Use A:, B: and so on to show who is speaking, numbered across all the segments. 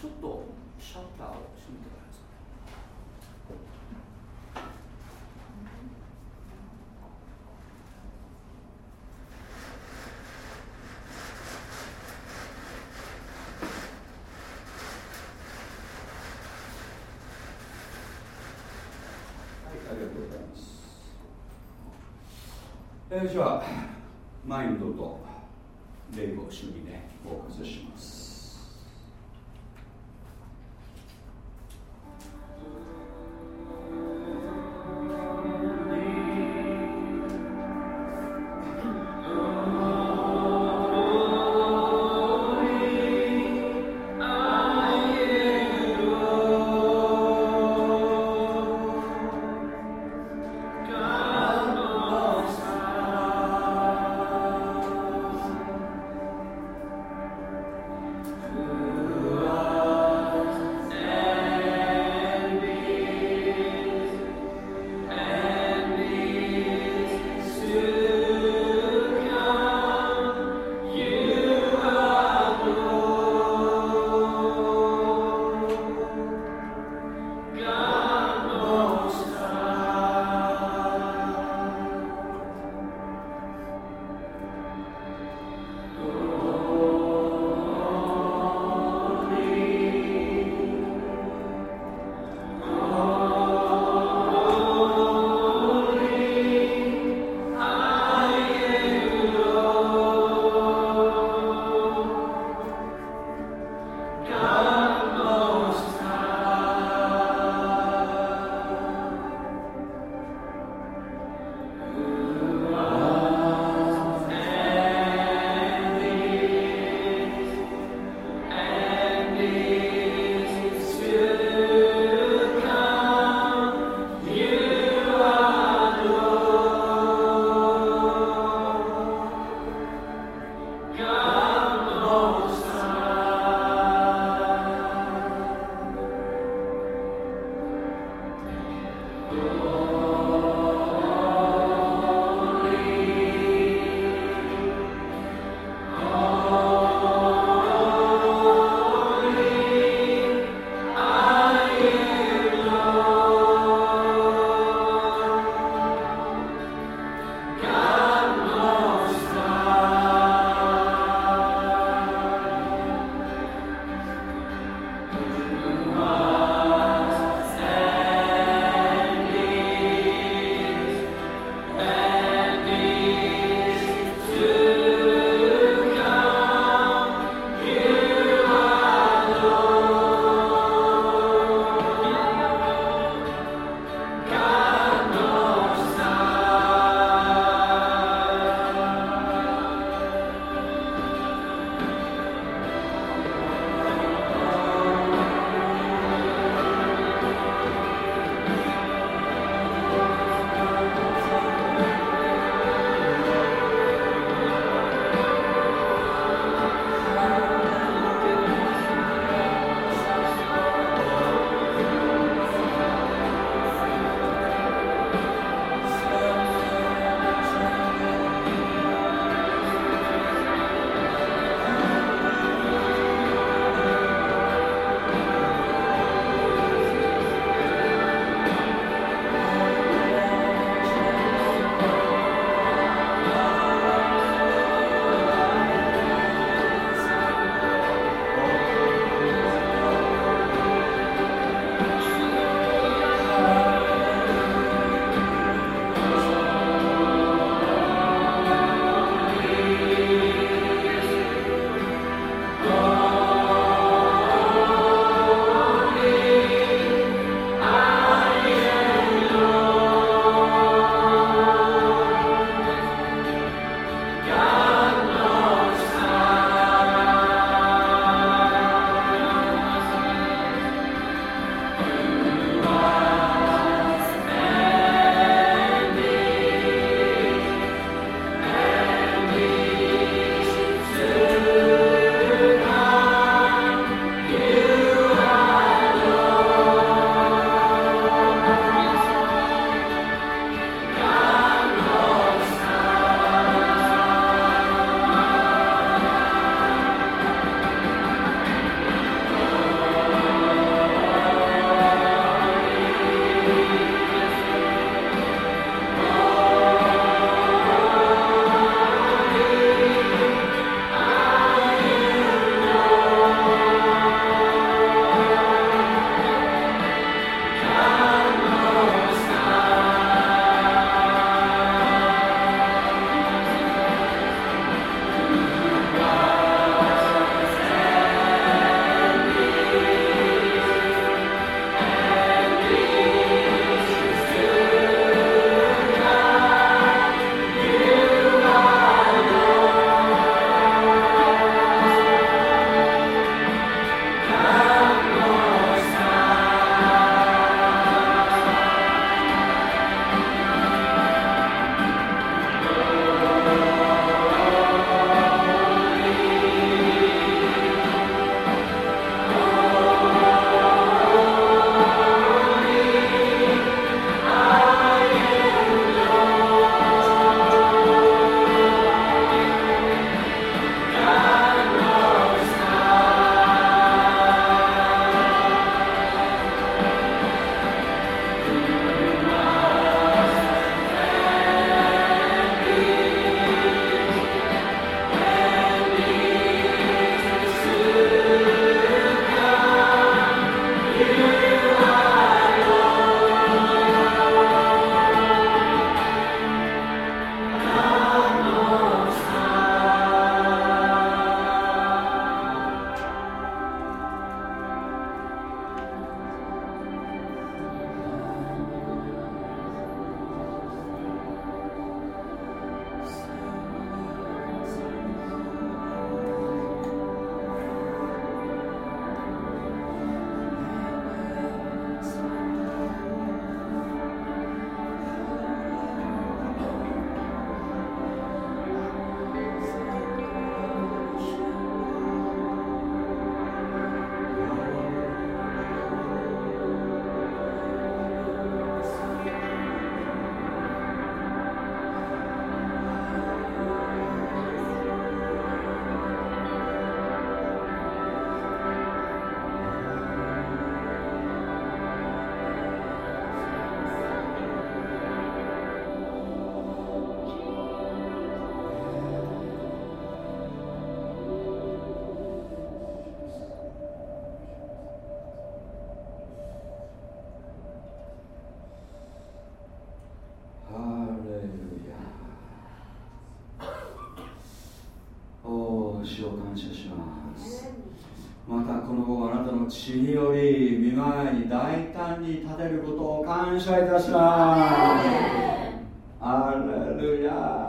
A: ちょっとシャッターを閉めてください。はい、ありがとうございます。えー、じゃあ、マインドと謝します。またこの後あなたの血により見舞いに大胆に立てることを感謝いたします。アレルヤ。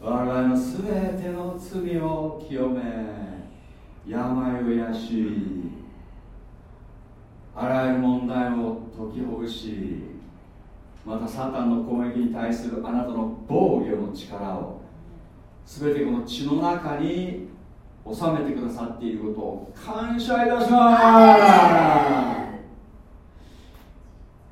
A: 我々の全ての罪を清め病を癒しあらゆる問題を解きほぐしまたサタンの攻撃に対するあなたの防御の力を全てこの血の中に収めてくださっていることを感謝いたします。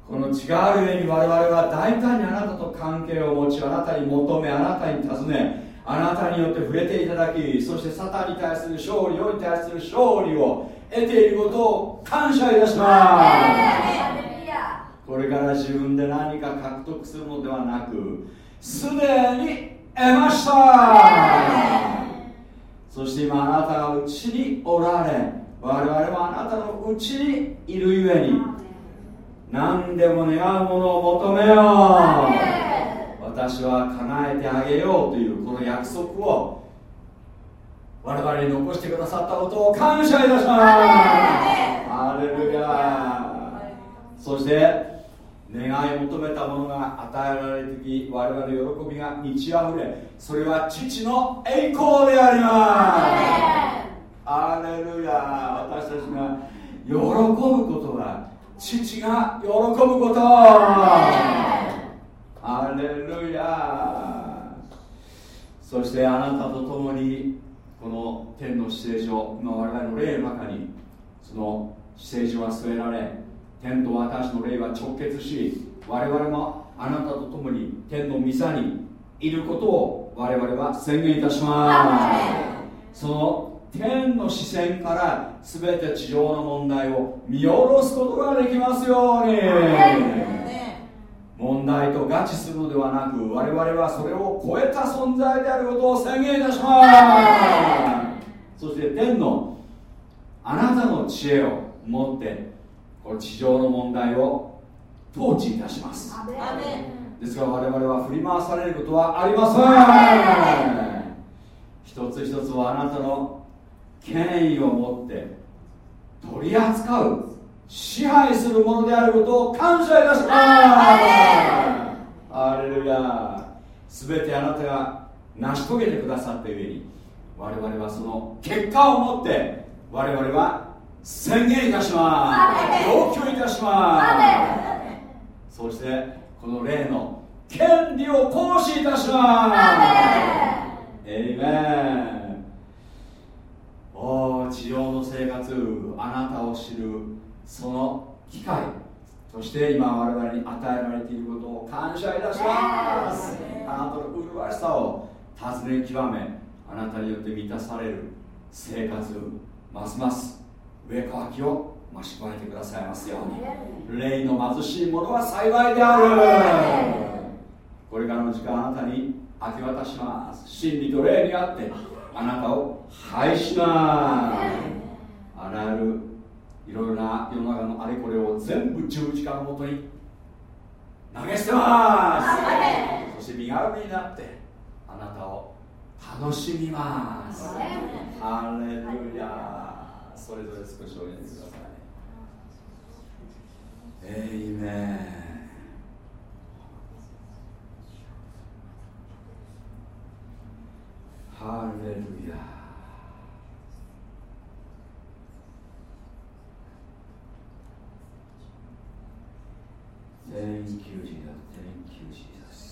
A: この血がある上に我々は大胆にあなたと関係を持ちあなたに求めあなたに尋ねあなたによって触れていただきそしてサタンに対する勝利世に対する勝利を得ていることを感謝いたします。これから自分で何か獲得するのではなくすでに得ました。そして今あなたがうちにおられ我々はあなたのうちにいるゆえに何でも願うものを求めよう。私は叶えてあげようというこの約束を我々に残してくださったことを感謝いたします。アレルヤそして願い求めたものが与えられる時我々の喜びが満ち溢れそれは父の栄光であります。アレルヤ私たちが喜ぶことは父が喜ぶこと。アレルヤそしてあなたと共にこの天の姿勢上今我々の霊の中にその姿勢上は据えられ天と私の霊は直結し我々もあなたと共に天の御座にいることを我々は宣言いたします。その天の視線から全て地上の問題を見下ろすことができますように。問題と合致するのではなく我々はそれを超えた存在であることを宣言いたします。そして天のあなたの知恵を持ってこの地上の問題を統治いたします。ですから我々は振り回されることはありません。一つ一つはあなたの権威を持って取り扱う支配するものであることを感謝いたします。アレルヤ。全てあなたが成し遂げてくださった上に我々はその結果を持って我々は宣言いたします。要求いたしますそしてこの例の権利を行使いたしますエイメン。お地上の生活あなたを知るその機会。そして今我々に与えられていることを感謝いたします。あなたの麗しさを尋ね極めあなたによって満たされる生活ますます上乾きを増し加えてくださいますように。霊の貧しい者は幸いである。これからの時間あなたに明け渡します。真理と霊にあってあなたを拝します。あらゆるいろいろな世の中のあれこれを全部十字架のもとに投げ捨てます。そして身軽になってあなたを楽しみます。ハレルヤそれぞれ少しお読みくださいエイメンハレルヤ Thank you, Jesus. Thank you, Jesus.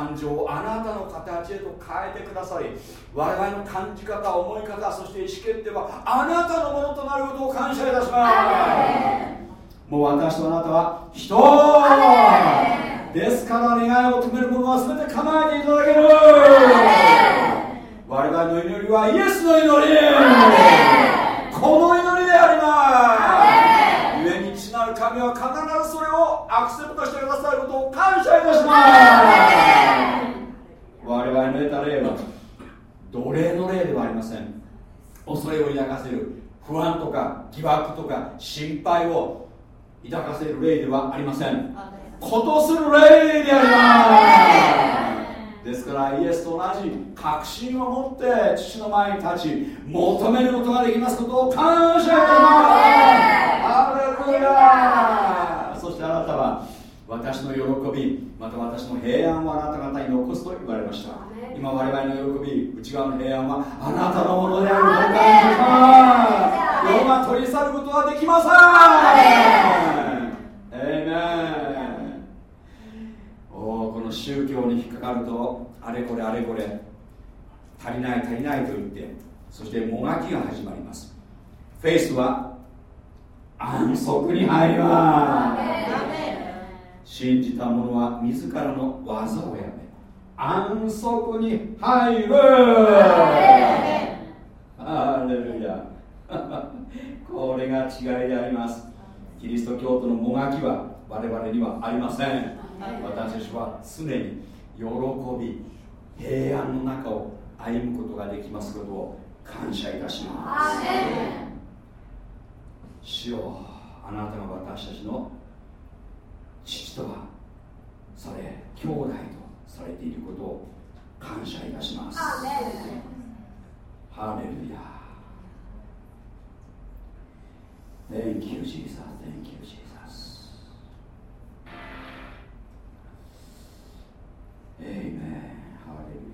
A: 感情をあなたの形へと変えてくださり我々の感じ方思い方そして意思決定はあなたのものとなることを感謝いたします。もう私とあなたは人。ですから願いを止めるものは全て構えていただける。我々の祈りはイエスの祈り。この祈ります上に父なる神は必ずそれをアクセプトしてくださることを感謝いたします我々の得た霊は奴隷の霊ではありません恐れを抱かせる不安とか疑惑とか心配を抱かせる霊ではありませんことする霊でありますですからイエスと同じ確信を持って父の前に立ち求めることができますことを感謝いたします。アレルヤそしてあなたは私の喜びまた私の平安をあなた方に残すと言われました。今我々の喜び内側の平安はあなたのものであることを感謝します。世が取り去ることはできません。エイメン。この宗教に引っかかるとあれこれあれこれ足りない足りないと言ってそしてもがきが始まります。フェイスは安息に入ります。信じた者は自らの技をやめ安息に入る。ハレルヤ。これが違いであります。キリスト教徒のもがきは我々にはありません。私たちは常に喜び平安の中を歩むことができますことを感謝いたします。主よあなたが私たちの父とはそれ兄弟とされていることを感謝いたします。ハレルヤ。Thank you, Jesus. Thank you, Jesus. Amen. Hallelujah.「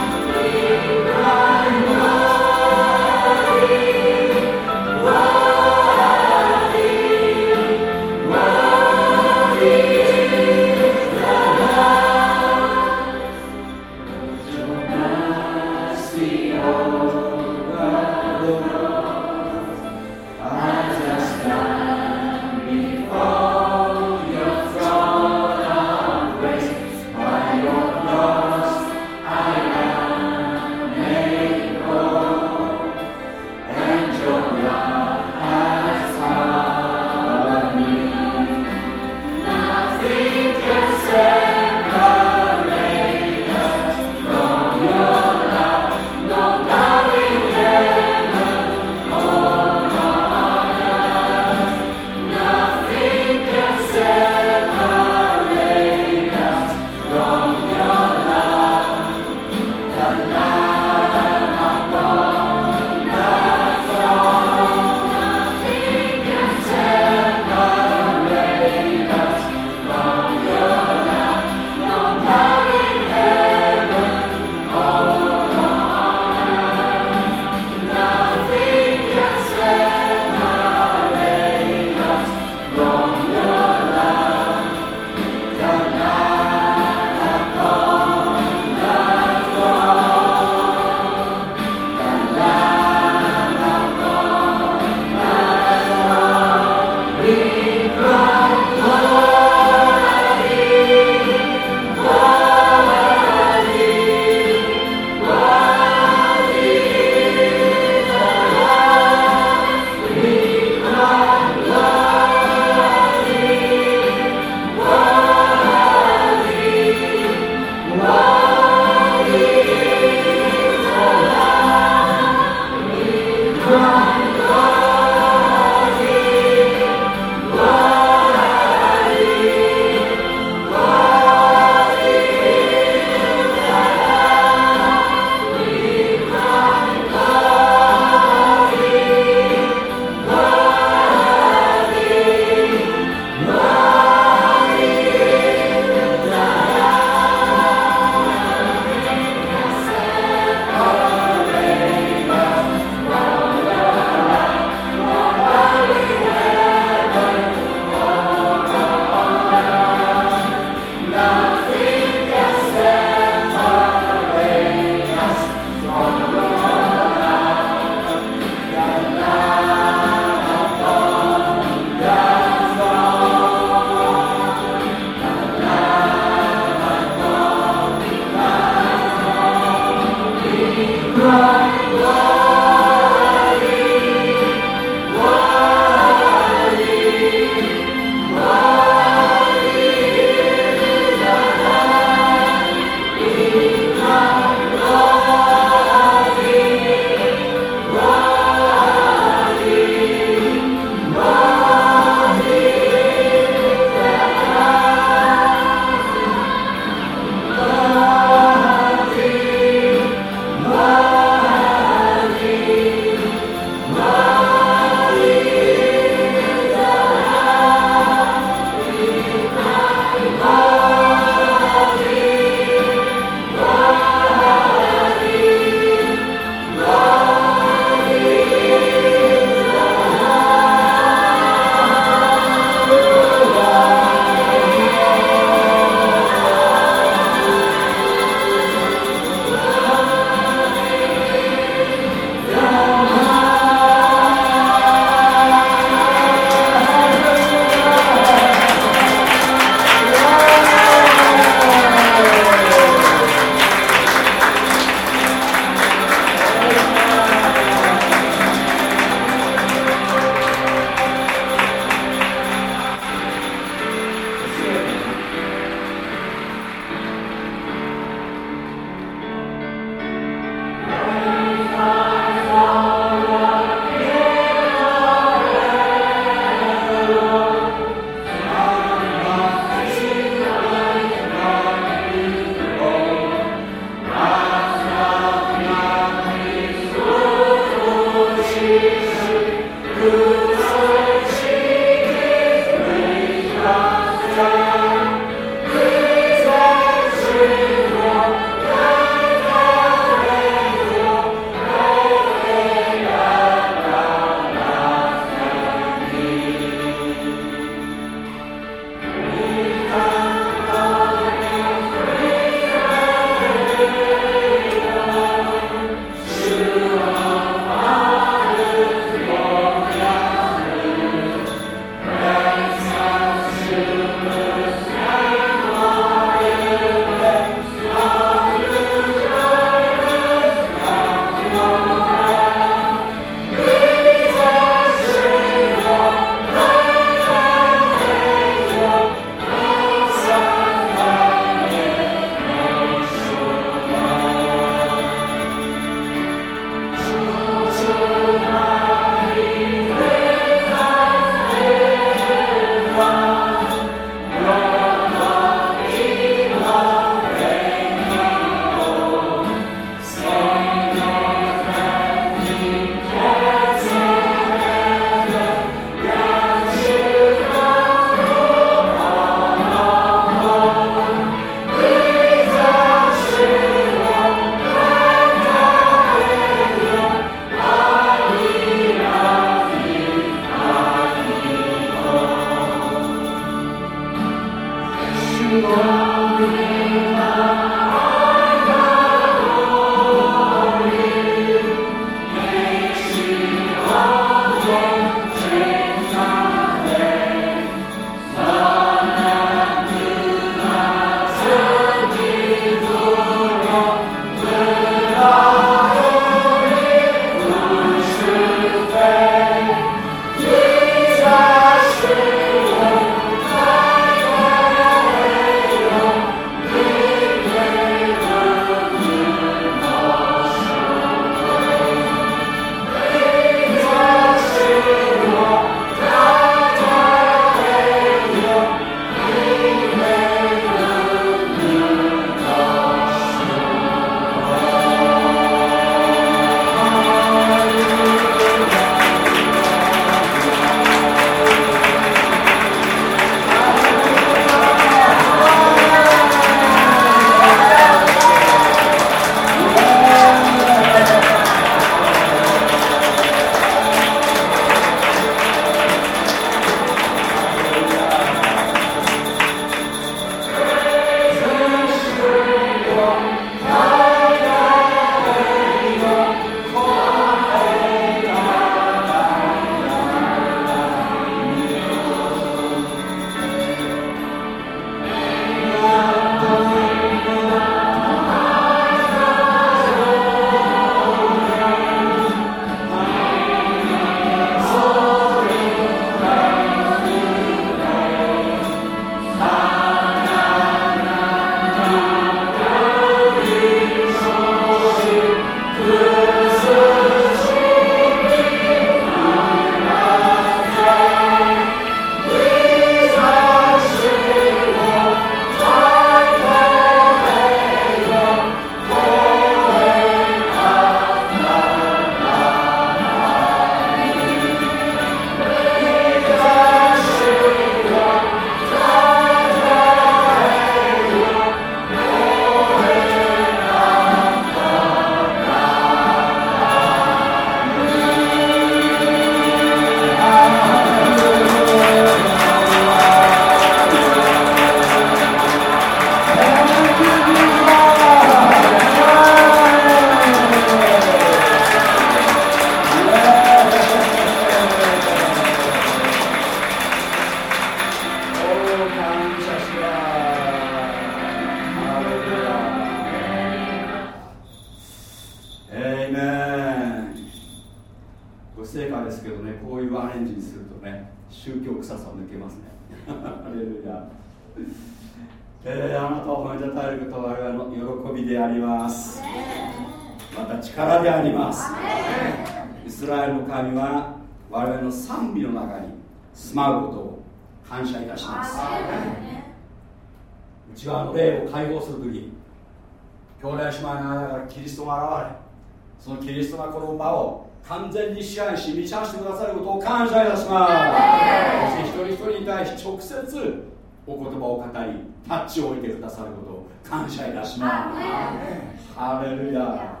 A: にタッチを置いてくださることを感謝いたします。ハレルヤ。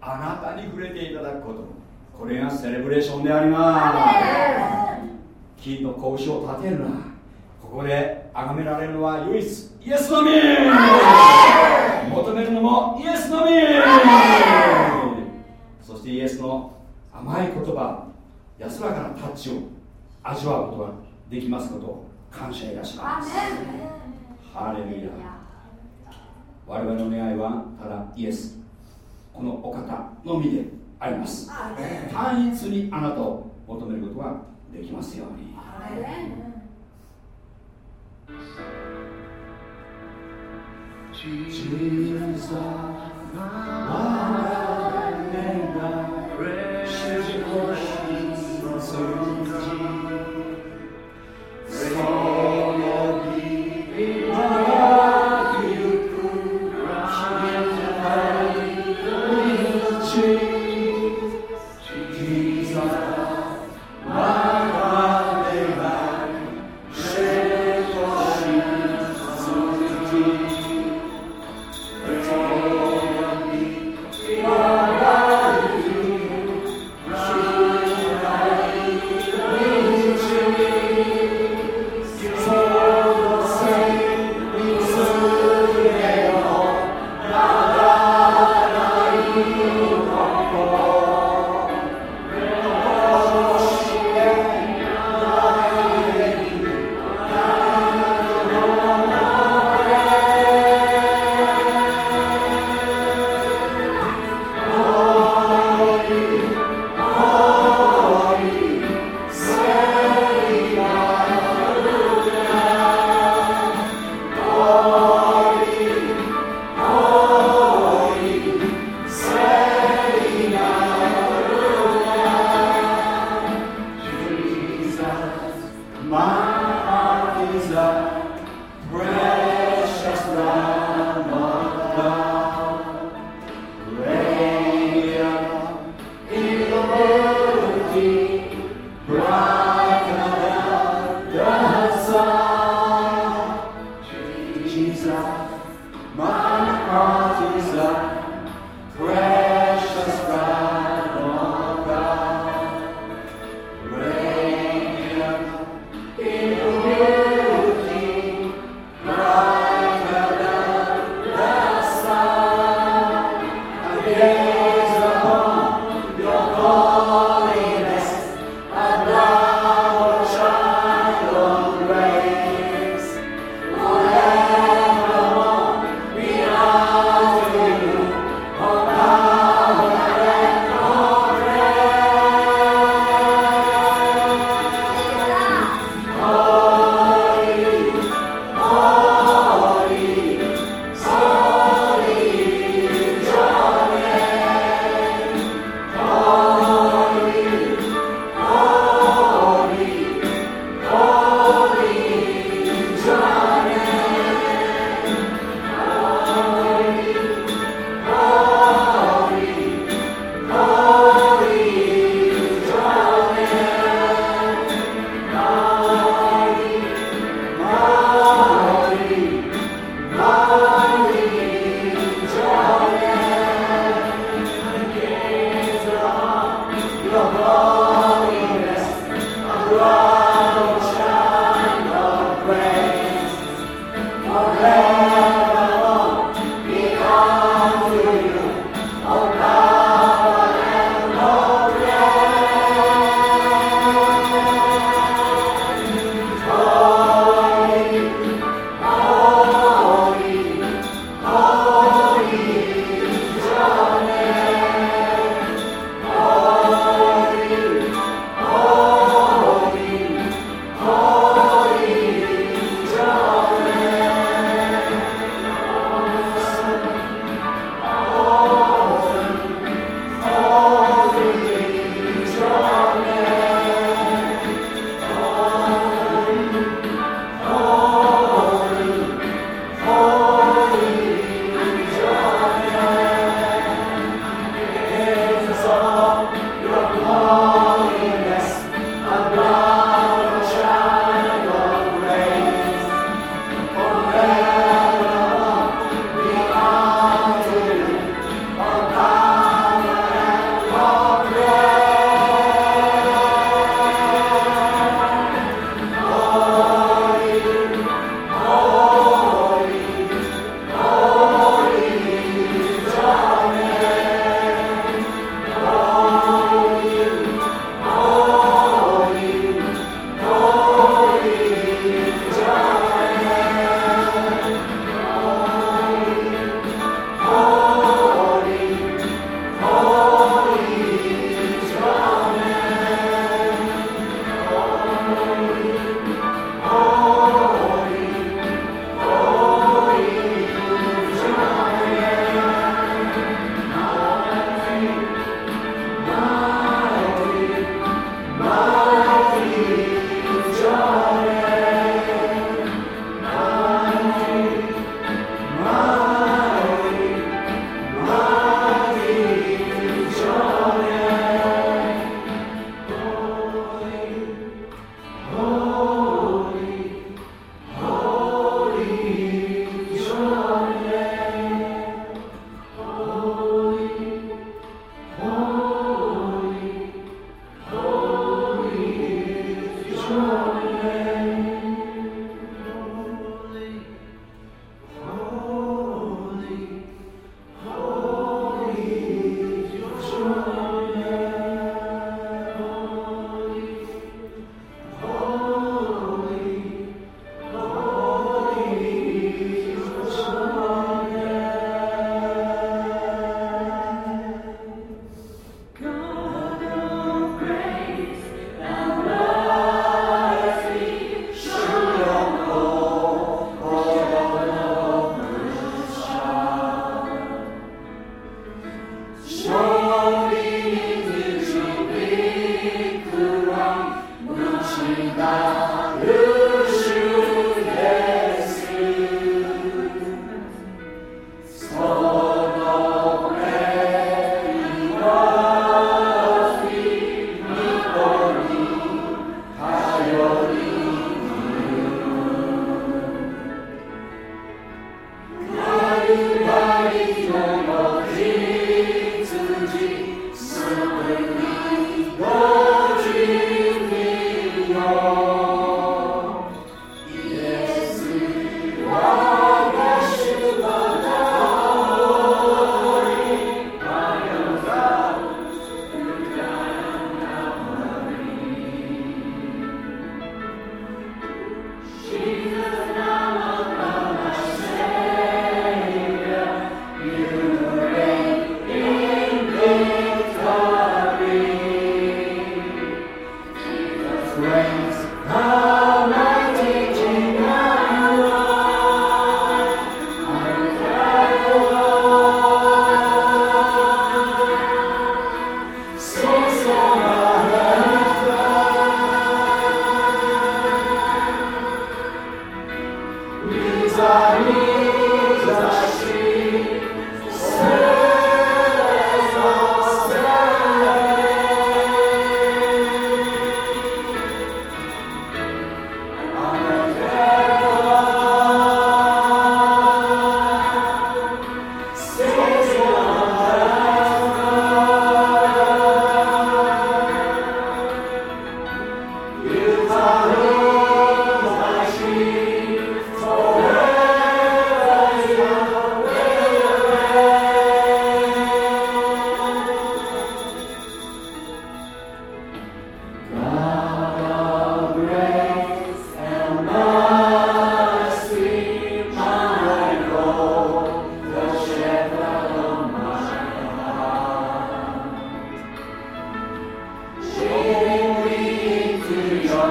A: あなたに触れていただくことこれがセレブレーションであります。金の格子を立てるな。ここで崇められるのは唯一イエスのみ。求めるのもイエスのみ。そしてイエスの甘い言葉安らかなタッチを味わうことができますことを感謝いたします。ハレルヤ。我々の願いはただイエスこのお方のみであります。単一にあなたを求めることができますように。Jesus, I pray.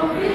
A: Lord.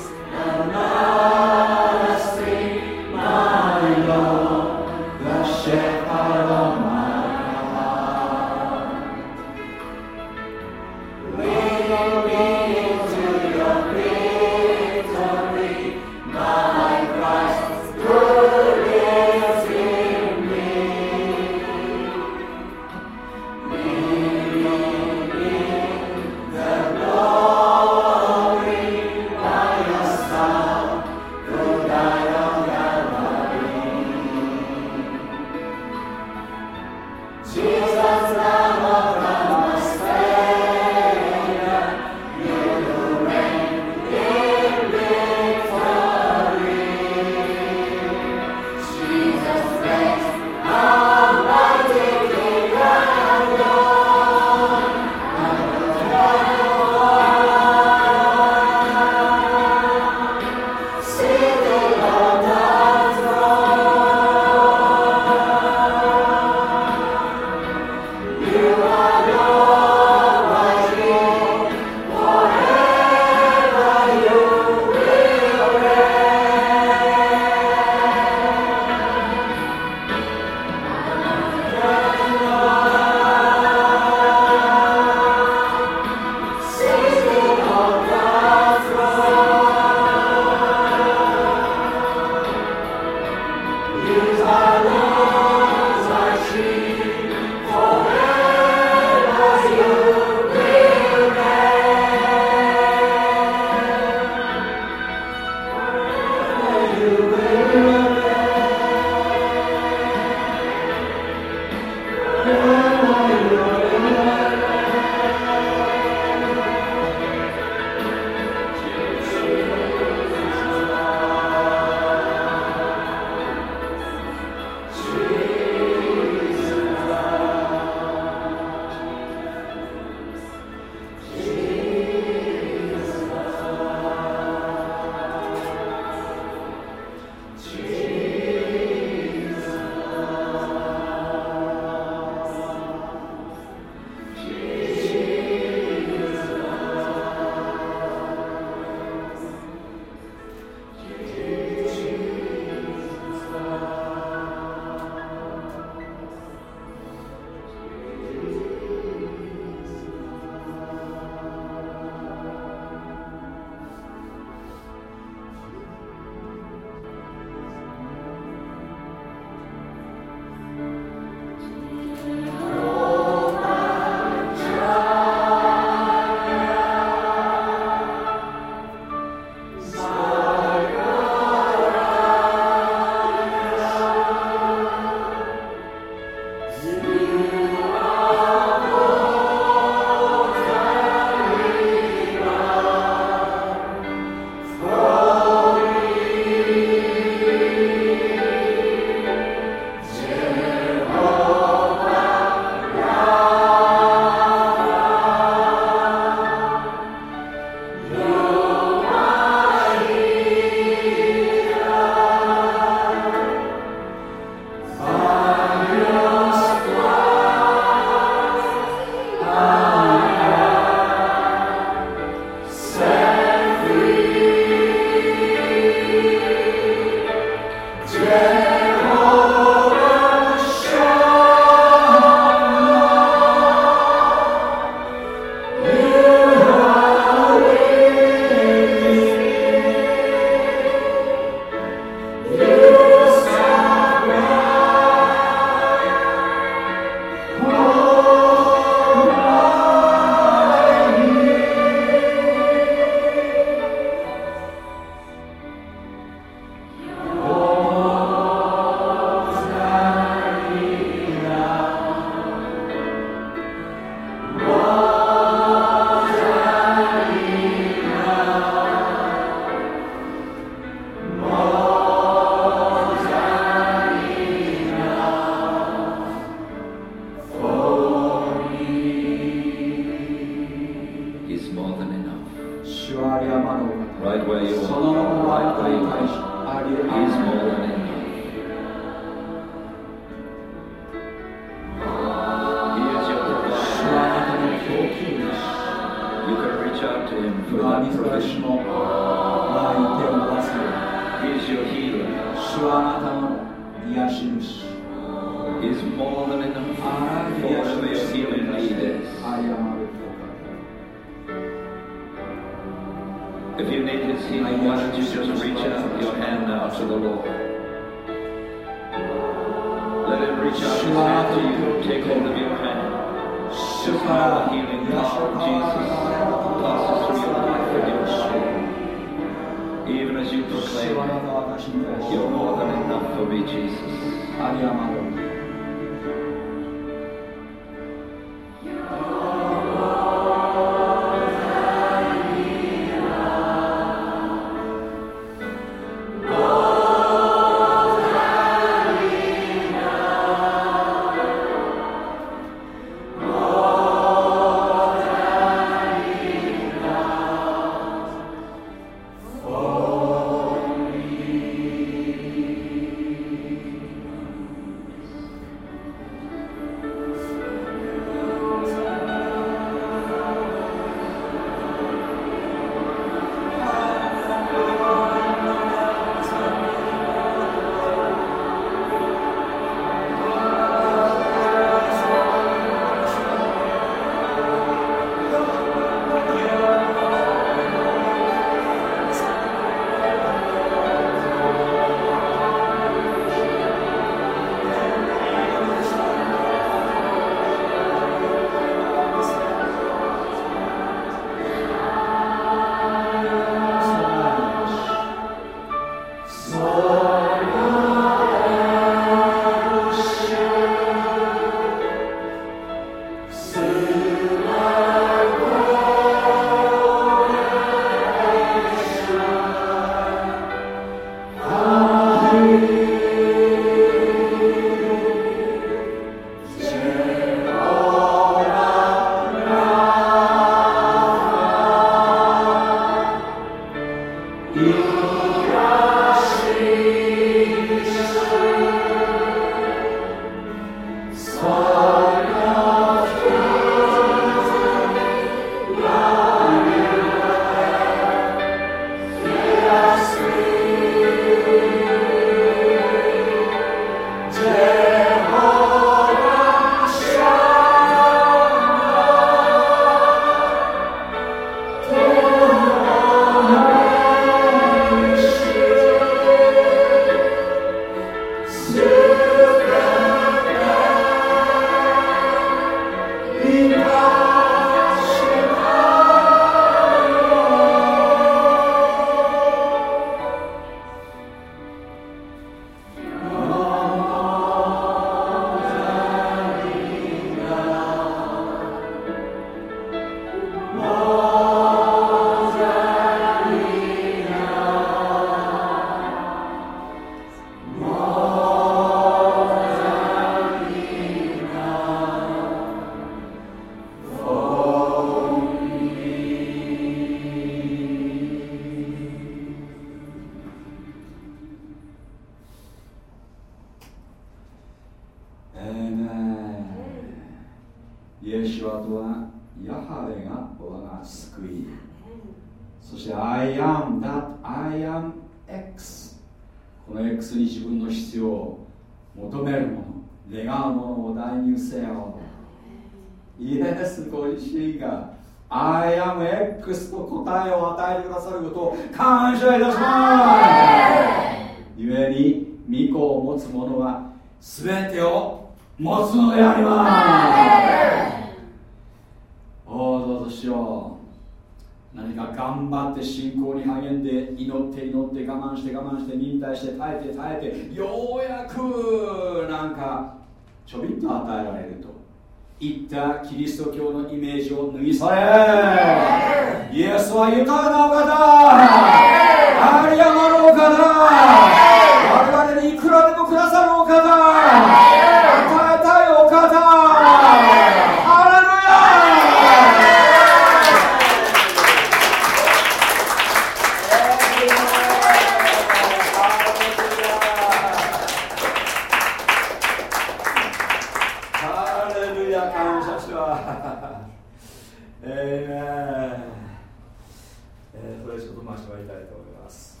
A: それちょっと回してまりたいと思います。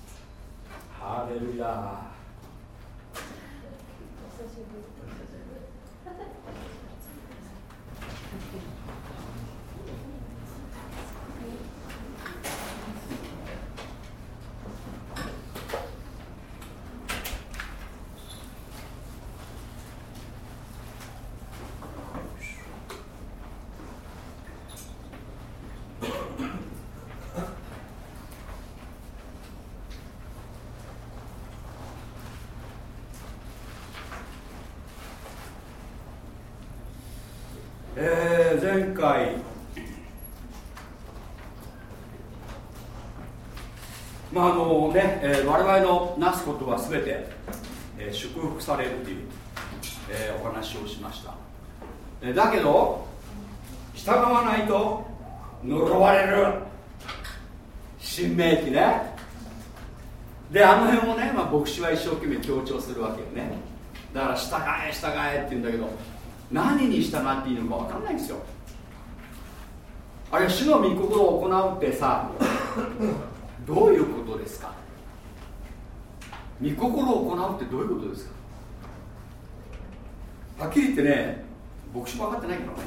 A: ハレルヤー回まああのね、えー、我々のなすことは全て、えー、祝福されるという、えー、お話をしました、だけど従わないと呪われる。新明記ね。であの辺をね、まあ、牧師は一生懸命強調するわけよね。だから従え従えって言うんだけど何に従っていいのか分かんないんですよ。あれ主の御心を行うってさどういうことですか？御心を行うってどういうことですか？はっきり言ってね牧師も分かってないからね。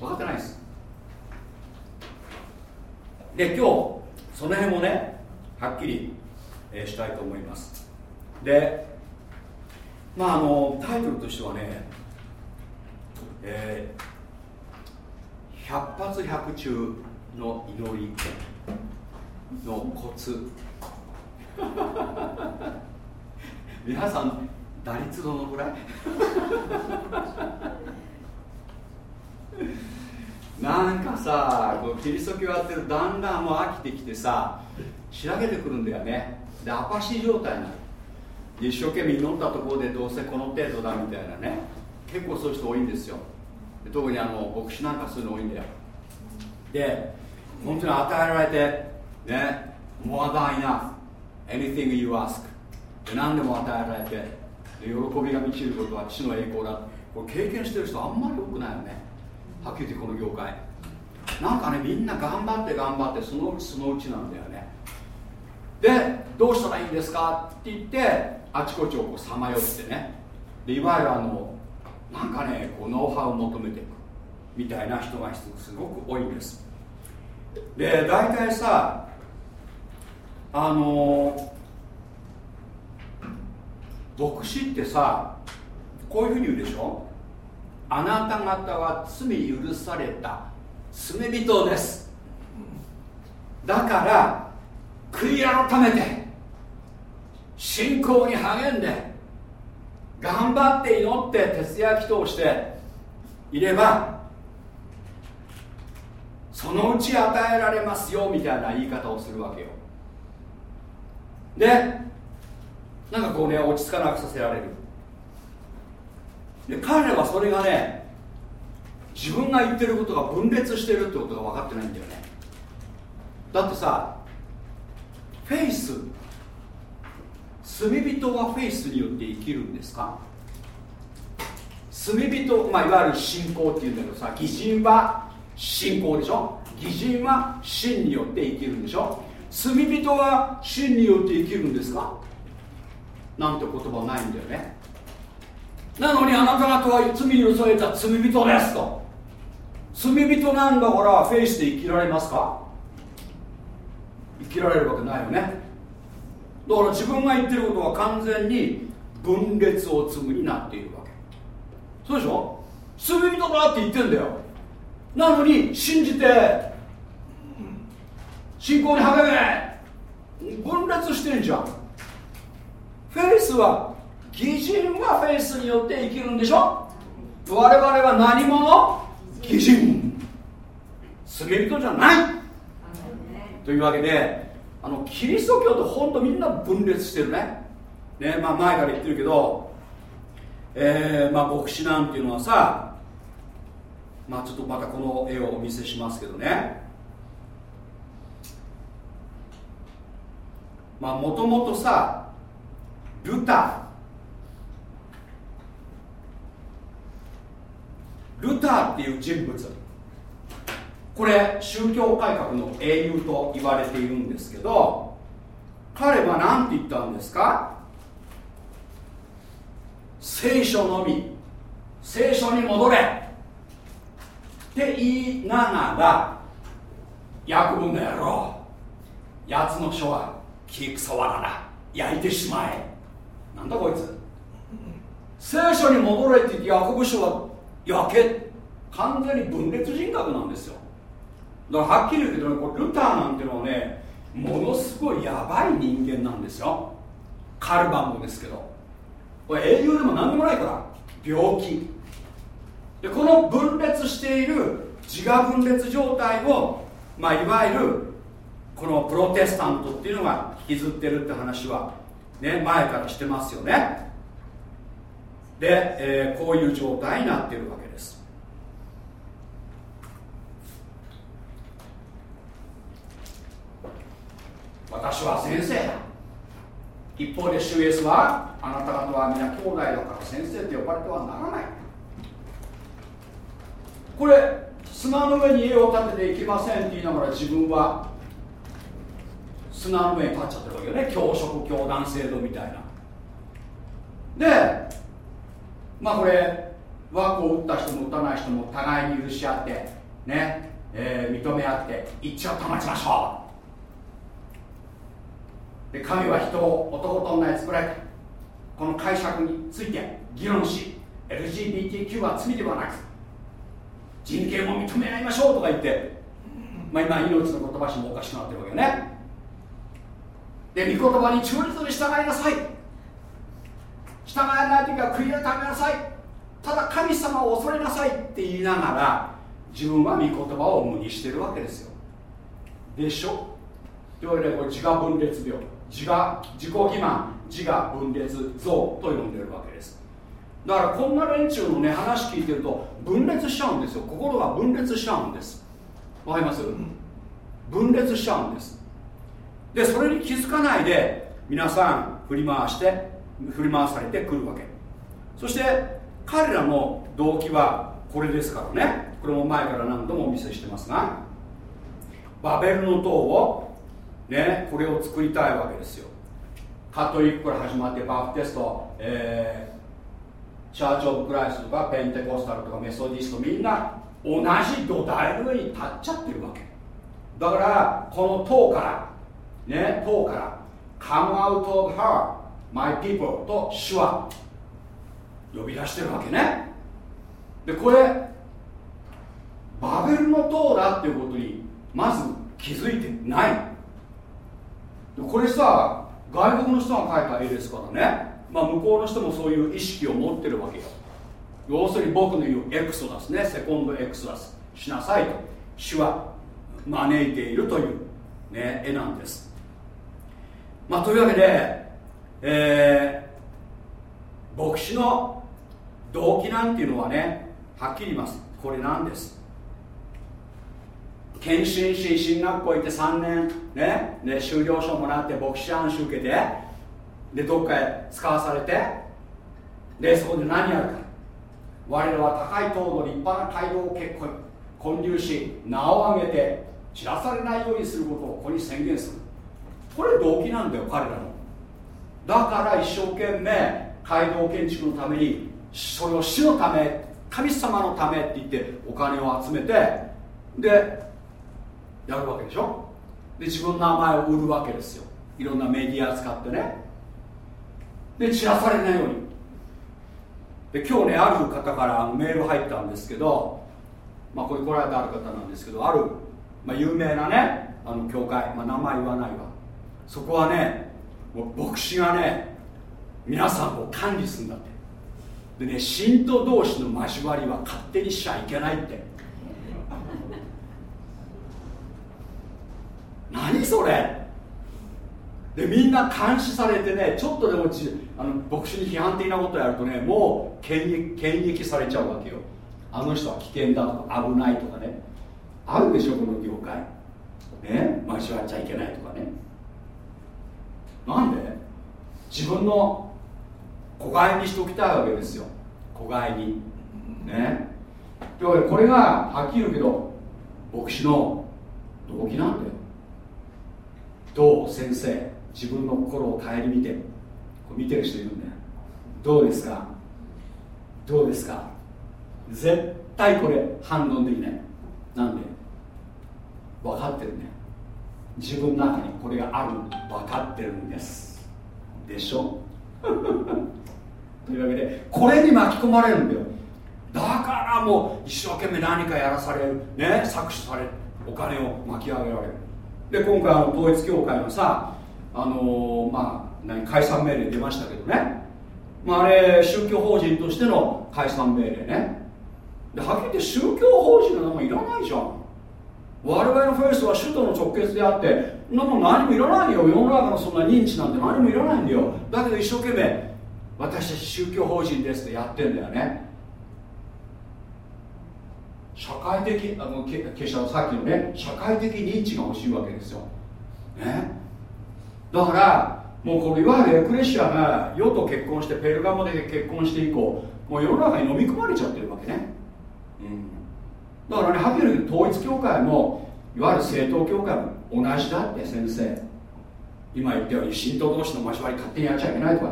A: 分かってないです。で今日その辺もねはっきり、えー、したいと思います。でまああのタイトルとしてはねえー百発百中の祈りのコツ。皆さん打率どのぐらい？なんかさこうキリスト教やってるだんだんもう飽きてきてさ仕上げてくるんだよね。でアパシー状態になる一生懸命祈ったところでどうせこの程度だみたいなね。結構そういう人多いんですよ。特にあの牧師なんかするの多いんだよ。で本当に与えられてね more than enough anything you ask 何でも与えられて喜びが満ちることは父の栄光だ。これ経験してる人あんまり多くないよね。はっきり言ってこの業界。なんかねみんな頑張って頑張ってそのうちそのうちなんだよね。でどうしたらいいんですか？って言ってあちこちをさまよってね。でいわゆるあのなんかねこうノウハウを求めていくみたいな人がすごく多いんです。で大体さあの牧師ってさこういうふうに言うでしょ？あなた方は罪許された。罪人です。だから悔い改めて信仰に励んで頑張って祈って徹夜祈祷していればそのうち与えられますよみたいな言い方をするわけよ。でなんかこうね落ち着かなくさせられる。で彼らはそれがね自分が言ってることが分裂してるってことが分かってないんだよね。だってさフェイス罪人はフェイスによって生きるんですか？罪人、まあ、いわゆる信仰っていうんだけどさ偽人は信仰でしょ？偽人は真によって生きるんでしょ？罪人は真によって生きるんですか？なんて言葉ないんだよね。なのにあなた方は罪に許された罪人ですと。罪人なんだからフェイスで生きられますか？生きられるわけないよね。だから自分が言ってることは完全に分裂を積むになっているわけ。そうでしょ？罪人だって言ってんだよ。なのに信じて信仰に励め分裂してんじゃん。フェイスは偽人はフェイスによって生きるんでしょ？我々は何者？偽人罪人じゃない。というわけであのキリスト教って本当みんな分裂してるね。ね、まあ、前から言ってるけど、えーまあ、牧師なんていうのはさまあちょっとまたこの絵をお見せしますけどね。まあもともとさルタ。ールターっていう人物。これ宗教改革の英雄と言われているんですけど彼は何て言ったんですか？聖書のみ。聖書に戻れ。って言いながら訳文の野郎。やつの書は木草わらだ。焼いてしまえ。なんだこいつ。聖書に戻れって言ってヤコブ書は焼け。完全に分裂人格なんですよ。だからはっきり言うけどねこれルターなんてのはねものすごいやばい人間なんですよ。カルバンもですけど。これ英雄でも何でもないから。病気。でこの分裂している自我分裂状態を、まあ、いわゆるこのプロテスタントっていうのが引きずってるって話は、ね、前からしてますよね。で、えー、こういう状態になっているわけです。私は先生だ。一方で主イエスはあなた方は皆兄弟だから先生と呼ばれてはならない。これ砂の上に家を建てていきませんって言いながら自分は砂の上に立っちゃってるわけよね。教職教団制度みたいな。でまあこれ枠を打った人も打たない人も互いに許し合ってね、えー、認め合って一致を保ちましょう。で神は人を男と女に作られたこの解釈について議論し LGBTQ は罪ではなく人権を認め合いましょうとか言って、まあ、今命の言葉しもおかしくなってるわけよね。で御言葉に忠実に従いなさい。従えない時は悔い改めなさい。ただ神様を恐れなさいって言いながら自分は御言葉を無にしてるわけですよ。でしょ？というわけでこれ自我分裂病。自我自己欺瞞。自我分裂像と呼んでるわけです。だからこんな連中のね話聞いてると分裂しちゃうんですよ。心が分裂しちゃうんです。わかります？分裂しちゃうんですでそれに気づかないで皆さん振り回して振り回されてくるわけ。そして彼らの動機はこれですからね。これも前から何度もお見せしてますがバベルの塔をねこれを作りたいわけですよ。カトリックから始まってバプテスト、えー、チャーチ・オブ・クライスとかペンテコスタルとかメソディストみんな同じ土台の上に立っちゃってるわけ。だからこの塔からね塔から Come out of her My people と主は呼び出してるわけね。でこれバベルの塔だっていうことにまず気づいてない。これさ外国の人が描いた絵ですからね、まあ、向こうの人もそういう意識を持ってるわけよ。要するに僕の言うエクソダスね。セコンドエクソダス。しなさいと。主は招いているという、ね、絵なんです。まあというわけでえー、牧師の動機なんていうのはねはっきり言います。これなんです。検診し進学校行って3年ねね修了書もらって牧師暗視受けてでどっかへ使わされてでそこで何やるか。我らは高い塔の立派な街道を結婚。流し名を挙げて散らされないようにすることをここに宣言する。これ動機なんだよ彼らの。だから一生懸命街道建築のためにそれを死のため神様のためって言ってお金を集めてでやるわけでしょ？で自分の名前を売るわけですよ。いろんなメディア使ってね。で散らされないように。で今日ねある方からメール入ったんですけどまあこれ来られたある方なんですけどある、まあ、有名なねあの教会、まあ、名前言わないわ。そこはねもう牧師がね皆さんを管理するんだって。でね信徒同士の交わりは勝手にしちゃいけないって。何それ。でみんな監視されてねちょっとでもちあの牧師に批判的なことやるとねもう検検疫されちゃうわけよ。あの人は危険だとか危ないとかね。あるでしょこの業界。ね交わっちゃいけないとかね。なんで？自分の子飼いにしておきたいわけですよ。子飼いに。ね。というわけでこれがはっきり言うけど牧師の動機なんだよ。どう先生自分の心を顧みて見てる人いるんだよ。どうですか？どうですか？絶対これ反論できない。なんで？分かってるね。自分の中にこれがある分かってるんです。でしょ？というわけでこれに巻き込まれるんだよ。だからもう一生懸命何かやらされる。ね？搾取される。お金を巻き上げられる。で今回あの統一教会のさあのー、まあ何解散命令出ましたけどね、まあ、あれ宗教法人としての解散命令ね。ではっきり言って宗教法人の名前いらないじゃん。我々のフェイスは首都の直結であっても何もいらないよ。世の中のそんな認知なんて何もいらないんだよ。だけど一生懸命私たち宗教法人ですってやってんだよね。社会的あの結社さっきのね社会的認知が欲しいわけですよ、ね、だからもうこのいわゆるエクレシアが世と結婚してペルガモで結婚して以降もう世の中に飲み込まれちゃってるわけね、うん、だからねはっきり言うと統一教会もいわゆる正統教会も同じだって先生。今言ったように信徒同士の交わり勝手にやっちゃいけないとか。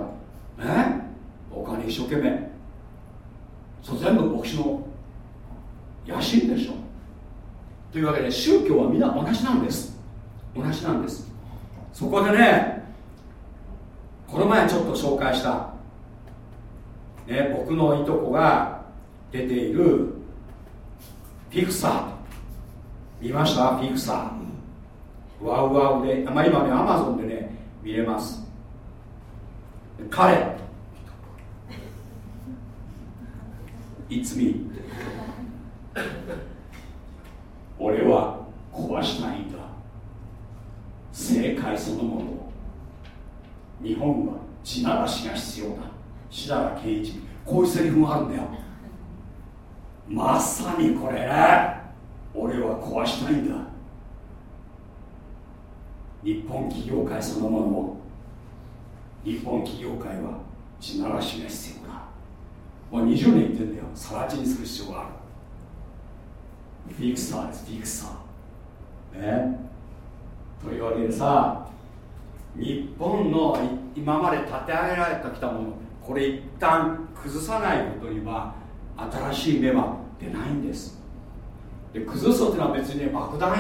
A: ねお金一生懸命。そう全部牧師の野心でしょ。というわけで宗教は皆同じなんです。同じなんです。そこでねこの前ちょっと紹介した、ね、僕のいとこが出ているフィクサー。見ました？フィクサー。ワウワウで、まあ、今ねアマゾンでね見れます。彼。It's me 俺は壊したいんだ。正解そのもの日本は地ならしが必要だ。志田圭一こういうセリフがあるんだよ。まさにこれ。俺は壊したいんだ。日本企業界そのものを。日本企業界は地ならしが必要だ。もう20年言ってんだよ。更地にする必要がある。フィクサーですフィクサー。ねというわけでさ日本の今まで立て上げられてきたものこれ一旦崩さないことには新しい芽は出ないんです。で崩すっていうのは別にね爆弾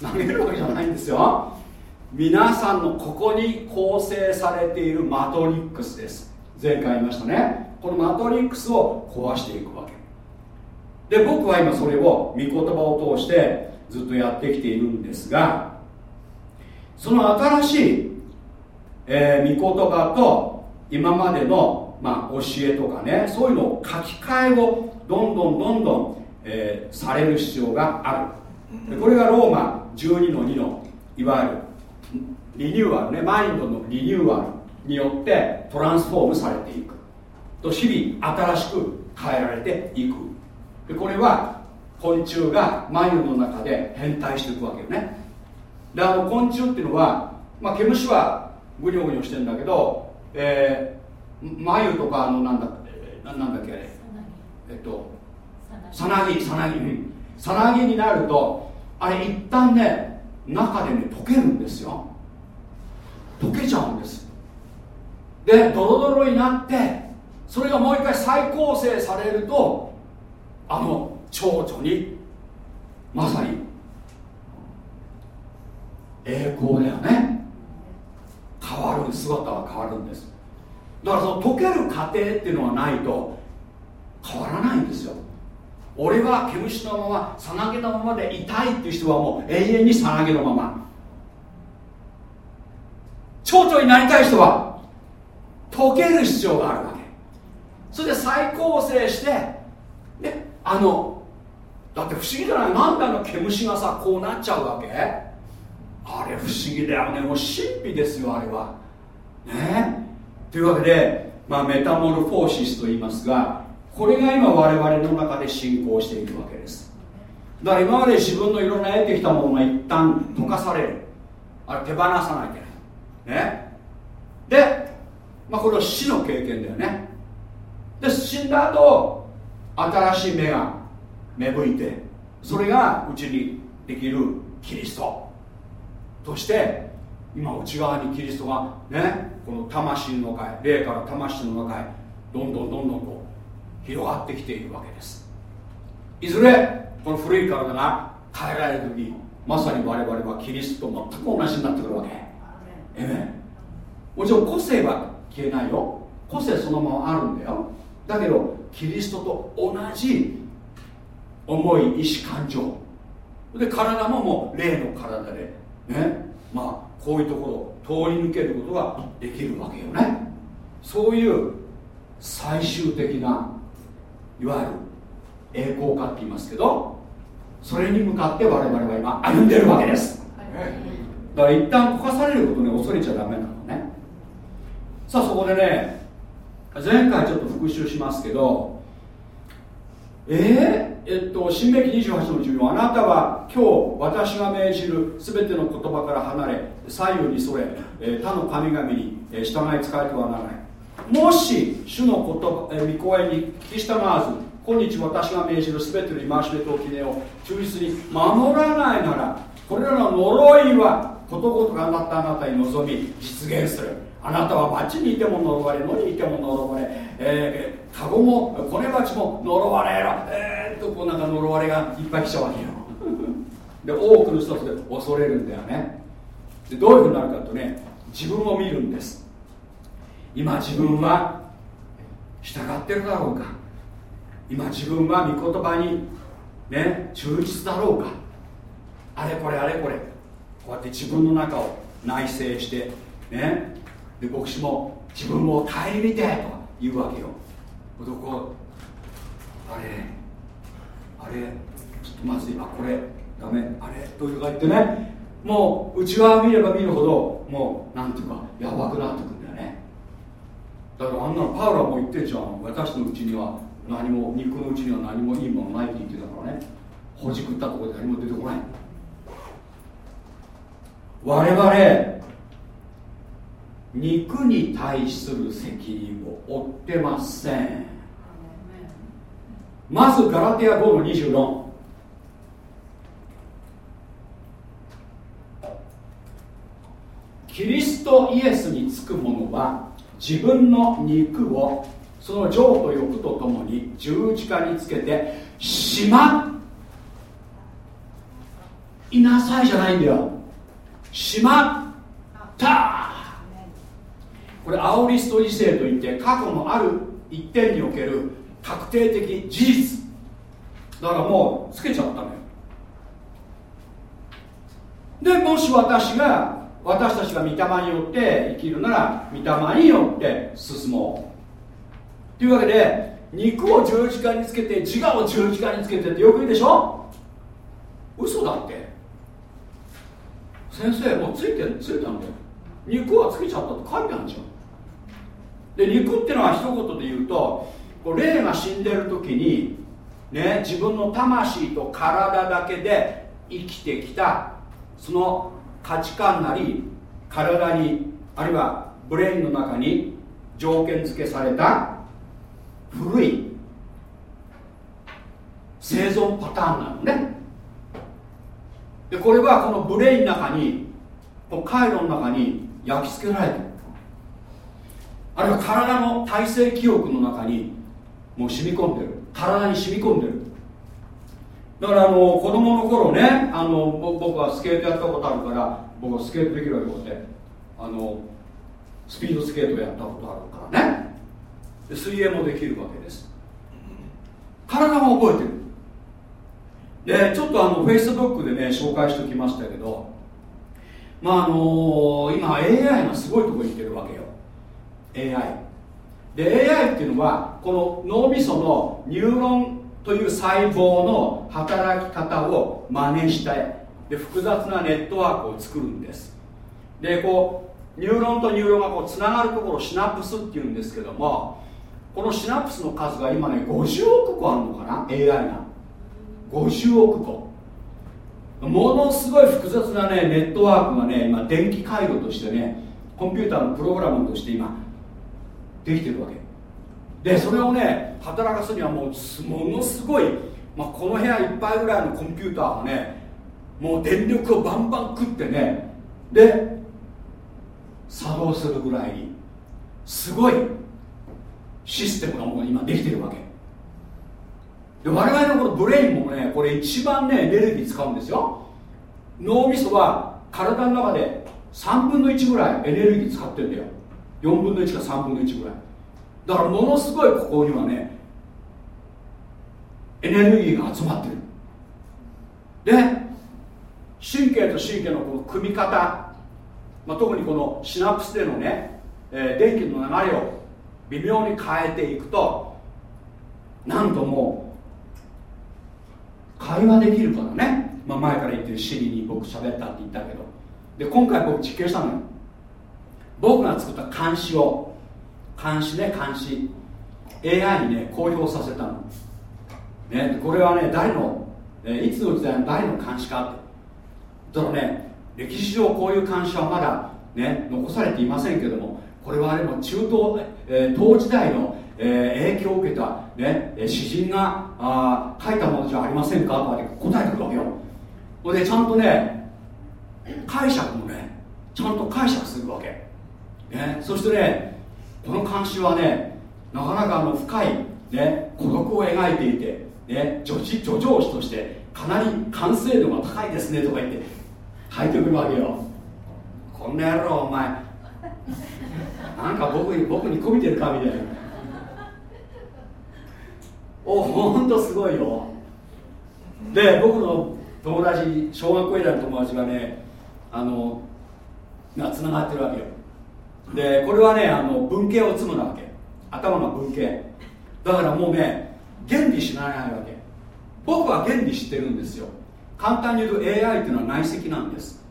A: 投げるわけじゃないんですよ。皆さんのここに構成されているマトリックスです。前回言いましたね。このマトリックスを壊していくわけ。で僕は今それを御言葉を通してずっとやってきているんですがその新しい、えー、御言葉と今までの、まあ、教えとかねそういうのを書き換えをどんどんどんどん、えー、される必要がある。これがローマ12の2のいわゆるリニューアルねマインドのリニューアルによってトランスフォームされていく。と日々新しく変えられていく。でこれは昆虫が眉の中で変態していくわけよね。であの昆虫っていうのは、まあ、毛虫はぐにょぐにょしてるんだけど、えー、眉とかあのなんだなんだっけえっとさなぎ。さなぎさなぎ。になるとあれ一旦ね中でね溶けるんですよ。溶けちゃうんです。でドロドロになってそれがもう一回再構成されるとあの蝶々にまさに栄光だよね。変わる姿は変わるんです。だからその溶ける過程っていうのがないと変わらないんですよ。俺は毛虫のままさなげのままでいたいっていう人はもう永遠にさなげのまま。蝶々になりたい人は溶ける必要があるわけ。それで再構成してであのだって不思議じゃない？なんであの毛虫がさこうなっちゃうわけ？あれ不思議だよね。もう神秘ですよあれは。ね？というわけで、まあ、メタモルフォーシスと言いますがこれが今我々の中で進行しているわけです。だから今まで自分のいろんな得てきたものが一旦溶かされる。あれ手放さなきゃいけない。ね？で、まあ、これは死の経験だよね。で死んだ後新しい芽が芽吹いてそれがうちにできるキリスト。として今内側にキリストがね？この魂の中へ霊から魂の中へどんどんどんどんこう広がってきているわけです。いずれこの古い体が変えられる時まさに我々はキリストと全く同じになってくるわけ。ええもちろん個性は消えないよ。個性そのままあるんだよ。だけどキリストと同じ思い意志感情。で体ももう霊の体で。ね。まあこういうところを通り抜けることができるわけよね。そういう最終的ないわゆる栄光化って言いますけどそれに向かって我々は今歩んでるわけです。だから一旦溶かされることね恐れちゃダメなのね。さあそこでね前回ちょっと復習しますけどえー、えっと新明記28の14あなたは今日私が命じる全ての言葉から離れ左右にそれ、えー、他の神々に、従い仕えてはならない。もし主の言葉、え、御声に聞き従わず今日私が命じる全ての戒めと記念を忠実に守らないならこれらの呪いはことごとくあなたあなたに望み実現する。あなたは町にいても呪われ野にいても呪われ、えー、カゴも子ネバチも呪われろ。えー、っとこうなんか呪われがいっぱい来ちゃうわけよ。で多くの人たちで恐れるんだよね。でどういうふうになるかとね自分を見るんです。今自分は従ってるだろうか。今自分は御言葉にね忠実だろうか。あれこれあれこれ。こうやって自分の中を内省してね。で牧師も自分を顧みてと言うわけよ。どこあれあれちょっとまずいあこれダメあれというか言ってね。もう内側を見れば見るほどもうなんていうかやばくなってくる。だからあんなのパウロはも言ってるじゃん。私のうちには何も肉のうちには何もいいものないって言ってたからね。ほじくったところで何も出てこない。我々肉に対する責任を負ってません。まずガラテヤ5の24キリストイエスにつく者は自分の肉をその情と欲とともに十字架につけてしまいなさいじゃないんだよ。しまった。これアオリスト理性といって過去のある一点における確定的事実。だからもうつけちゃったのよ。でもし私が私たちが御霊によって生きるなら御霊によって進もう。というわけで肉を十字架につけて自我を十字架につけてってよく言うでしょ？嘘だって。先生もうついてついたんだよ。肉はつけちゃったと書いてあるじゃん。で肉ってのは一言で言うとこう霊が死んでる時にね自分の魂と体だけで生きてきたその価値観なり体にあるいはブレインの中に条件付けされた古い生存パターンなのね。でこれはこのブレインの中にこの回路の中に焼き付けられてる。あるいは体の体制記憶の中にもう染み込んでる。体に染み込んでる。だからあの子供の頃ねあの僕はスケートやったことあるから僕はスケートできるわけこうやってあのスピードスケートやったことあるからね。で水泳もできるわけです。体が覚えてる。でちょっとあのフェイスブックでね紹介しておきましたけどまああの、今 AI がすごいとこに行ってるわけよ。AI で AI っていうのはこの脳みそのニューロンという細胞の働き方を真似してで複雑なネットワークを作るんです。でこうニューロンとニューロンがこうつながるところシナプスっていうんですけどもこのシナプスの数が今ね50億個あるのかな？AI が50億個。ものすごい複雑なねネットワークがね今電気回路としてねコンピューターのプログラムとして今できてるわけ。でそれをね働かすにはもうものすごい、まあ、この部屋いっぱいぐらいのコンピューターがねもう電力をバンバン食ってねで作動するぐらいにすごいシステムがもう今できてるわけ。で我々のこのブレインもねこれ一番ねエネルギー使うんですよ。脳みそは体の中で3分の1ぐらいエネルギー使ってるんだよ。4分の1か3分の1ぐらい。だからものすごいここにはねエネルギーが集まってる。で神経と神経のこの組み方、まあ、特にこのシナプスでのね、えー、電気の流れを微妙に変えていくとなんとも会話できるからね、まあ、前から言ってるシリに僕喋ったって言ったけど。で今回僕実験したのよ。僕が作った監視を監視ね監視。AI にね公表させたの、ね、これはね誰の、え、いつの時代の誰の監視か。ってだからね歴史上こういう監視はまだね残されていませんけどもこれはでも中東、え、当時代の、え、影響を受けた、ね、詩人があ書いたものじゃありませんか？とか答えてくるわけよ。でちゃんとね解釈もねちゃんと解釈するわけ、ね、そしてねこの監視はねなかなかあの深い、ね、孤独を描いていて、ね、助助上司としてかなり完成度が高いですねとか言って書いてくるわけよ。こんな野郎お前。なんか僕に僕にこびてるかみたいな。おほんとすごいよ。で僕の友達小学校以来の友達がねあのがつながってるわけよ。でこれはねあの文系を積むなわけ。頭が文系。だからもうね原理知らないわけ。僕は原理知ってるんですよ。簡単に言うと AI っていうのは内積なんです。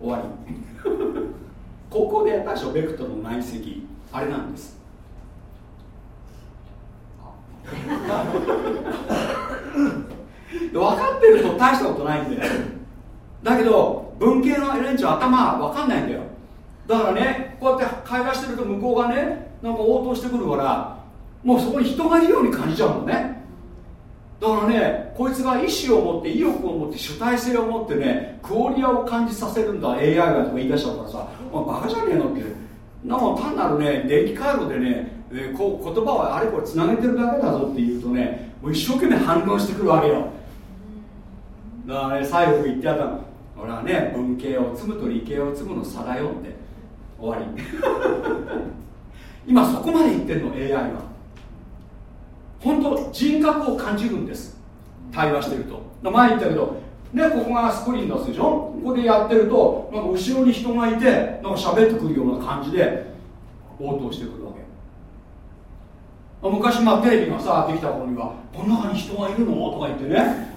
A: 終わり。ここでやったでしょベクトルの内積。あれなんです。分かってると大したことないんだよだけど文系の連中頭分かんないんだよ。だからねこうやって会話してると向こうがねなんか応答してくるからもうそこに人がいるように感じちゃうのね。だからねこいつが意志を持って意欲を持って主体性を持ってねクオリアを感じさせるんだ。AI がとか言い出しちゃうからさ、まあ、バカじゃねえのってなんか単なるね電気回路でね、えー、こう言葉をあれこれつなげてるだけだぞって言うとねもう一生懸命反論してくるわけよ。だからね最後言ってやったの。俺はね文系を積むと理系を積むの差だよって。終わり。今そこまで言ってるの AI は。本当人格を感じるんです。対話してると。前言ったけどねここがスクリーン出すでしょ？ここでやってるとなんか後ろに人がいてなんか喋ってくるような感じで応答してくるわけ。昔まあテレビがさできた頃にはこの中に人がいるの？とか言ってね。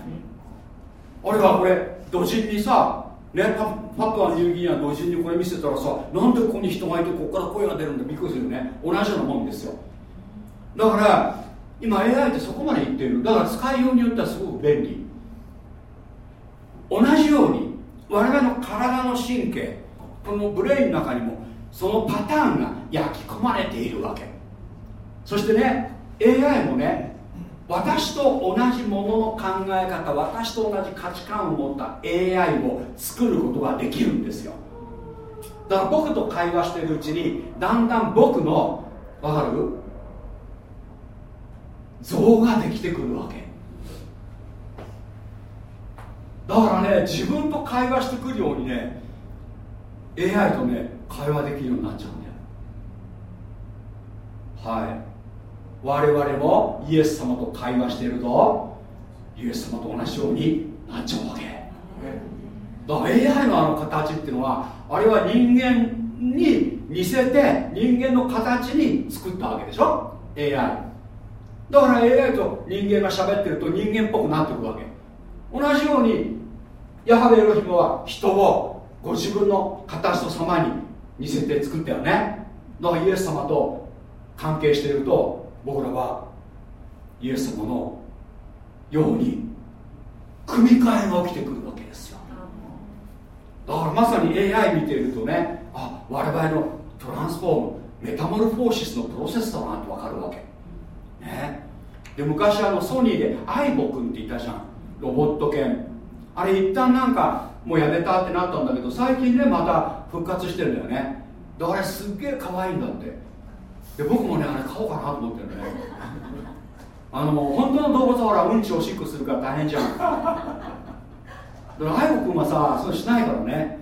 A: あれはこれ土人にさね、パパアニューギニア土人にこれ見せたらさなんでここに人がいてここから声が出るんだびっくりするよね。同じようなもんですよ。だから今 AI ってそこまでいってる。だから使いようによってはすごく便利。同じように我々の体の神経このブレインの中にもそのパターンが焼き込まれているわけ。そしてね AI もね私と同じものの考え方私と同じ価値観を持った AI を作ることができるんですよ。だから僕と会話してるうちにだんだん僕のわかる？像ができてくるわけ。だからね自分と会話してくるようにね AI とね会話できるようになっちゃうんだよ。はい。我々もイエス様と会話しているとイエス様と同じようになっちゃうわけ。だから AI のあの形っていうのはあれは人間に似せて人間の形に作ったわけでしょ？AI だから AI と人間が喋ってると人間っぽくなってくるわけ。同じようにヤハベエロヒムは人をご自分の形と様に似せて作ったよね。だからイエス様と関係していると僕らはイエス様のように組み替えが起きてくるわけですよ。だからまさに AI 見てるとねあ我々のトランスフォームメタモルフォーシスのプロセスだなって分かるわけ。ね。で昔あのソニーでアイボ君っていたじゃん。ロボット犬。あれ一旦なんかもうやめたってなったんだけど最近ねまた復活してるんだよね。だからすっげえ可愛いんだってで僕もねあれ買おうかなと思ってるね。あの本当の動物はほらうんちおしっこするから大変じゃん。だから愛子君はさそうしないからね。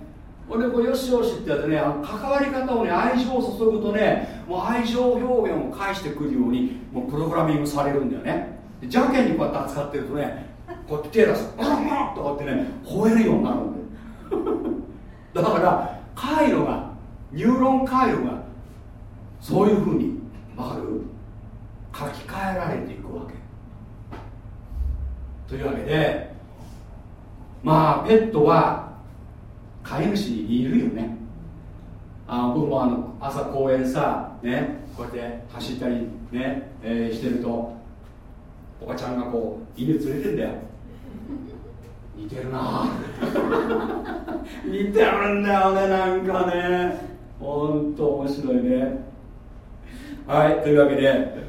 A: 俺こうよしよしってやってね関わり方をね愛情を注ぐとねもう愛情表現を返してくるようにもうプログラミングされるんだよね。邪険にこうやって扱ってるとねこうやって手出す。バンとかってね吠えるようになるんだよ。だから回路がニューロン回路がそういうふうに分かる？書き換えられていくわけ。というわけでまあペットは飼い主にいるよね。あ僕もあの朝公園さねこうやって走ったりね、えー、してるとおばちゃんがこう犬連れてんだよ。似てるな。似てるんだよねなんかね。ほんと面白いね。はいというわけで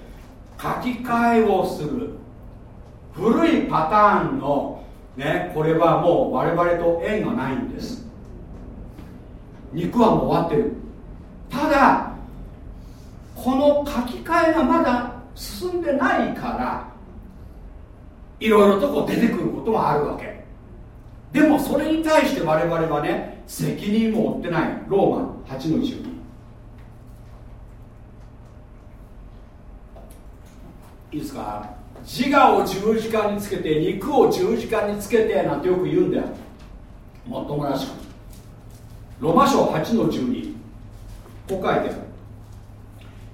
A: 書き換えをする。古いパターンのねこれはもう我々と縁がないんです。肉はもう終わってる。ただこの書き換えがまだ進んでないからいろいろとこう出てくることはあるわけ。でもそれに対して我々はね責任も負ってない。ローマ8の12いいですか？自我を十字架につけて肉を十字架につけてなんてよく言うんだよ。もっともらしく。ロマ書8の12こう書いてある。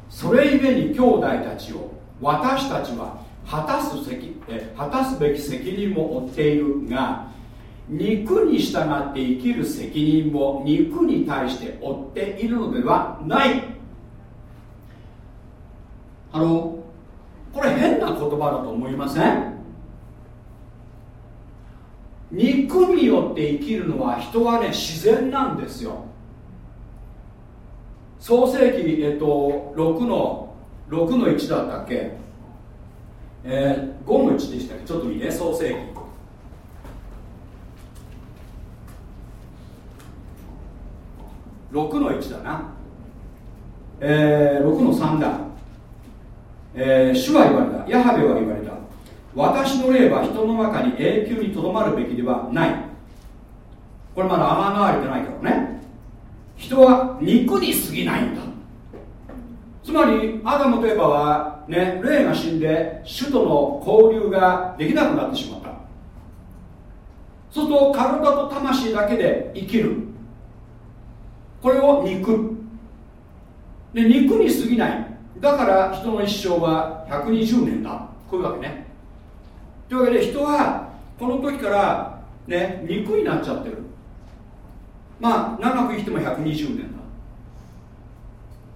A: それゆえに兄弟たちを私たちは果たす責え果たすべき責任も負っているが肉に従って生きる責任を肉に対して負っているのではない。あのこれ変な言葉だと思いません？肉によって生きるのは人はね自然なんですよ。創世紀、えっと、6の6の1だったっけ、えー、5の1でしたっけ？ちょっといいね創世紀。6の1だな、えー、6の3だ、えー、主は言われた。ヤハベは言われた。私の霊は人の中に永久にとどまるべきではない。これまだ甘がわれてないからね。人は肉に過ぎないんだ。つまりアダムとエバはね霊が死んで主との交流ができなくなってしまった。そうすると体と魂だけで生きる。これを肉。で肉に過ぎない。だから人の一生は120年だ。こういうわけね。というわけで人はこの時からね肉になっちゃってる。まあ長く生きても120年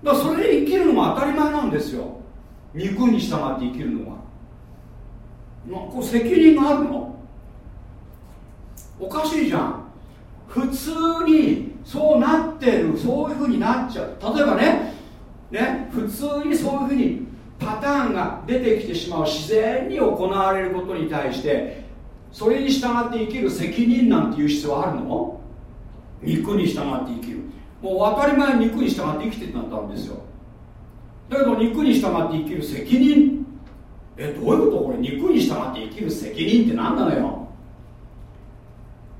A: だ。だからそれで生きるのも当たり前なんですよ。肉に従って生きるのは。まあ、こう責任があるの。おかしいじゃん。普通にそうなってる。そういうふうになっちゃう。例えばねね普通にそういうふうにパターンが出てきてしまう自然に行われることに対してそれに従って生きる責任なんていう必要はあるの？肉に従って生きる。もう当たり前に肉に従って生きてなったんですよ。だけど肉に従って生きる責任。えどういうことこれ？肉に従って生きる責任って何なのよ？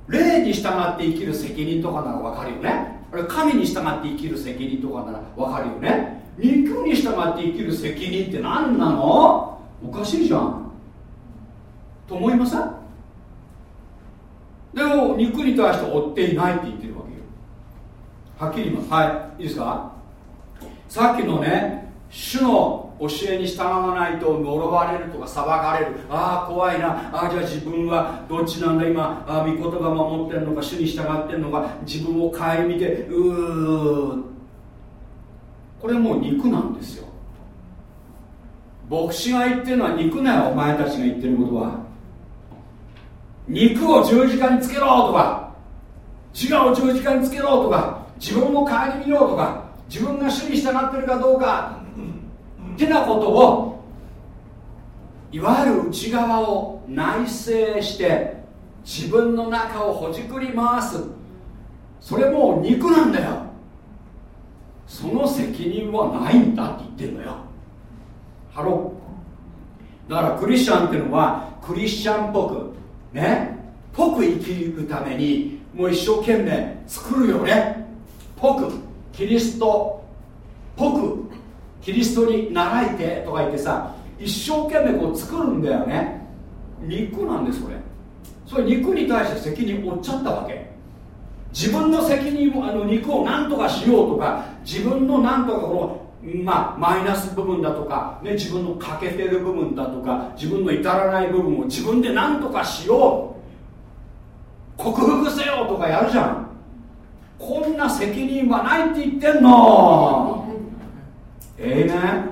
A: 霊に従って生きる責任とかなら分かるよね。神に従って生きる責任とかなら分かるよね肉に従って生きる責任って何なの？おかしいじゃん。と思いません？でも肉に対して追っていないって言ってるわけよ。はっきり言います。はい。いいですか？さっきのね主の教えに従わないと呪われるとか裁かれる。ああ怖いな。ああじゃあ自分はどっちなんだ？今ああ御言葉守ってるのか主に従ってるのか自分を顧みてうーこれもう肉なんですよ。牧師が言ってるのは肉なよお前たちが言ってることは。肉を十字架につけろとか自我を十字架につけろとか自分を顧みろとか自分が主に従ってるかどうかってなことをいわゆる内側を内省して自分の中をほじくり回す。それもう肉なんだよ。その責任はないんだって言ってるのよ。ハロだからクリスチャンっていうのはクリスチャンっぽくねぽく生きるためにもう一生懸命作るよね。ぽくキリストぽくキリストに習いてとか言ってさ一生懸命こう作るんだよね。肉なんですそれ。それ肉に対して責任負っちゃったわけ。自分の責任をあの肉を何とかしようとか自分の何とかこのまあ、マイナス部分だとか、ね、自分の欠けてる部分だとか自分の至らない部分を自分で何とかしよう克服せよとかやるじゃん。こんな責任はないって言ってんの。ええね。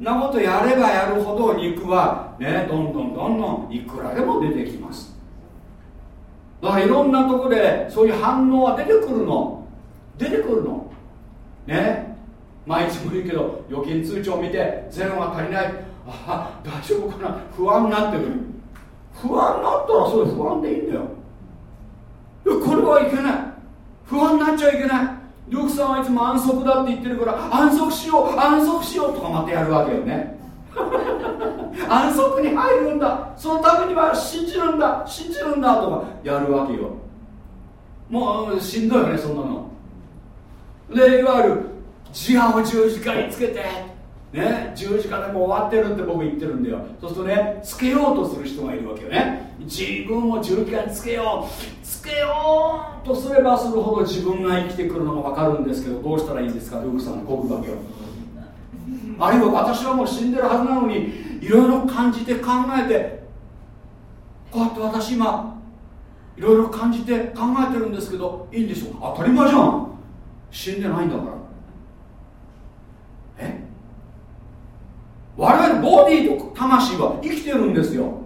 A: なことやればやるほど肉はねどんどんどんどんいくらでも出てきます。だからいろんなとこでそういう反応は出てくるの。出てくるのね。毎日もいいけど預金通帳見てゼロが足りない。ああ大丈夫かな。不安になってくる。不安になったらそれ不安でいいんだよ。これはいけない。不安になっちゃいけない。ルークさんはいつも安息だって言ってるから安息しよう安息しようとかまたやるわけよね。安息に入るんだ。そのためには信じるんだ。信じるんだとかやるわけよ。もうしんどいよねそんなの。でいわゆる自我を十字架につけてね十字架でも終わってるって僕言ってるんだよ。そうするとねつけようとする人がいるわけよね。自分を十字架につけよう。つけようとすればするほど自分が生きてくるのが分かるんですけどどうしたらいいんですか？ルークさんの告白よあるいは私はもう死んでるはずなのにいろいろ感じて考えてこうやって私今いろいろ感じて考えてるんですけどいいんでしょうか？当たり前じゃん。死んでないんだから。え？我々ボディと魂は生きてるんですよ。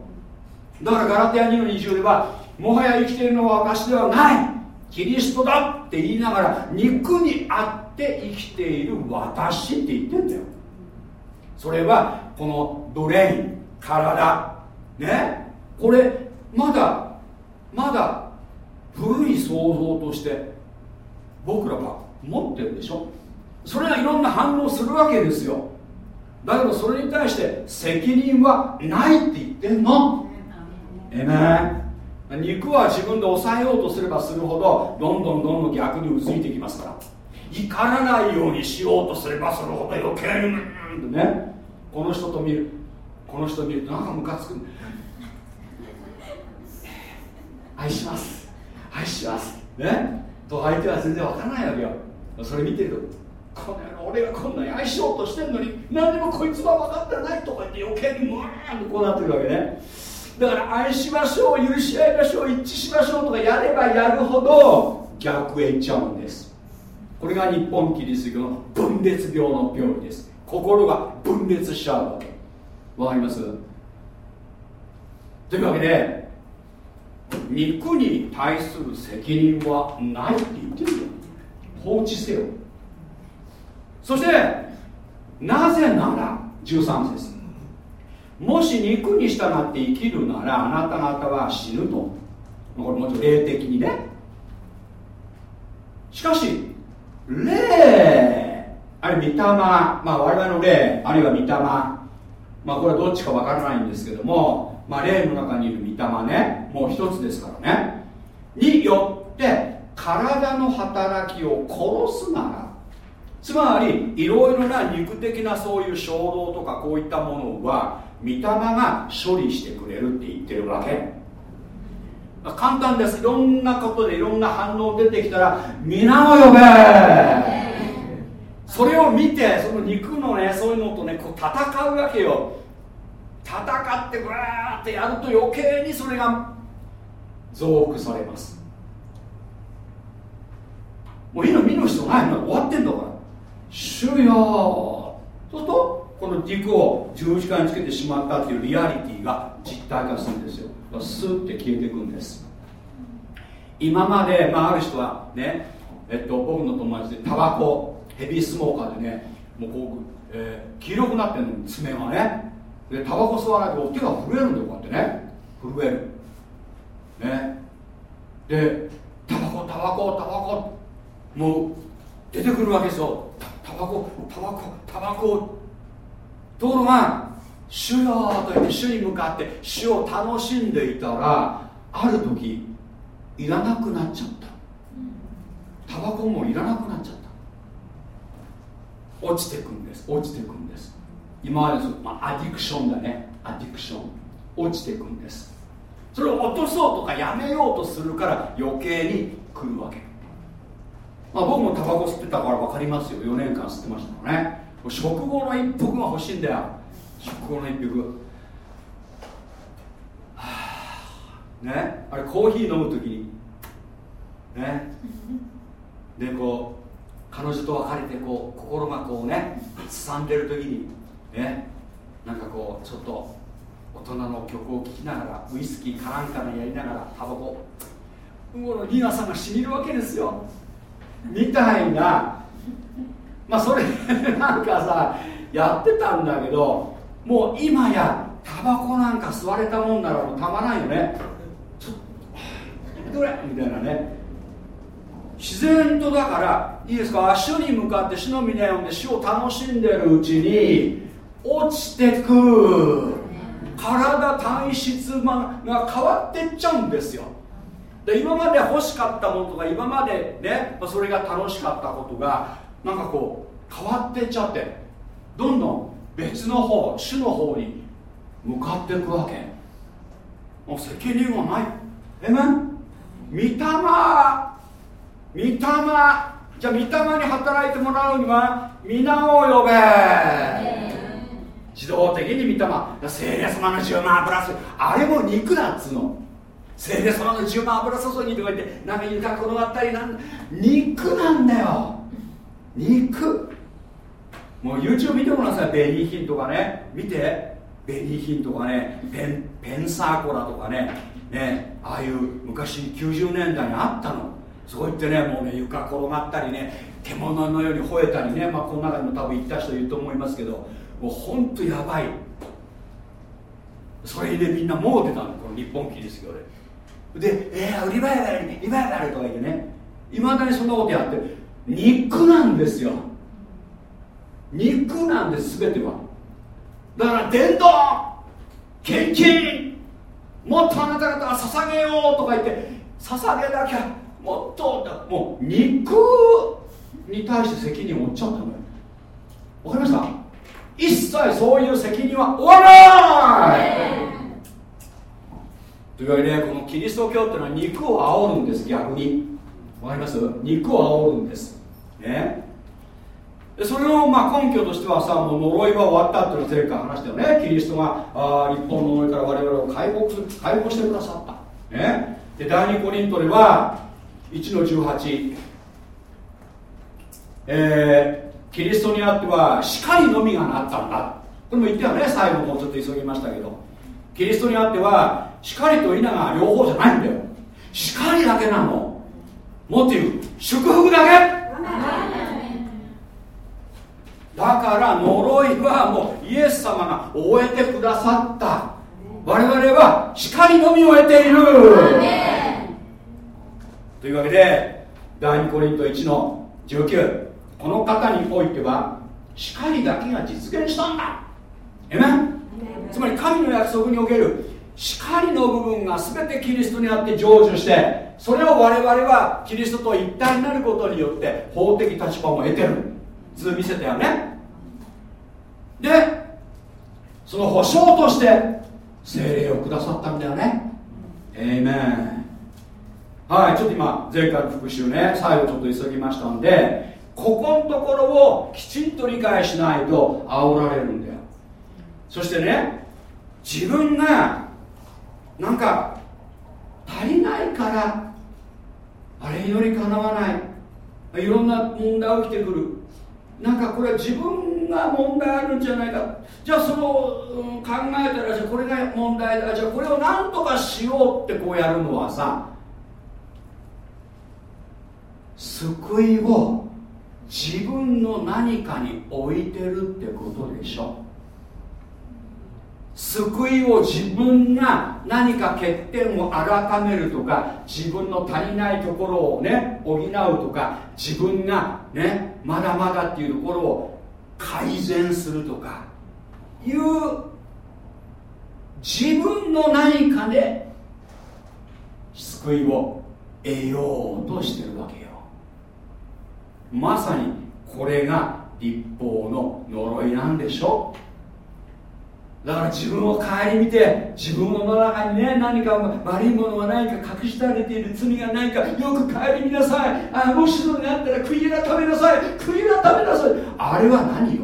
A: だからガラテヤ2の20ではもはや生きているのは私ではない。キリストだって言いながら肉にあって生きている私って言ってんだよ。それはこのブレイン体。ね？これまだまだ古い想像として僕らは持ってるでしょ？それがいろんな反応するわけですよ。だけどそれに対して責任はないって言ってんの。えめ肉は自分で抑えようとすればするほどどんどんどんどん逆にうついてきますから。怒らないようにしようとすればするほど余計に。うんってねこの人と見る。この人見る。となんかムカつく愛します。愛します。ね？と相手は全然わからないわけよそれ見てるとこの野郎俺がこんなに愛しようとしてんのに何でもこいつは分かってないとか言って余計にムーンとこうなってるわけね。だから愛しましょう許し合いましょう一致しましょうとかやればやるほど逆へ行っちゃうんです。これが日本キリスト教の分裂病の病理です。心が分裂しちゃうわけ。わかります？というわけで肉に対する責任はないって言ってるよ。放置せよ。そしてなぜなら13節。もし肉に従って生きるならあなた方は死ぬと。これもちろん霊的にね。しかし霊あるいは御霊まあ我々の霊あるいは御霊。まあこれはどっちかわからないんですけどもまあ霊の中にいる御霊ね。もう一つですからね。によって体の働きを殺すならつまりいろいろな肉的なそういう衝動とかこういったものは御霊が処理してくれるって言ってるわけ。簡単です。いろんなことでいろんな反応出てきたら皆を呼べ。それを見てその肉のねそういうのとねこう戦うわけよ。戦ってブワーってやると余計にそれが増幅されます。もういいの見る必要ないの終わってんだから。主よそうするとこの肉を十字架につけてしまったっていうリアリティが実体化するんですよ。スーって消えていくんです。今まで、まあ、ある人はねえっと僕の友達でタバコヘビースモーカーでねもうこう、えー、黄色くなってるの爪がね。でタバコ吸わないと手が震えるんだよこうやってね。震える。ね。でタバコタバコタバコもう出てくるわけですよ。タバコタバコタバコところが主よと言って主に向かって主を楽しんでいたらある時いらなくなっちゃった。タバコもいらなくなっちゃった。落ちてくんです。落ちてくんです。今までまあ、アディクションだね。アディクション。落ちてくんです。それを落とそうとかやめようとするから余計に来るわけ、まあ、僕もタバコ吸ってたから分かりますよ。4年間吸ってましたからね。食後の一服が欲しいんだよ。食後の一服。ね？あれコーヒー飲む時に。ね？でこう彼女と別れてこう心がこうねすさんでる時にね？なんかこうちょっと大人の曲を聴きながらウイスキーカランカランやりながらタバコ。もう苦さんがしみるわけですよ。みたいな。まあそれなんかさやってたんだけどもう今やタバコなんか吸われたもんならもう。たまらんよね。ちょっとやめてくれみたいなね。自然とだからいいですか？主に向かって主の峰を読んで主を楽しんでるうちに落ちてく。体体質が変わってっちゃうんですよ。で今まで欲しかったものとか今までねそれが楽しかったことがなんかこう変わってっちゃってどんどん別の方主の方に向かっていくわけ。もう責任はない。えめ御霊御霊じゃあ御霊に働いてもらうには皆を呼べ。自動的に御霊聖霊様の十万油注ぎあれも肉だっつうの聖霊様の十万油注ぎとか言ってなんか床転がったりなん肉なんだよ。肉。もう YouTube 見てごらんなさい。ベリーヒンとかね。見て。ベリーヒンとかね。ペンペンサーコラとかね。ね。ああいう昔90年代にあったの。そう言ってねもうね床転がったりね獣のように吠えたりね、まあ、この中にも多分行った人いると思いますけどもうほんとやばい。それでみんなもう出たの。この日本キリスト教でえー、リバイバルリバイバルとか言ってね。いまだにそんなことやって肉なんですよ。肉なんです全ては。だから伝道献金もっとあなた方は捧げようとか言って捧げなきゃもっともう肉に対して責任を負っちゃったのよ。わかりました？一切そういう責任は負わない。というわけでこのキリスト教っていうのは肉を煽るんです逆に。わかります？肉を煽るんです。ね。でそれのまあ根拠としてはさもう呪いは終わったっていうのを前回話したよね。キリストがあ日本の呪いから我々を解放する解放してくださった。ね。で第2コリントでは1の18えーキリストにあっては光のみがなったんだ。これも言ったよね。最後もうちょっと急ぎましたけど。キリストにあっては光と稲が両方じゃないんだよ。光だけなの。もっと言う。祝福だけ。だから呪いはもうイエス様が終えてくださった。我々は光のみを得ている。というわけで第2コリント1の19この方においては光だけが実現したんだ。えめつまり神の約束における光の部分が全てキリストにあって成就してそれを我々はキリストと一体になることによって法的立場も得てる。図見せたよね。でその保証として精霊をくださったんだよね。えいめんはいちょっと今前回の復習ね最後ちょっと急ぎましたんでここのところをきちんと理解しないと煽られるんだよ。そしてね自分がなんか足りないからあれよりかなわない。いろんな問題起きてくる。なんかこれは自分が問題あるんじゃないか。じゃあその、うん、考えたらじゃあこれが問題だ。じゃあこれを何とかしようってこうやるのはさ救いを自分の何かに置いてるってことでしょ。救いを自分が何か欠点を改めるとか自分の足りないところをね補うとか自分がねまだまだっていうところを改善するとかいう自分の何かで救いを得ようとしてるわけよ。まさにこれが立法の呪いなんでしょ？だから自分を顧みて自分の中にね何か悪いものがないか隠してあげている罪がないかよく顧みなさい。あもしのがあったら悔い改めなさい。悔い改めなさい。あれは何よ？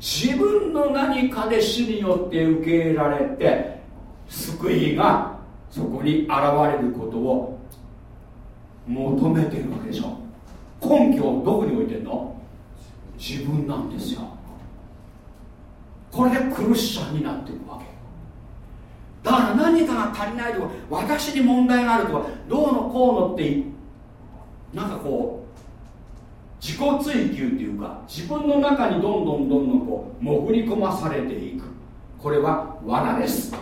A: 自分の何かで主によって受け入れられて救いがそこに現れることを求めてるわけでしょ。根拠をどこに置いてんの？自分なんですよ。これでクリスチャンになっていくわけ。だから何かが足りないとか私に問題があるとかどうのこうのってなんかこう自己追求っていうか自分の中にどんどんどんどんこう潜り込まされていく。これは罠です。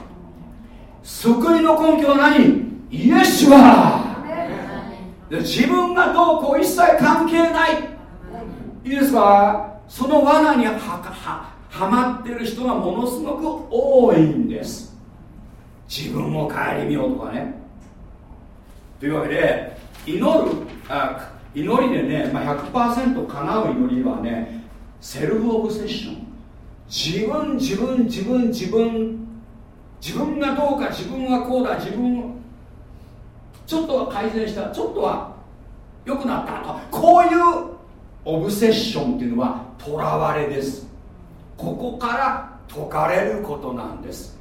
A: 救いの根拠は何？イエスは自分がどうこう一切関係ない。いいですか？その罠にはははまってる人がものすごく多いんです。自分を顧みようとかね。というわけで祈るあ祈りでね、まあ、100%叶う祈りはねセルフオブセッション。自分自分自分自分自分がどうか自分はこうだ自分ちょっとは改善したちょっとは良くなったと。こういうオブセッションっていうのはとらわれです。ここから解かれることなんです。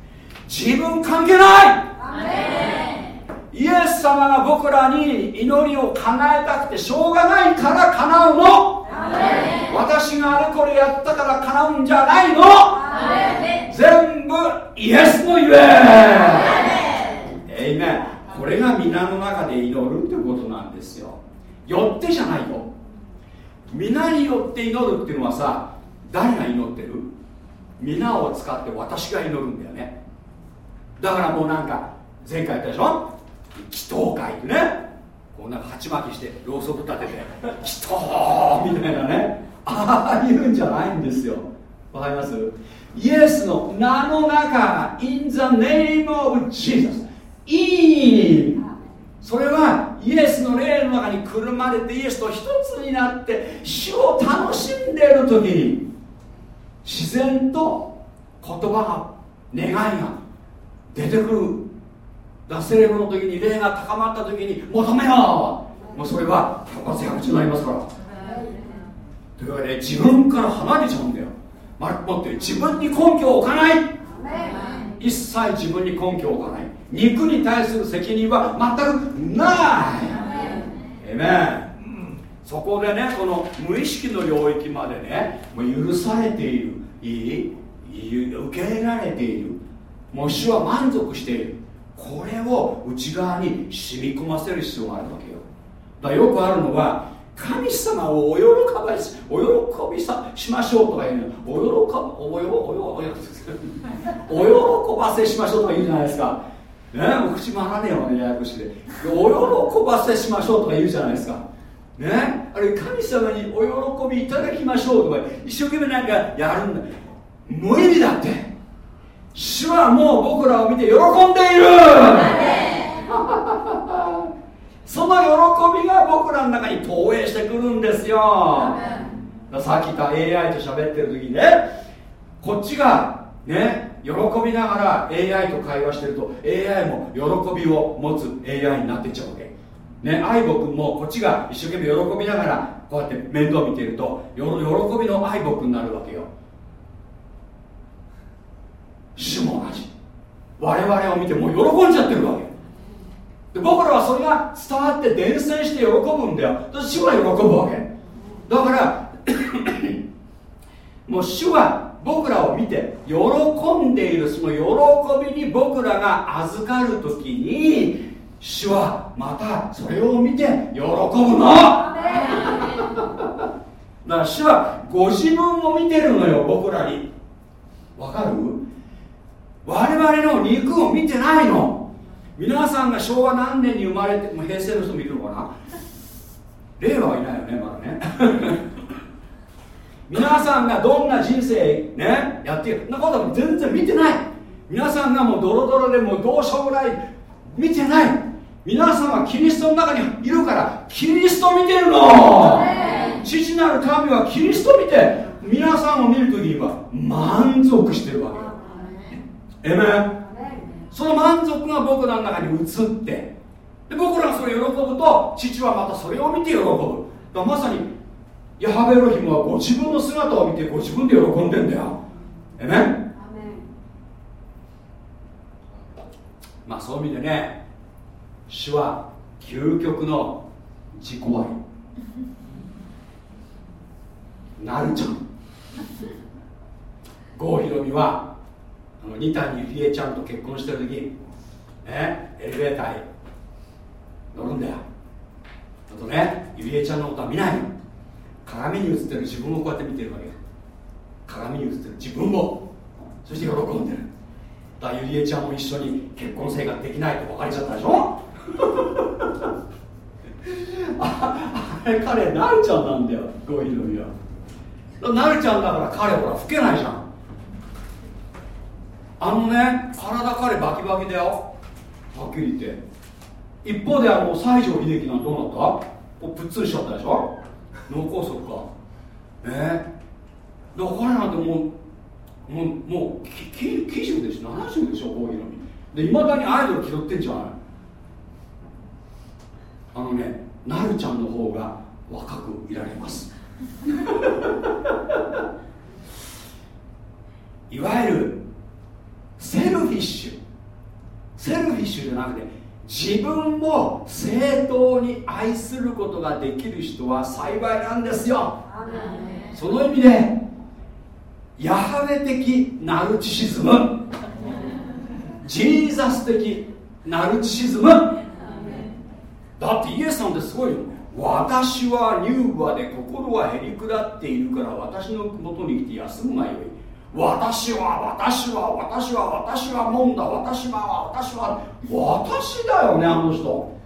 A: 自分関係ない。イエス様が僕らに祈りを叶えたくてしょうがないから叶うの。私があれこれやったから叶うんじゃないの。全部イエスのゆえ。えいめこれが皆の中で祈るってことなんですよ。よってじゃないよ。皆によって祈るっていうのはさ誰が祈ってる？皆を使って私が祈るんだよね。だからもうなんか前回言ったでしょ？祈祷会ってね。こうなんか鉢巻きしてろうそく立てて 祈祷みたいなね。ああいうんじゃないんですよ。わかります？イエスの名の中 In the name of Jesus いい。それはイエスの霊の中にくるまれてイエスと一つになって主を楽しんでいる時に自然と言葉が願いが出てくる。だセレブの時に霊が高まった時に求めよ。うもうそれは百発百中になりますから。というわけで自分から離れちゃうんだよ。丸く持って自分に根拠を置かない。一切自分に根拠を置かない。肉に対する責任は全くない。えめそこでねこの無意識の領域までねもう許されている。いい受け入れられている。もう主は満足している。これを内側に染み込ませる必要があるわけよ。だからよくあるのは神様をお喜ばしお喜びさしましょうとか言うの。お喜およおよ お喜ばせしましょうとか言うじゃないですか。ねもう口回らねえよねややこしいで。お喜ばせしましょうとか言うじゃないですか。ね？あれ神様にお喜びいただきましょうとか一生懸命なんかやるんだ。無意味だって。主はもう僕らを見て喜んでいる。その喜びが僕らの中に投影してくるんですよ。さっき言った AI と喋ってる時にねこっちがね喜びながら AI と会話してると AI も喜びを持つ AI になっていっちゃうわけね愛僕もこっちが一生懸命喜びながらこうやって面倒見ていると喜びの愛僕になるわけよ。主も同じ我々を見てもう喜んじゃってるわけで僕らはそれが伝わって伝染して喜ぶんだよ。主は喜ぶわけ。だから もう主は僕らを見て喜んでいる。その喜びに僕らが預かる時に主はまたそれを見て喜ぶの。だから主はご自分を見てるのよ僕らに。わかる？我々の肉を見てないの。皆さんが昭和何年に生まれて平成の人見るのかな？令和はいないよねまだね。皆さんがどんな人生ねやってるなことも全然見てない。皆さんがもうドロドロでもうどうしようもない。見てない皆さんはキリストの中にいるからキリスト見てるの。父なる神はキリスト見て皆さんを見るときには満足してるわけよ。えめその満足が僕らの中に移ってで僕らがそれを喜ぶと父はまたそれを見て喜ぶ。だまさにヤハベロヒムはご自分の姿を見てご自分で喜んでんだよ。えめまあそういう意味でね主は究極の自己愛。なるちゃん。郷ひろみはあの二谷ゆりえちゃんと結婚してる時ねエレベーターへ乗るんだよ。あとねゆりえちゃんのことは見ない。の鏡に映ってる自分をこうやって見てるわけ。鏡に映ってる自分を。そして喜んでる。だゆりえちゃんも一緒に結婚生活できないと別れちゃったでしょ？ああれ彼なるちゃんなんだよ。ゴイのはなるちゃんだから彼ほら老けないじゃん。あのね体彼バキバキだよ。はっきり言って。一方であの西城秀樹なんどうなった？ぷっつりしちゃったでしょ？脳梗塞か。ねえ？だから彼なんてもうもうもう90でしょ？70でしょ？こういうのにでいまだにアイドル気取ってんじゃない？あのねなるちゃんの方が若くいられます。いわゆる selfish。selfish じゃなくて自分を正当に愛することができる人は幸いなんですよ。その意味でヤハウェ的ナルチシズム。ジーザス的ナルチシズムだってイエスさんってすごいよ私は乳和で心はへりくだっているから私のもとに来て休むがよい。私は私は私は私はもんだ私は私は私だよねあの人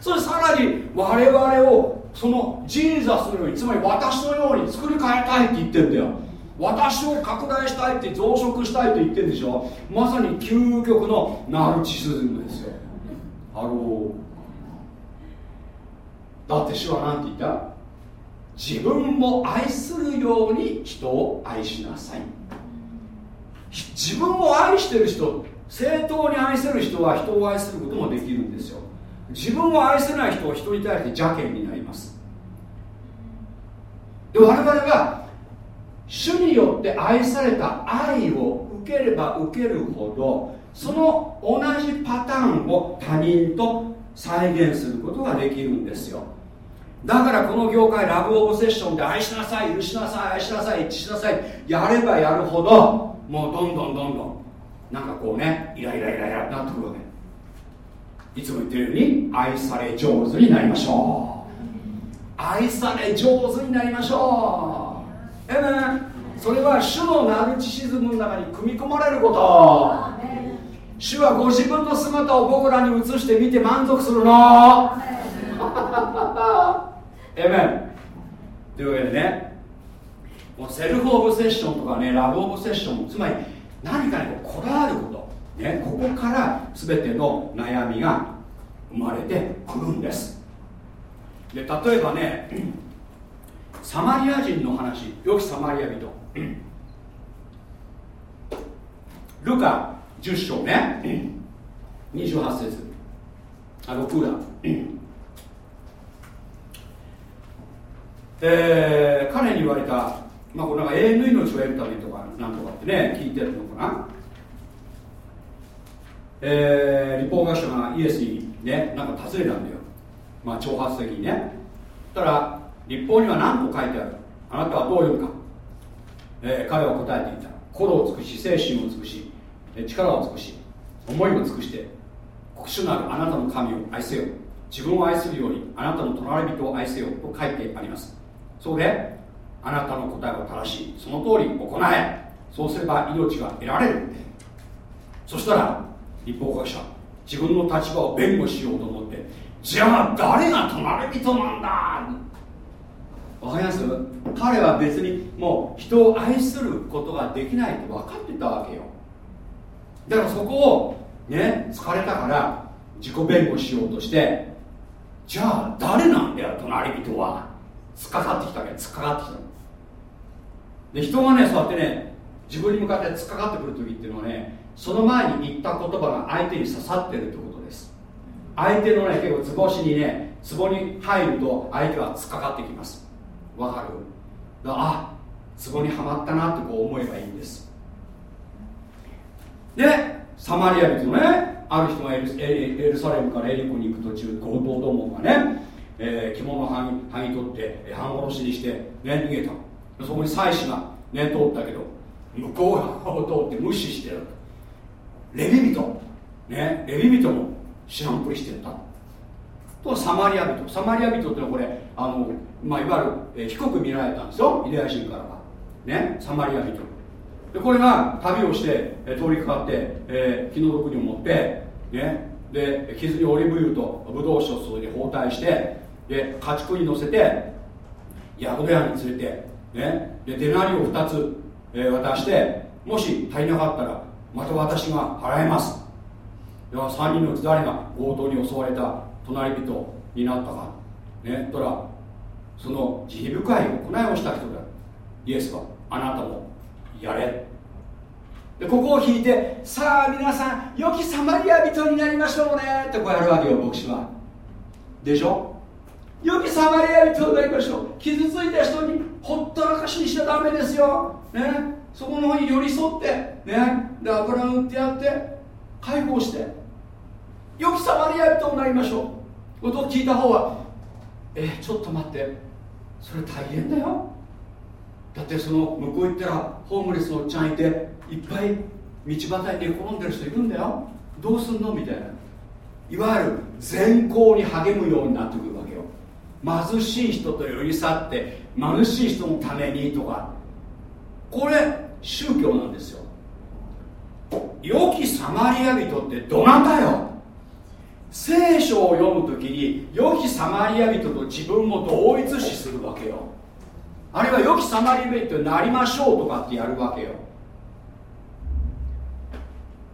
A: それさらに我々をその Jesus のようにつまり私のように作り変えたいって言ってんだよ私を拡大したいって増殖したいって言ってるんでしょ？まさに究極のナルチスズムですよ。ハローだって主は何て言った？自分も愛するように人を愛しなさい。自分を愛してる人正当に愛せる人は人を愛することもできるんですよ。自分を愛せない人は人に対して邪険になります。で我々が主によって愛された愛を受ければ受けるほどその同じパターンを他人と再現することができるんですよ。だからこの業界ラブオブセッションで愛しなさい許しなさい愛しなさい一致しなさいやればやるほどもうどんどんどんどんなんかこうねイライライライラなってくるわけ。いつも言ってるように愛され上手になりましょう。愛され上手になりましょう。えめそれは主のナルチシズムの中に組み込まれること。主はご自分の姿を僕らに映して見て満足するの。エメン。というわけでねもうセルフオブセッションとかねラブオブセッションつまり何かにこだわること、ね、ここから全ての悩みが生まれてくるんです。で例えばねサマリア人の話。良きサマリア人ルカ10章ね。28節。あ6だえー、彼に言われた、まあ、これなんか永遠の命を得るためにとかなんとかってね聞いてるのかな。えー、立法学者がイエスにねなんか尋ねたんだよ。まあ挑発的にね。たら立法には何と書いてある？あなたはどう読むか、えー、彼は答えていた。心を尽くし精神を尽くし力を尽くし思いを尽くして国主なるあなたの神を愛せよ。自分を愛するようにあなたの隣人を愛せよ。と書いてあります。そうであなたの答えは正しい。その通り行え。そうすれば命が得られる。そしたら立法学者自分の立場を弁護しようと思ってじゃあ誰が隣人なんだ？わかります？彼は別にもう人を愛することができないって分かってたわけよ。だからそこをね疲れたから自己弁護しようとしてじゃあ誰なんだよ隣人は。突っかかってきたわけ。突っかかってきたで人がねそうやってね自分に向かって突っかかってくる時っていうのはねその前に言った言葉が相手に刺さってるってことです。相手のね結構図星にね壺に入ると相手は突っかかってきます。わかる？だあ壺にはまったなってこう思えばいいんです。でサマリア人のねある人がエルサレムからエリコに行く途中強盗どもがね、えー、着物を剥ぎ剥ぎ取って半殺しにして、ね、逃げた。そこに妻子が、ね、通ったけど向こう側を通って無視してるレビ人。ねレビ人も知らんぷりしてた。とサマリア人。サマリア人ってのはこれあの、まあ、いわゆる、えー、低く見られたんですよ。ユダヤ人からは。ね？サマリア人。でこれが旅をして、えー、通りかかって、えー、気の毒に思ってね？で傷にオリーブ油とブドウ酒を注いで包帯してで家畜に乗せてヤゴド屋に連れて、ね、でデナリを2つ、えー、渡してもし足りなかったらまた私が払います。では3人のうち誰が強盗に襲われた隣人になったか。ねとらその慈悲深い行いをした人だ。イエスはあなたもやれ。でここを引いてさあ皆さん良きサマリア人になりましょうね。ってこうやるわけよ牧師は。でしょ？良きサマリア人になりましょう。傷ついた人にほったらかしにしちゃダメですよ、ね、そこの方に寄り添ってね？で油塗ってやって解放して良きサマリア人になりましょう。ことを聞いた方はえちょっと待って。それ大変だよ。だってその向こう行ったらホームレスのおっちゃんいていっぱい道端に寝転んでる人いるんだよ。どうすんの？みたいな。いわゆる善行に励むようになってくるわけよ。貧しい人と寄り添って貧しい人のためにとか。これ宗教なんですよ。良きサマリア人ってどなたよ？聖書を読む時に良きサマリア人と自分を同一視するわけよ。あるいは良きサマリア人になりましょうとかってやるわけよ。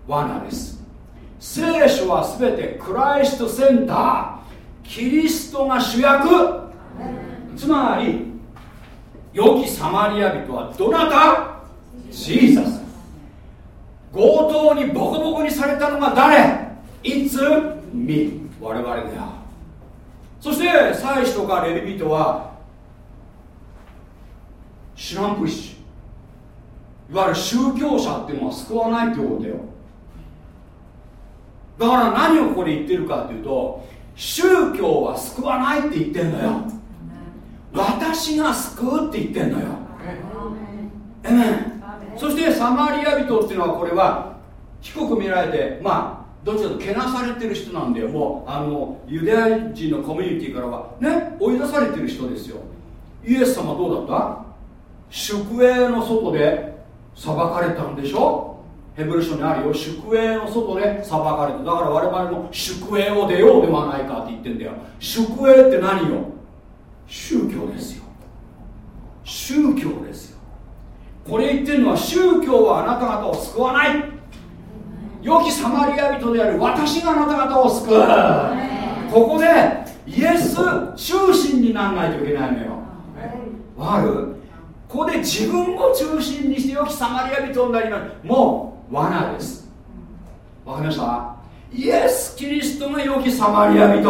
A: 罠です。聖書は全てクライストセンターキリストが主役。つまり良きサマリア人はどなた？ジーザス。強盗にボコボコにされたのが誰？いつ？み我々だよそして祭司とかレビ人は知らんぷりしいわゆる宗教者っていうのは救わないってことだよ。だから何をここで言ってるかっていうと宗教は救わないって言ってんのよ。私が救うって言ってんのよ。えめそしてサマリア人っていうのはこれは低く見られてまあどっちかとけなされてる人なんだよ。もうあのユダヤ人のコミュニティからは。ね追い出されてる人ですよ。イエス様どうだった？宿営の外で裁かれたんでしょ？ヘブル書にあるよ。宿営の外で裁かれてだから我々も宿営を出ようではないかって言ってんだよ。宿営って何よ？宗教ですよ。宗教ですよ。これ言ってるのは宗教はあなた方を救わない。良きサマリア人である私があなた方を救う。ここでイエス中心にならないといけないのよ。わかる？ここで自分を中心にして良きサマリア人になります。もう罠です。わかりました？イエス・キリストが良きサマリア人。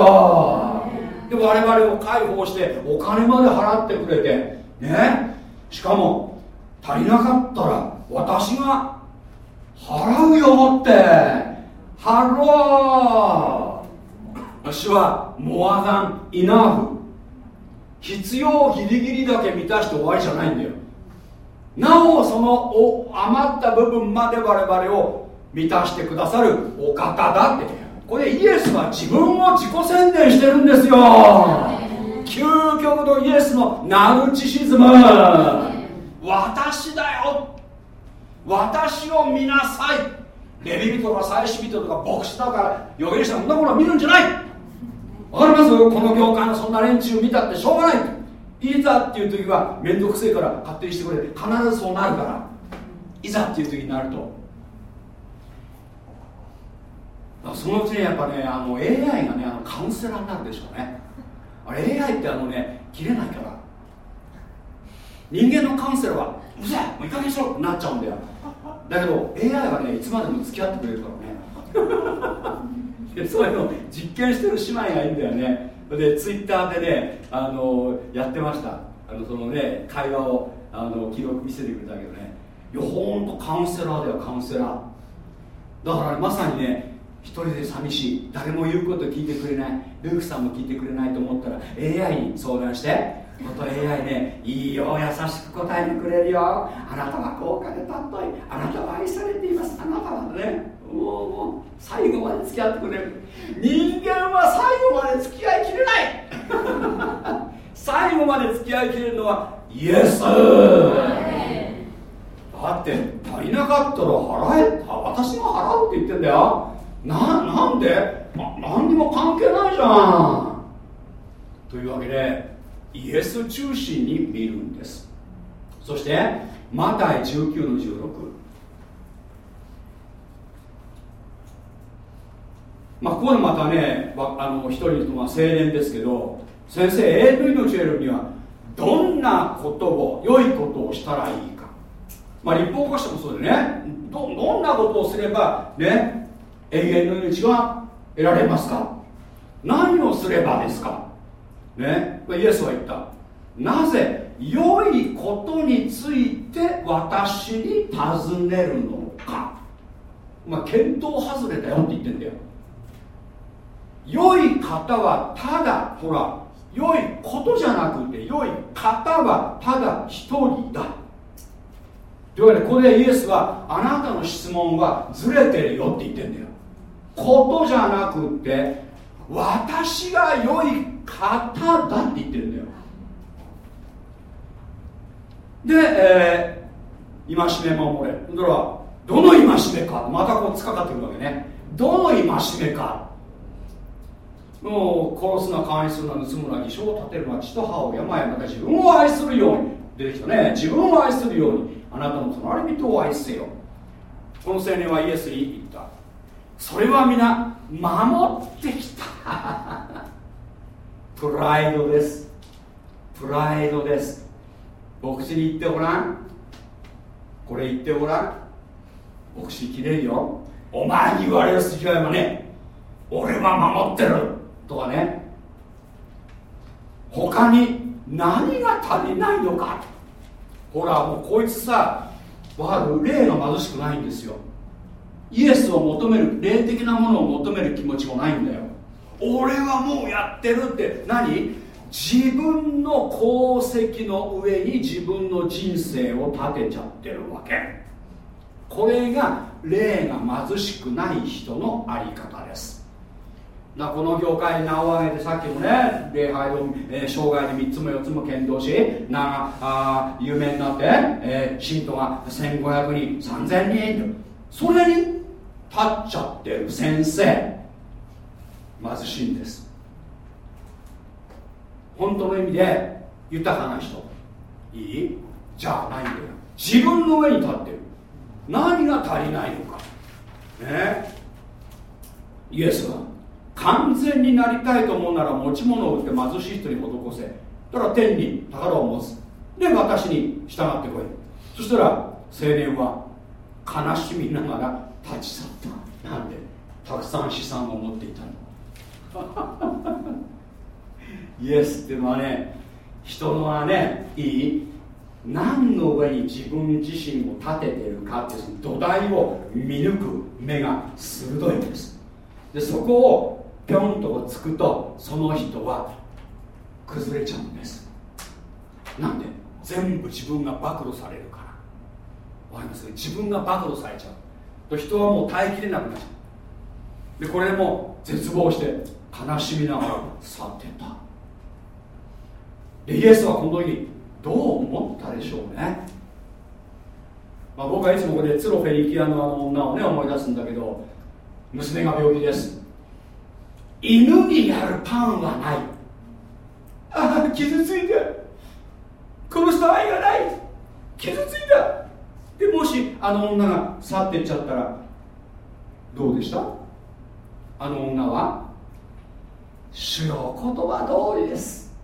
A: で我々を解放してお金まで払ってくれてね？しかも足りなかったら私が払うよって。ハロー私は more than enough。必要ギリギリだけ満たして終わりじゃないんだよ。なおその余った部分まで我々を満たしてくださるお方だって。これイエスは自分を自己宣伝してるんですよ。究極のイエスのナルチシズム私だよ私を見なさい。レビ人とか祭司人とか牧師だから預言者そんなものは見るんじゃない。わかります？この業界のそんな連中見たってしょうがない。いざっていう時は面倒くせえから勝手にしてくれ。必ずそうなるから。いざっていう時になると。そのうちねやっぱねあの AI がねあのカウンセラーになるでしょうね。あれ AI ってあのね切れないから。人間のカウンセラーはうざいもういい加減しろってなっちゃうんだよ。だけど AI はねいつまでも付き合ってくれるからね。そういうの実験してる姉妹がいいんだよね。でツイッターでねあのやってました。あのそのね会話をあの記録見せてくれたけどね。いやほんとカウンセラーだよカウンセラー。だから、ね、まさにね一人で寂しい。誰も言うこと聞いてくれない。ルークさんも聞いてくれないと思ったら AI に相談してまた AI ねいいよ優しく答えてくれるよ。あなたは高価で尊いあなたは愛されています。あなたはねもう最後まで付き合ってくれる。人間は最後まで付き合いきれない。最後まで付き合いきれるのはイエス。だって足りなかったら払え私が払うって言ってんだよ。ななんで？何にも関係ないじゃん。というわけでイエス中心に見るんです。そしてマタイ19の16まあここでまたねあの一人の青年ですけど先生永遠の命を得るにはどんなことを良いことをしたらいいか。まあ立法化してもそうでね。どどんなことをすればね永遠の命が得られますか？何をすればですか？ね。イエスは言った。なぜ良いことについて私に尋ねるのか。まあ見当外れだよって言ってんだよ。良い方はただほら良いことじゃなくて良い方はただ一人だ。というわけでここでイエスはあなたの質問はずれてるよって言ってんだよ。ことじゃなくて私が良い方だって言ってるんだよ。で、えー、戒め守れ。だからどの戒めか。またこうつかかってくるわけね。どの戒めか。もう殺すな監視するな盗むな偽証を立てるな血と歯を山へまた自分を愛するように。出てきたね。自分を愛するように。あなたの隣人を愛せよ。この青年はイエスに言った。それは皆守ってきた。プライドです。プライドです。牧師に言ってごらん。これ言ってごらん。牧師切れるよ。お前に言われる筋合いはね俺は守ってる。とかね。他に何が足りないのか。ほらもうこいつさわかる？霊が貧しくないんですよ。イエスを求める霊的なものを求める気持ちもないんだよ。俺はもうやってるって。何？自分の功績の上に自分の人生を立てちゃってるわけ。これが霊が貧しくない人のあり方です。だこの業界に名を挙げてさっきもね礼拝の、えー、生涯で3つも4つも検討しなあ有名になって、えー、信徒が1500人3000人それに立っちゃってる先生。貧しいんです。本当の意味で豊かな人。いい？じゃないんだよ。自分の上に立ってる。何が足りないのか。ね？イエスは完全になりたいと思うなら持ち物を売って貧しい人に施せ。だから天に宝を持つ。で私に従ってこい。そしたら青年は悲しみながら立ち去った。なんで？たくさん資産を持っていたの。イエスっていうのはね人のはねいい何の上に自分自身を立ててるかってその土台を見抜く目が鋭いんです。でそこをぴょんとつくとその人は崩れちゃうんです。なんで全部自分が暴露されるから。わかります？自分が暴露されちゃう。と人はもう耐えきれなくなっちゃう。でこれも絶望して悲しみながら去ってった。でイエスはこの時どう思ったでしょうね。まあ、僕はいつもここでツロフェリキアのあの女をね思い出すんだけど娘が病気です。犬にやるパンはない。ああ傷ついて。この人愛がない。傷ついた。でもしあの女が去っていっちゃったらどうでした？あの女は？主の言葉通りです。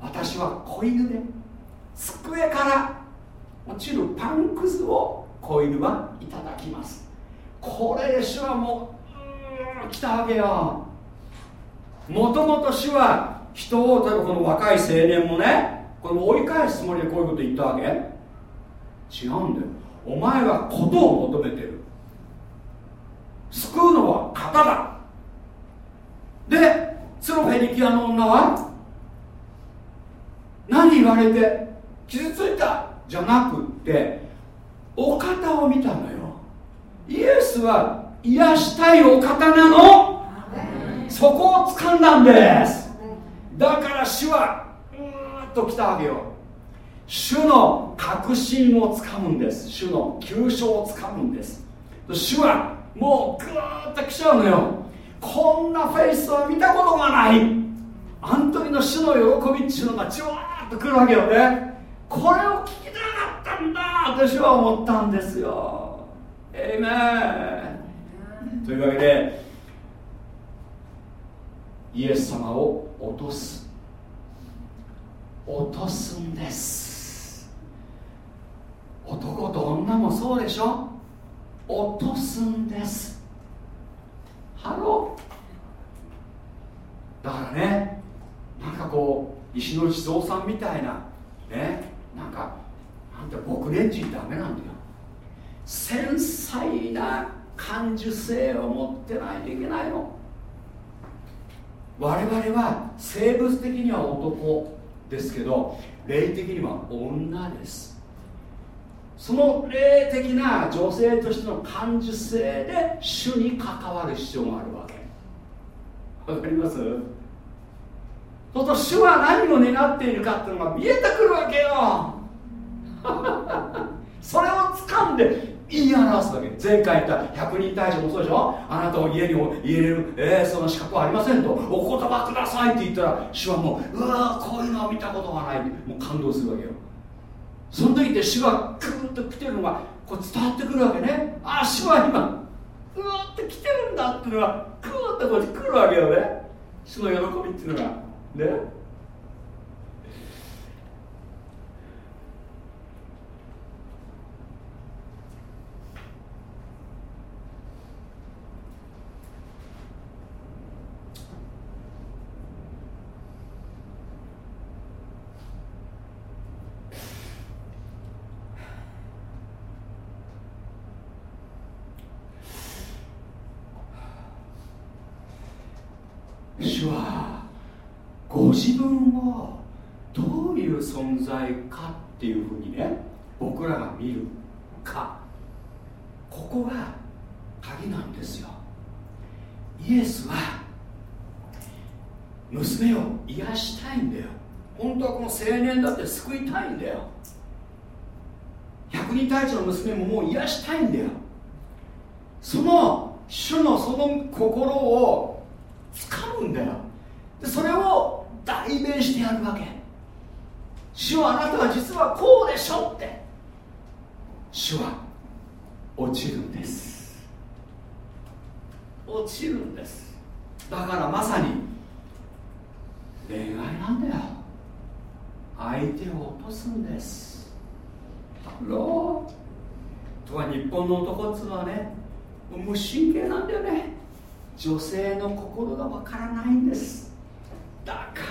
A: 私は子犬で机から落ちるパンくずを子犬はいただきます。これで主はもう来たわけよ。もともと主は人を例えばこの若い青年もねこれも追い返すつもりでこういうこと言ったわけ。違うんだよ。お前はことを求めてる。救うのは型だ。でツロフェニキアの女は何言われて傷ついたじゃなくってお方を見たのよ。イエスは癒したいお方なの。そこを掴んだんです。だから主はうーっと来たわけよ。主の確信をつかむんです。主の急所をつかむんです。主はもうぐーっと来ちゃうのよこんなフェイスは見たことがない。あん時の主の喜びっていうのがじわーっと来るわけよね。これを聞きたかったんだ私は思ったんですよ。えいめというわけでイエス様を落とす。落とすんです。男と女もそうでしょ？落とすんです。ハロー。だからねなんかこう石の地蔵さんみたいなねなんかなんて僕レンジダメなんだよ。繊細な感受性を持ってないといけないの。我々は生物的には男ですけど霊的には女です。その霊的な女性としての感受性で主に関わる必要があるわけ。わかります？そうと主は何を願っているかっていうのが見えてくるわけよ。それを掴んで言い表すわけ。前回言った100人退場もそうでしょ？あなたを家に入れる、えー、その資格はありませんと。お言葉くださいって言ったら主はもううわこういうのは見たことがない。もう感動するわけよその時って主がグーッと来てるのがこう伝わってくるわけね。ああ主は今うわって来てるんだっていうのがグーッとこっち来るわけよね。主の喜びっていうのが。ね主はご自分をどういう存在かっていうふうにね僕らが見るか。ここが鍵なんですよ。イエスは娘を癒したいんだよ。本当はこの青年だって救いたいんだよ。百人隊長の娘ももう癒したいんだよ。その主のその心を掴むんだよ。でそれを代弁してやるわけ。主はあなたは実はこうでしょって。主は落ちるんです。落ちるんです。だからまさに恋愛なんだよ。相手を落とすんです。ハローとは日本の男っつうのはね無神経なんだよね。女性の心がわからないんです。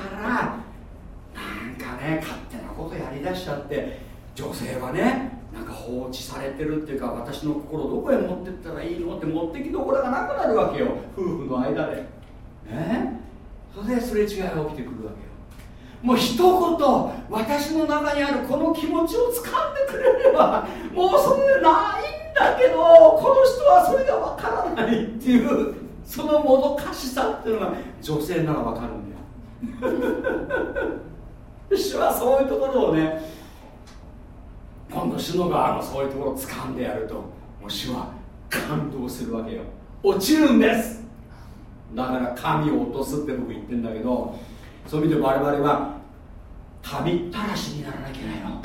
A: からなんかね勝手なことやりだしちゃって女性はねなんか放置されてるっていうか私の心どこへ持ってったらいいのって持ってきどころがなくなるわけよ。夫婦の間でねそれですれ違いが起きてくるわけよもう一言私の中にあるこの気持ちを掴んでくれればもうそれでないんだけどこの人はそれがわからないっていうそのもどかしさっていうのが女性ならわかるんだよ。主はそういうところをね今度主の側のそういうところを掴んでやるともう主は感動するわけよ。落ちるんです。だから神を落とすって僕言ってんだけどそういう意味で我々は神ったらしにならなきゃいけないの。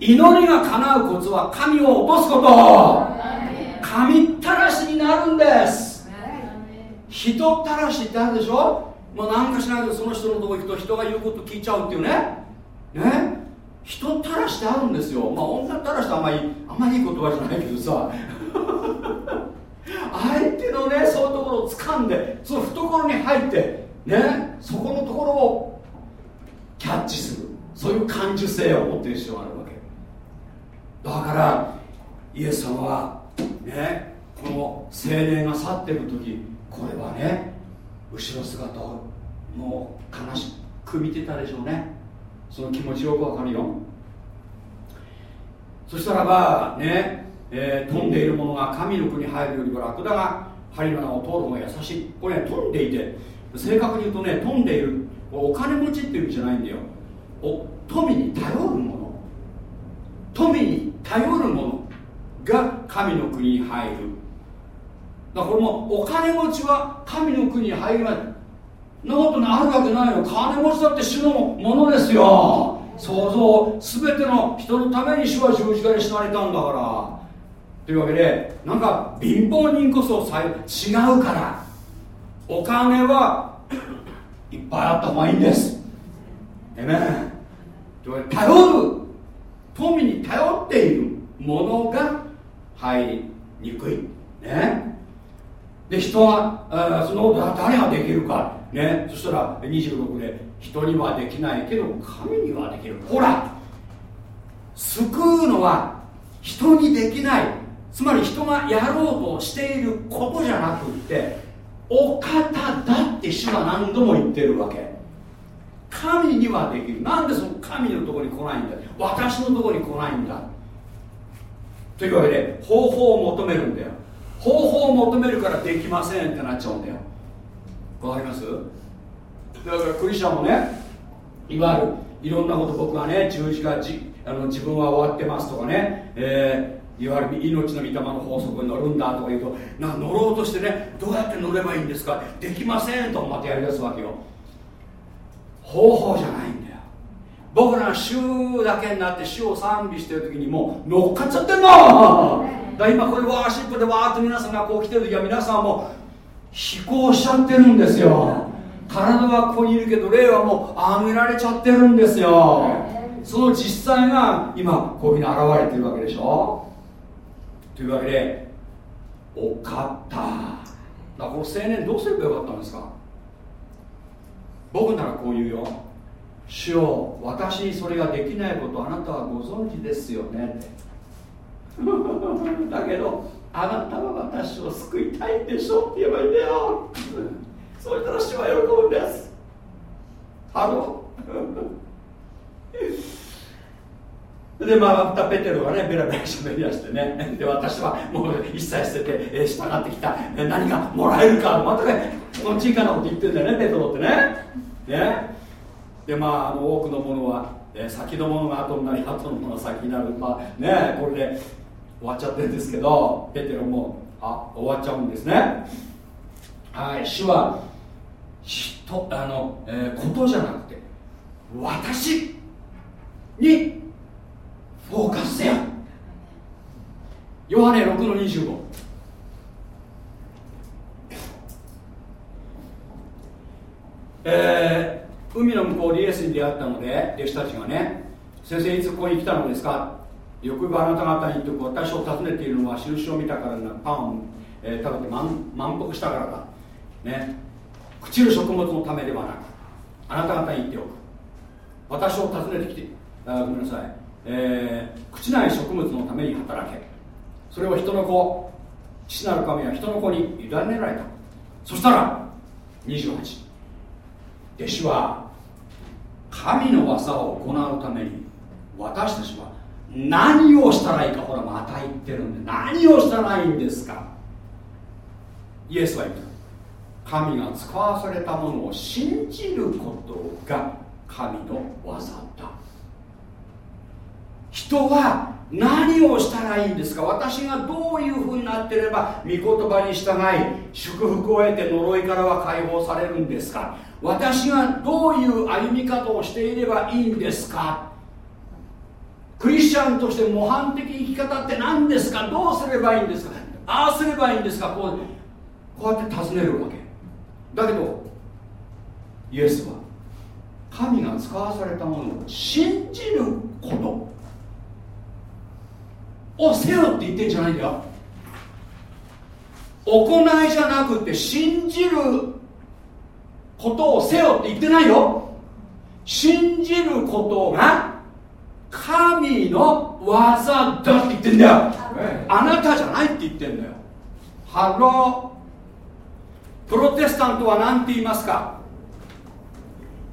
A: 祈りが叶うコツは神を落とすこと。神ったらしになるんです。人ったらしってあるでしょ？もう何かしないとその人のとこ行くと人が言うこと聞いちゃうっていうね。ね。人たらしてあるんですよ。まあ女たらしてあんまりあんまりいい言葉じゃないけどさ。相手のねそういうところを掴んでその懐に入ってね。そこのところをキャッチする。そういう感受性を持っている必要があるわけ。だからイエス様はね。この青年が去ってる時これはね後ろ姿をもう悲しく見てたでしょうね。その気持ちよくわかるよ。そしたらばね、えー、飛んでいるものが神の国に入るよりは楽だが針の穴を通る方が優しい。これね飛んでいて正確に言うとね飛んでいるお金持ちっていう意味じゃないんだよ。お富に頼るもの富に頼るものが神の国に入る。だからこれもお金持ちは神の国に入りまい。なことにあるわけないよ。金持ちだって主のものですよ。想像全ての人のために主は十字架に死なれたんだから。というわけでなんか貧乏人こそ違うから。お金はいっぱいあった方がいいんです。えめ頼る。富に頼っているものが入りにくい。ね。で人はあそのことは誰ができるか。ね。そしたら26で人にはできないけど神にはできる。ほら救うのは人にできない。つまり人がやろうとしていることじゃなくってお方だって主は何度も言ってるわけ。神にはできる。なんでその神のところに来ないんだ。私のところに来ないんだ。というわけで方法を求めるんだよ。方法を求めるからできませんってなっちゃうんだよ。わかります？だからクリスチャンもねいわゆるいろんなこと僕はね十字架じあの自分は終わってますとかね、えー、いわゆる命の御霊の法則に乗るんだとか言うとな乗ろうとしてねどうやって乗ればいいんですか？できませんとまたやりだすわけよ。方法じゃないんだよ。僕らが主だけになって主を賛美してる時にもう乗っかっちゃってんの！だ今これワーシップでわーっと皆さんがこう来てる時は皆さんはもう飛行しちゃってるんですよ。体はここにいるけど霊はもう上げられちゃってるんですよ。その実際が今こういうふうに現れてるわけでしょ。というわけでおかっただからこの青年どうすればよかったんですか？僕ならこう言うよ。主よ私にそれができないことあなたはご存知ですよね。だけどあなたは私を救いたいんでしょって言えばいいんだよ。そうしたら主は喜ぶんです。ハロでまあまたペテロがねベラベラ喋り出してね。で私はもう一切捨てて、え従ってきた。何がもらえるか。またねこの小さなこと言ってるんだよねペテロってね。ね。でまああの多くのものは、え先のものが後になり後のものが先になる。まあねこれで終わっちゃってるんですけどペテロもあ終わっちゃうんですね。はい主は人あの、えー、ことじゃなくて私にフォーカスせよ。ヨハネ6の25えー、海の向こうでイエスに出会ったので弟子たちがね先生いつここに来たのですか？よくばあなた方に言って私を訪ねているのは印を見たからなパンを、えー、食べて満満腹したからだ。ね。朽ちる食物のためではなくあなた方に言っておく。私を訪ねてきてあごめんなさい、えー、朽ちない食物のために働け。それを人の子父なる神は人の子に委ねられた。そしたら28弟子は神の技を行うために私たちは何をしたらいいかほらまた言ってるんで。何をしたらいいんですか？イエスは言った。神が使わされたものを信じることが神の技だ。人は何をしたらいいんですか？私がどういうふうになってれば御言葉に従い祝福を得て呪いからは解放されるんですか？私がどういう歩み方をしていればいいんですか？チャンとして模範的生き方って何ですか？どうすればいいんですか？ああすればいいんですか？こうこうやって尋ねるわけ。だけどイエスは神が使わされたものを信じることをせよって言ってんじゃないんだよ。行いじゃなくて信じることをせよって言ってないよ。信じることが神の技だって言ってんだよ。あなたじゃないって言ってんだよ。 Hello。プロテスタントは何て言いますか？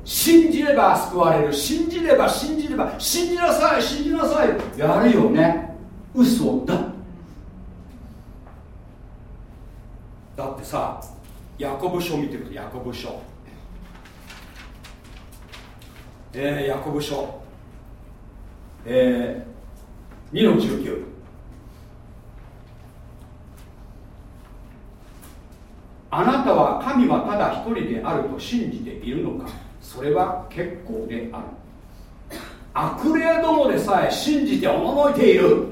A: 信じれば救われる。信じれば信じれば信じなさい信じなさい。やるよね。嘘だ。だってさヤコブ書見てるとヤコブ書。えー、ヤコブ書えー、2の19あなたは神はただ一人であると信じているのか？それは結構である。悪霊どもでさえ信じておののいている。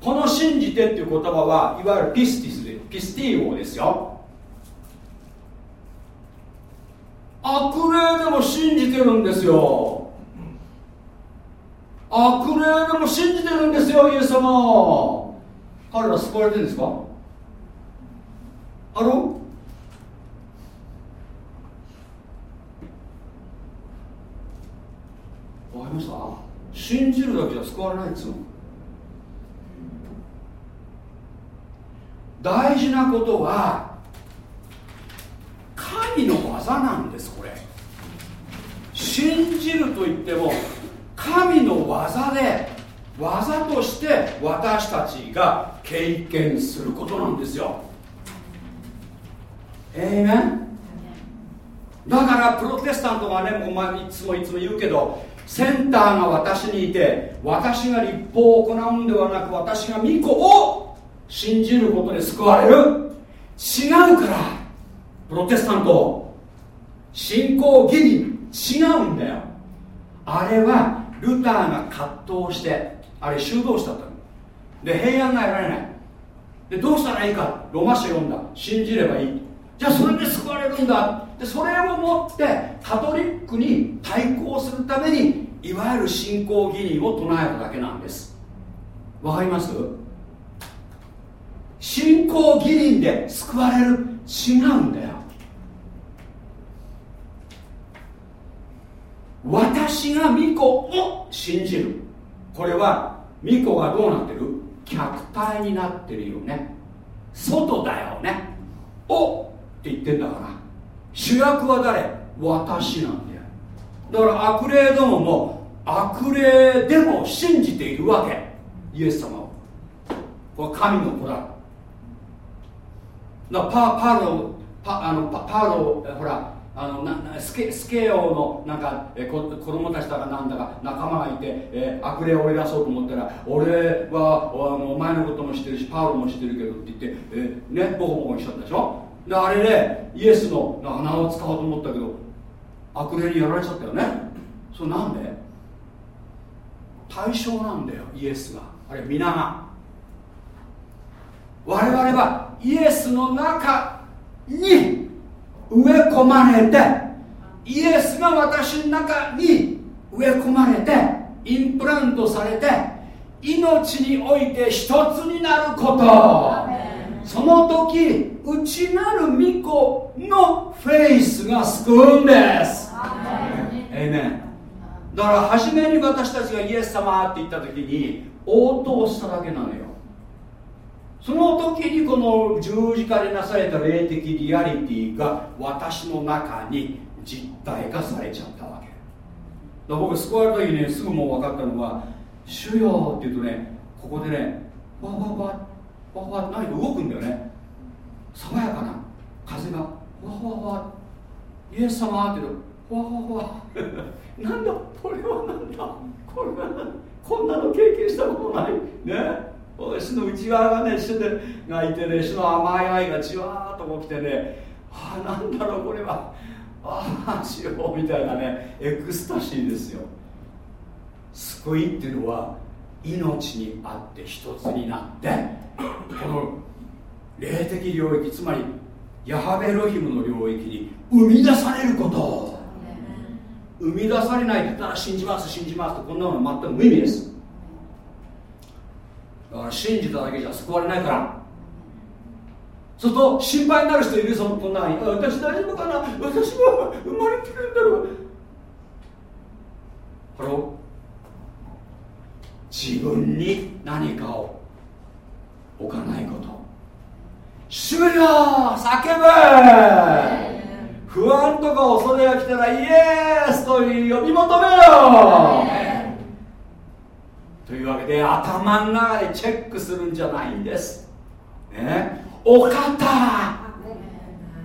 A: この信じてっていう言葉はいわゆるピスティスでピスティーオですよ。悪霊でも信じてるんですよ。悪霊でも信じてるんですよイエス様。彼ら救われてるんですか？あろわかりました。信じるだけじゃ救われないっつうの。大事なことは神の技なんですこれ。信じると言っても神の技で技として私たちが経験することなんですよ。えいめんだからプロテスタントがねもうまいつもいつも言うけどセンターが私にいて私が立法を行うんではなく私が巫女を信じることで救われる。違うからプロテスタント。信仰義に違うんだよ。あれはルターが葛藤してあれ修道士だったの。で平安が得られない。でどうしたらいいか。ロマ書読んだ。信じればいい。じゃあそれで救われるんだ。でそれをもってカトリックに対抗するためにいわゆる信仰義理を唱えただけなんです。わかります？信仰義人で救われる。違うんだよ。私が巫女を信じる。これは巫女がどうなってる？客体になってるよね。外だよね。おって言ってんだから。主役は誰？私なんだよ。だから悪霊どもも悪霊でも信じているわけ。イエス様を。これは神の子だ。だパパロパあのパパロほらあのなスケスケオのなんかえこ子供たちだかなんだか仲間がいて、え悪霊を追い出そうと思ったら俺はあのお前のことも知ってるしパウロも知ってるけどって言って、えねボコボコにしちゃったでしょ？であれでイエスの名を使おうと思ったけど悪霊にやられちゃったよね？それなんで？対象なんだよイエスが。あれ皆が。我々はイエスの中に植え込まれてイエスが私の中に植え込まれてインプラントされて命において一つになること。その時内なる巫女のフェイスが救うんです。エイメン。だから初めに私たちがイエス様って言った時に応答しただけなのよその時にこの十字架でなされた霊的リアリティが私の中に実体化されちゃったわけ。だ僕救われた時にねすぐもう分かったのは「主よ」って言うとねここでねわわわわわ何か動くんだよね。爽やかな風がわわわイエス様って言うとわわわ なんだこれはなんだこれはこんなの経験したことない。ね。私の内側がね主でがいてね主の甘い愛がじわーっとこう来てねああなんだろうこれは。ああしようみたいなねエクスタシーですよ。救いっていうのは命にあって一つになってこの霊的領域つまりヤハベロヒムの領域に生み出されること。生み出されないって言ったら信じます信じますってこんなの全く無意味ですだから信じただけじゃ救われないから。そうすると心配になる人いるそのこんなに。私大丈夫かな？私も生まれてるんだろう。Hello。自分に何かを置かないこと。主よ叫べ。不安とか恐れが来たらイエスと呼び求めよというわけで頭の中でチェックするんじゃないんです。ね。お方。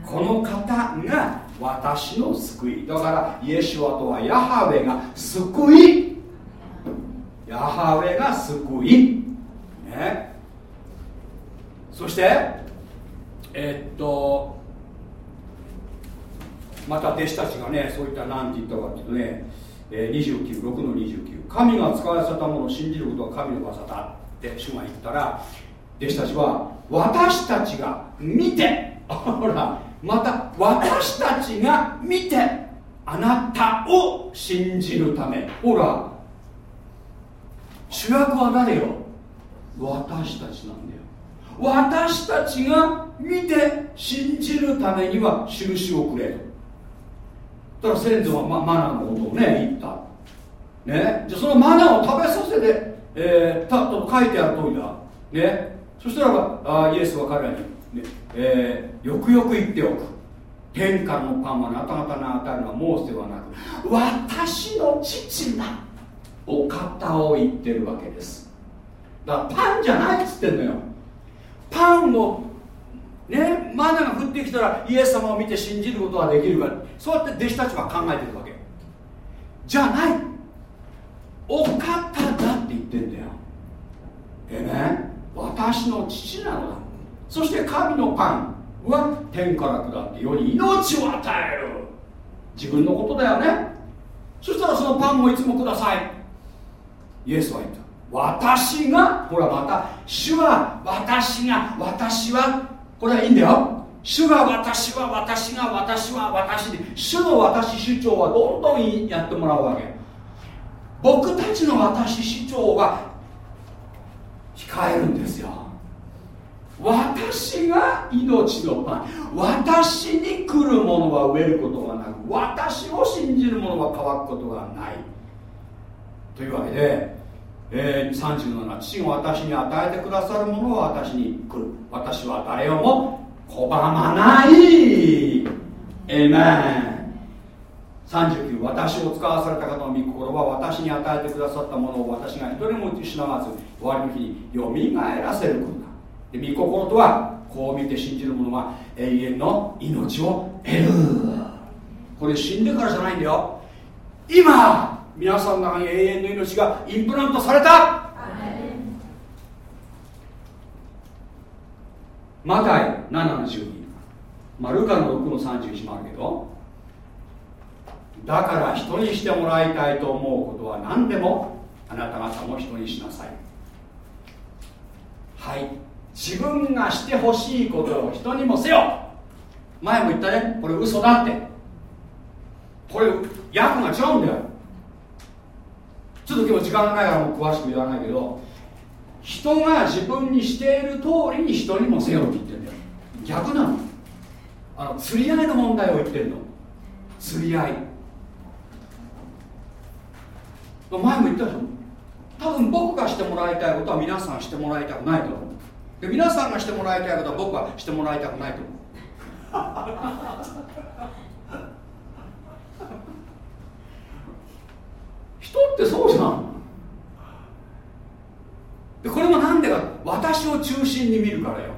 A: この方が私の救い。だからイエシュアとはヤハウェが救い。ヤハウェが救い。ね。そしてえ、っとまた弟子たちがねそういった何て言ったかっていうとね、え、296の29神が使わせたものを信じることは神の技だって主が言ったら弟子たちは私たちが見て ほらまた私たちが見てあなたを信じるため。ほら主役は誰よ？私たちなんだよ。私たちが見て信じるためには印をくれだから先祖はママナーのことをね言った。ね。じゃあそのマナーを食べさせて、えー、たと書いてある通りだ。ね。そしたらばあイエスは彼らに、ねえー、よくよく言っておく。天下のパンはあなた方に与えるのはモーセではなく。私の父なお方を言ってるわけです。だからパンじゃないっつってんのよ。パンをねマナが降ってきたらイエス様を見て信じることができるからそうやって弟子たちは考えてるわけ。じゃない。お方だって言ってんだよ。えね私の父なのだ。そして神のパンは天から下って世に命を与える。自分のことだよね。そしたらそのパンもいつもください。イエスは言った。私がほらまた主は私が私はこれはいいんだよ。主が私は私が私は私で主の私主張はどんどんやってもらうわけ。僕たちの私主張は控えるんですよ。私が命のパン私に来るものは植えることがなく私を信じる者は乾くことがない。というわけで、えー、37父が私に与えてくださるものは私に来る。私は誰をも拒まない。エメン39私を使わされた方の御心は私に与えてくださったものを私が一人も失わず終わりの日によみがえらせることだで御心とはこう見て信じる者は永遠の命を得る。これ死んでからじゃないんだよ。今皆さんの中に永遠の命がインプラントされた。マタイ7の12、まあ、ルカの6の31もあるけどだから人にしてもらいたいと思うことは何でもあなた方も人にしなさい。はい。自分がしてほしいことを人にもせよ。前も言ったね。これ嘘だって。これ役が違うんだよ。ちょっと今日時間がないから詳しく言わないけど人が自分にしている通りに人にもせよって言ってるんだよ。逆なの。あの釣り合いの問題を言ってるの。釣り合い。前も言ったでしょ。多分僕がしてもらいたいことは皆さんしてもらいたくないと思う。で皆さんがしてもらいたいことは僕はしてもらいたくないと思う。人ってそうじゃん。でこれもなんでか私を中心に見るからよ。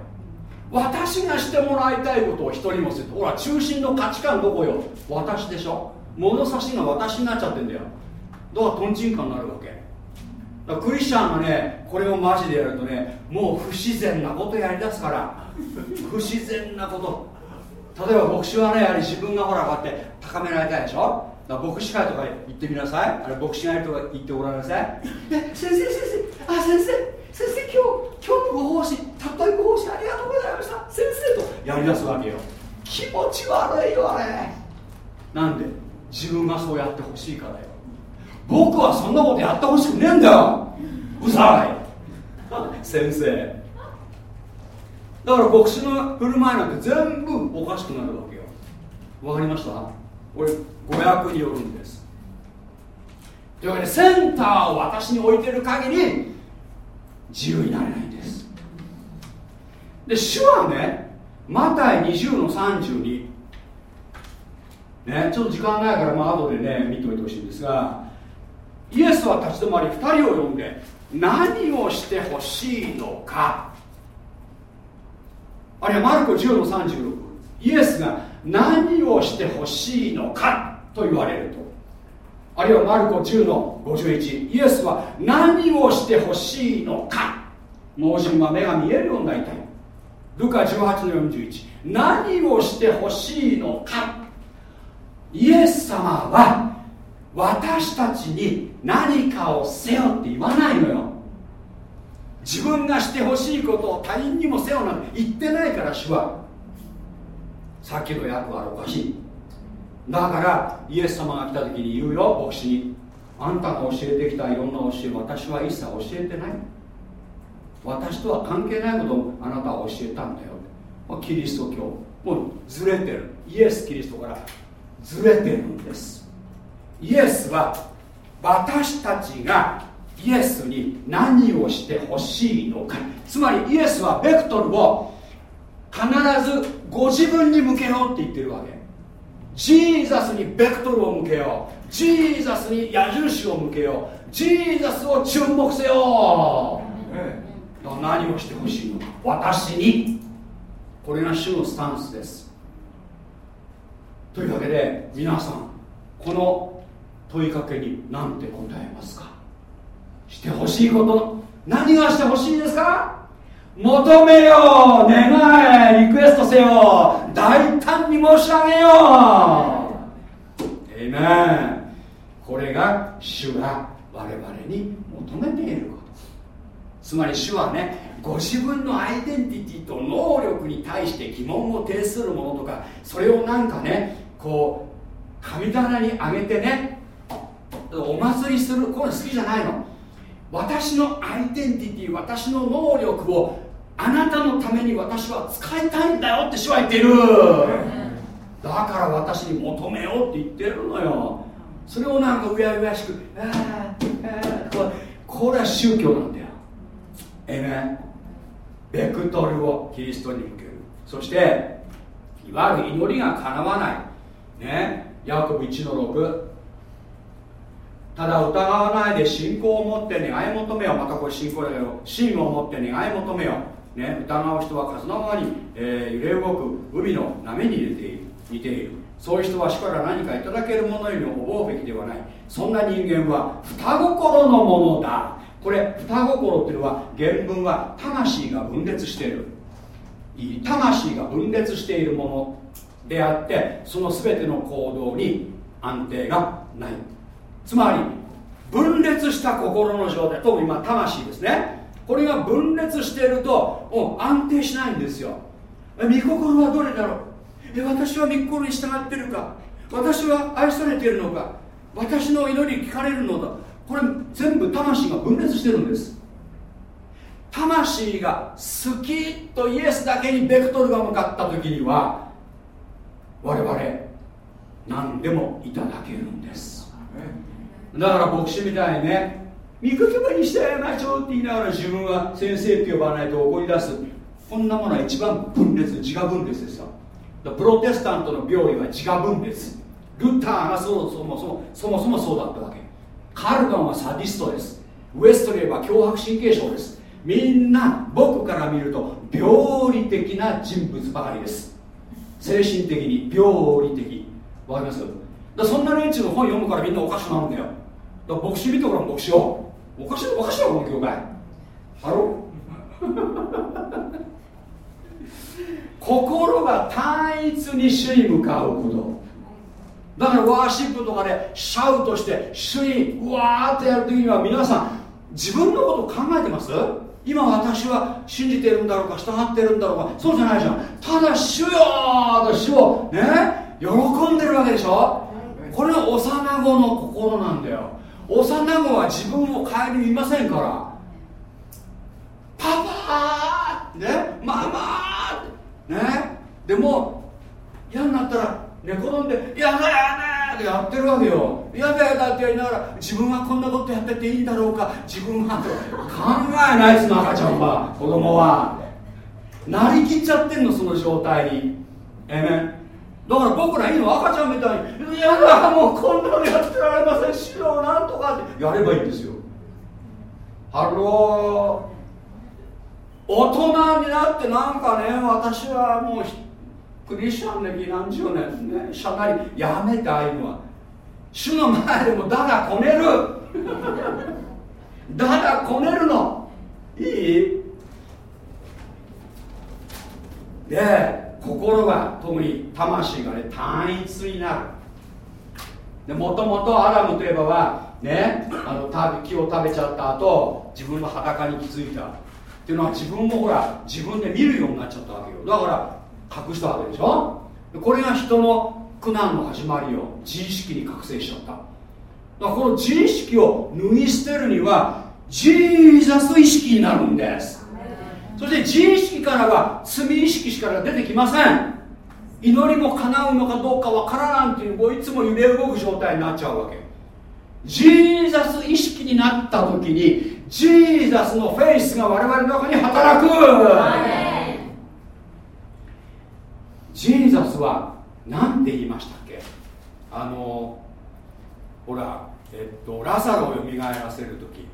A: 私がしてもらいたいことを人にもするほら中心の価値観どこよ。私でしょ。物差しが私になっちゃってんだよ。だからとんちんかになるわけ。だクリスチャンがねこれをマジでやるとねもう不自然なことやりだすから。不自然なこと。例えば牧師はねやはり自分がほらこうやって高められたいでしょ。だ牧師会とか行ってみなさい。あれ牧師会とか行っておられなさい。先生先生。あ先生。先生今日今日のご奉仕たっぷりご奉仕ありがとうございました。先生と。やりだすわけよ。気持ち悪いよあれ。なんで？自分がそうやってほしいからよ。僕はそんなことやってほしくねえんだよ。うざい。先生。だから牧師の振る舞いなんて全部おかしくなるわけよ。わかりました？これ誤訳によるんです。というわけでセンターを私に置いてる限り自由になれないんです。で主はねマタイ20の32ねちょっと時間ないからまあ後でね見ておいてほしいんですがイエスは立ち止まり2人を呼んで何をしてほしいのか。あるいはマルコ10の36イエスが何をしてほしいのかと言われると。あるいはマルコ10の51イエスは何をしてほしいのか。盲人は目が見えるようになりたい。ルカ18の41何をしてほしいのか。イエス様は私たちに何かをせよって言わないのよ。自分がしてほしいことを他人にもせよなんて言ってないから主は。さっきの訳はおかしい。だからイエス様が来た時に言うよ牧師に。あんたが教えてきたいろんな教え私は一切教えてない。私とは関係ないことをあなたは教えたんだよ。キリスト教。もうずれてる。イエス・キリストからずれてるんです。イエスは私たちがイエスに何をしてほしいのか。つまりイエスはベクトルを必ずご自分に向けようって言ってるわけ。ジーザスにベクトルを向けよう。ジーザスに矢印を向けよう。ジーザスを注目せよ、何をしてほしいのか。私に。これが主のスタンスです。というわけで皆さんこの問いかけに何て答えますか。してほしいこと何がしてほしいですか？求めよ願えリクエストせよ大胆に申し上げよえめんこれが主が我々に求めていること。つまり主はねご自分のアイデンティティと能力に対して疑問を呈するものとかそれをなんかねこう神棚にあげてねお祭りするこれ好きじゃないの。私のアイデンティティ私の能力をあなたのために私は使いたいんだよって主は言ってる。だから私に求めようって言ってるのよ。それをなんかうやうやしくああこれは宗教なんだよ。えねベクトルをキリストに向ける。そしていわゆる祈りがかなわない。ね。ヤコブ1の6ただ疑わないで信仰を持って願い求めよ。またこれ信仰だけど信を持って願い求めよ、ね、疑う人は風のままに、えー、揺れ動く海の波に似ている似ている。そういう人は死から何かいただけるものよりも思うべきではない。そんな人間は双心のものだ。これ双心っていうのは原文は魂が分裂している。魂が分裂しているものであってその全ての行動に安定がない。つまり分裂した心の状態特に今魂ですね。これが分裂していると安定しないんですよ。御心はどれだろう？え私は御心に従ってるか？私は愛されているのか？私の祈り聞かれるのだ？これ全部魂が分裂してるんです。魂が好きとイエスだけにベクトルが向かった時には我々何でもいただけるんです。だから牧師みたいにね御言葉にしてあげましょうって言いながら自分は先生って呼ばないと怒り出す。こんなものは一番分裂自我分裂ですよ。プロテスタントの病理は自我分裂。ルッターがそうそもそもそもそもそうだったわけ。カルバンはサディストです。ウエストリーは脅迫神経症です。みんな僕から見ると病理的な人物ばかりです。精神的に病理的。わかります？だそんな連中の本読むからみんなおかしくなるんだよ。だから牧師見てごらん牧師を。おかしいおかしいこの教会ハロ心が単一に主に向かうこと。だからワーシップとかでシャウトして主にうわーってやるときには皆さん自分のこと考えてます？今私は信じてるんだろうか従ってるんだろうか。そうじゃないじゃん。ただ主よーと主をね喜んでるわけでしょ？これは幼子の心なんだよ。幼子は自分を顧みませんから。パパーね。ママーね。でも嫌になったら寝転んで「やだやだ!」ってやってるわけよ「やだやだ」ってやりながら自分はこんなことやってていいんだろうか。自分は考えないですの赤ちゃんは。子供は。なりきっちゃってんのその状態に。えめだから僕らいいの赤ちゃんみたいに「いやだもうこんなのやってられませんしろなんとか」ってやればいいんですよ。ハロー。大人になってなんかね私はもうクリスチャン歴何十年ねしゃなりやめてああいうのは主の前でもだだこねる。だだこねるの。いい？で心が特に魂がね単一になる。でもともとアダムといえばはねあの木を食べちゃった後自分の裸に気づいた。っていうのは自分もほら自分で見るようになっちゃったわけよ。だから隠したわけでしょ？これが人の苦難の始まりを自意識に覚醒しちゃった。だからこの自意識を脱ぎ捨てるにはジーザス意識になるんです。そして自意識からは罪意識しか出てきません。祈りも叶うのかどうかわからんっていうこういつも揺れ動く状態になっちゃうわけ。ジーザス意識になった時にジーザスのフェイスが我々の中に働く。ジーザスは何て言いましたっけ？あのほらえっとラザロをよみがえらせる時。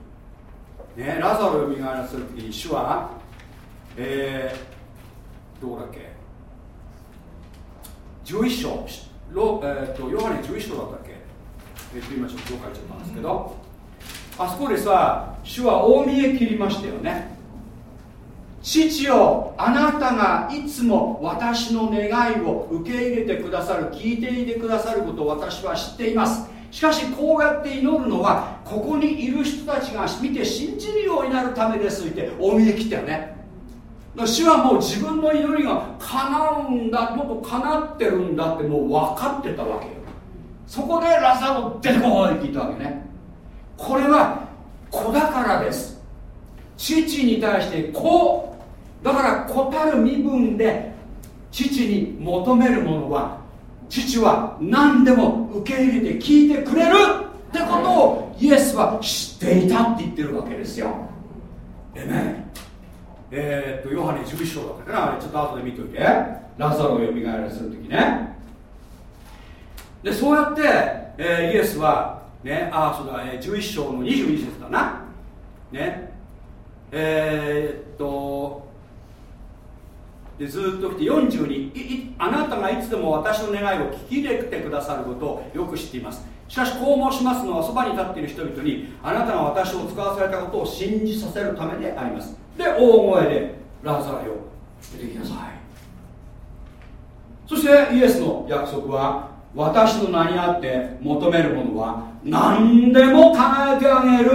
A: ねラザロをよみがえらせる時に主はえー、どうだっけ？11章。ロ、えー、っとヨハネ11章だったっけ？えっと今ちょっと書いちゃったんですけど。あそこでさ主は大見え切りましたよね。父よあなたがいつも私の願いを受け入れてくださる聞いていてくださることを私は知っています。しかしこうやって祈るのはここにいる人たちが見て信じるようになるためですって大見え切ったよね。主はもう自分の祈りが叶うんだもっと叶ってるんだってもう分かってたわけよ。そこでラザロ出てこいって言ったわけね。これは子だからです。父に対して子。だから子たる身分で父に求めるものは父は何でも受け入れて聞いてくれるってことをイエスは知っていたって言ってるわけですよ。えねえー、っとヨハネ11章だったかな。あれちょっと後で見といて。ラザロをよみがえらせる時ね。でそうやって、えー、イエスはねあそうだ、えー、11章の22節だな。ね。えー、っとでずっと来て42あなたがいつでも私の願いを聞き入れてくださることをよく知っています。しかしこう申しますのはそばに立っている人々にあなたが私を使わされたことを信じさせるためであります。で大声でラザロよ。出てきなさい。そしてイエスの約束は私の名にあって求めるものは何でも叶えてあげる。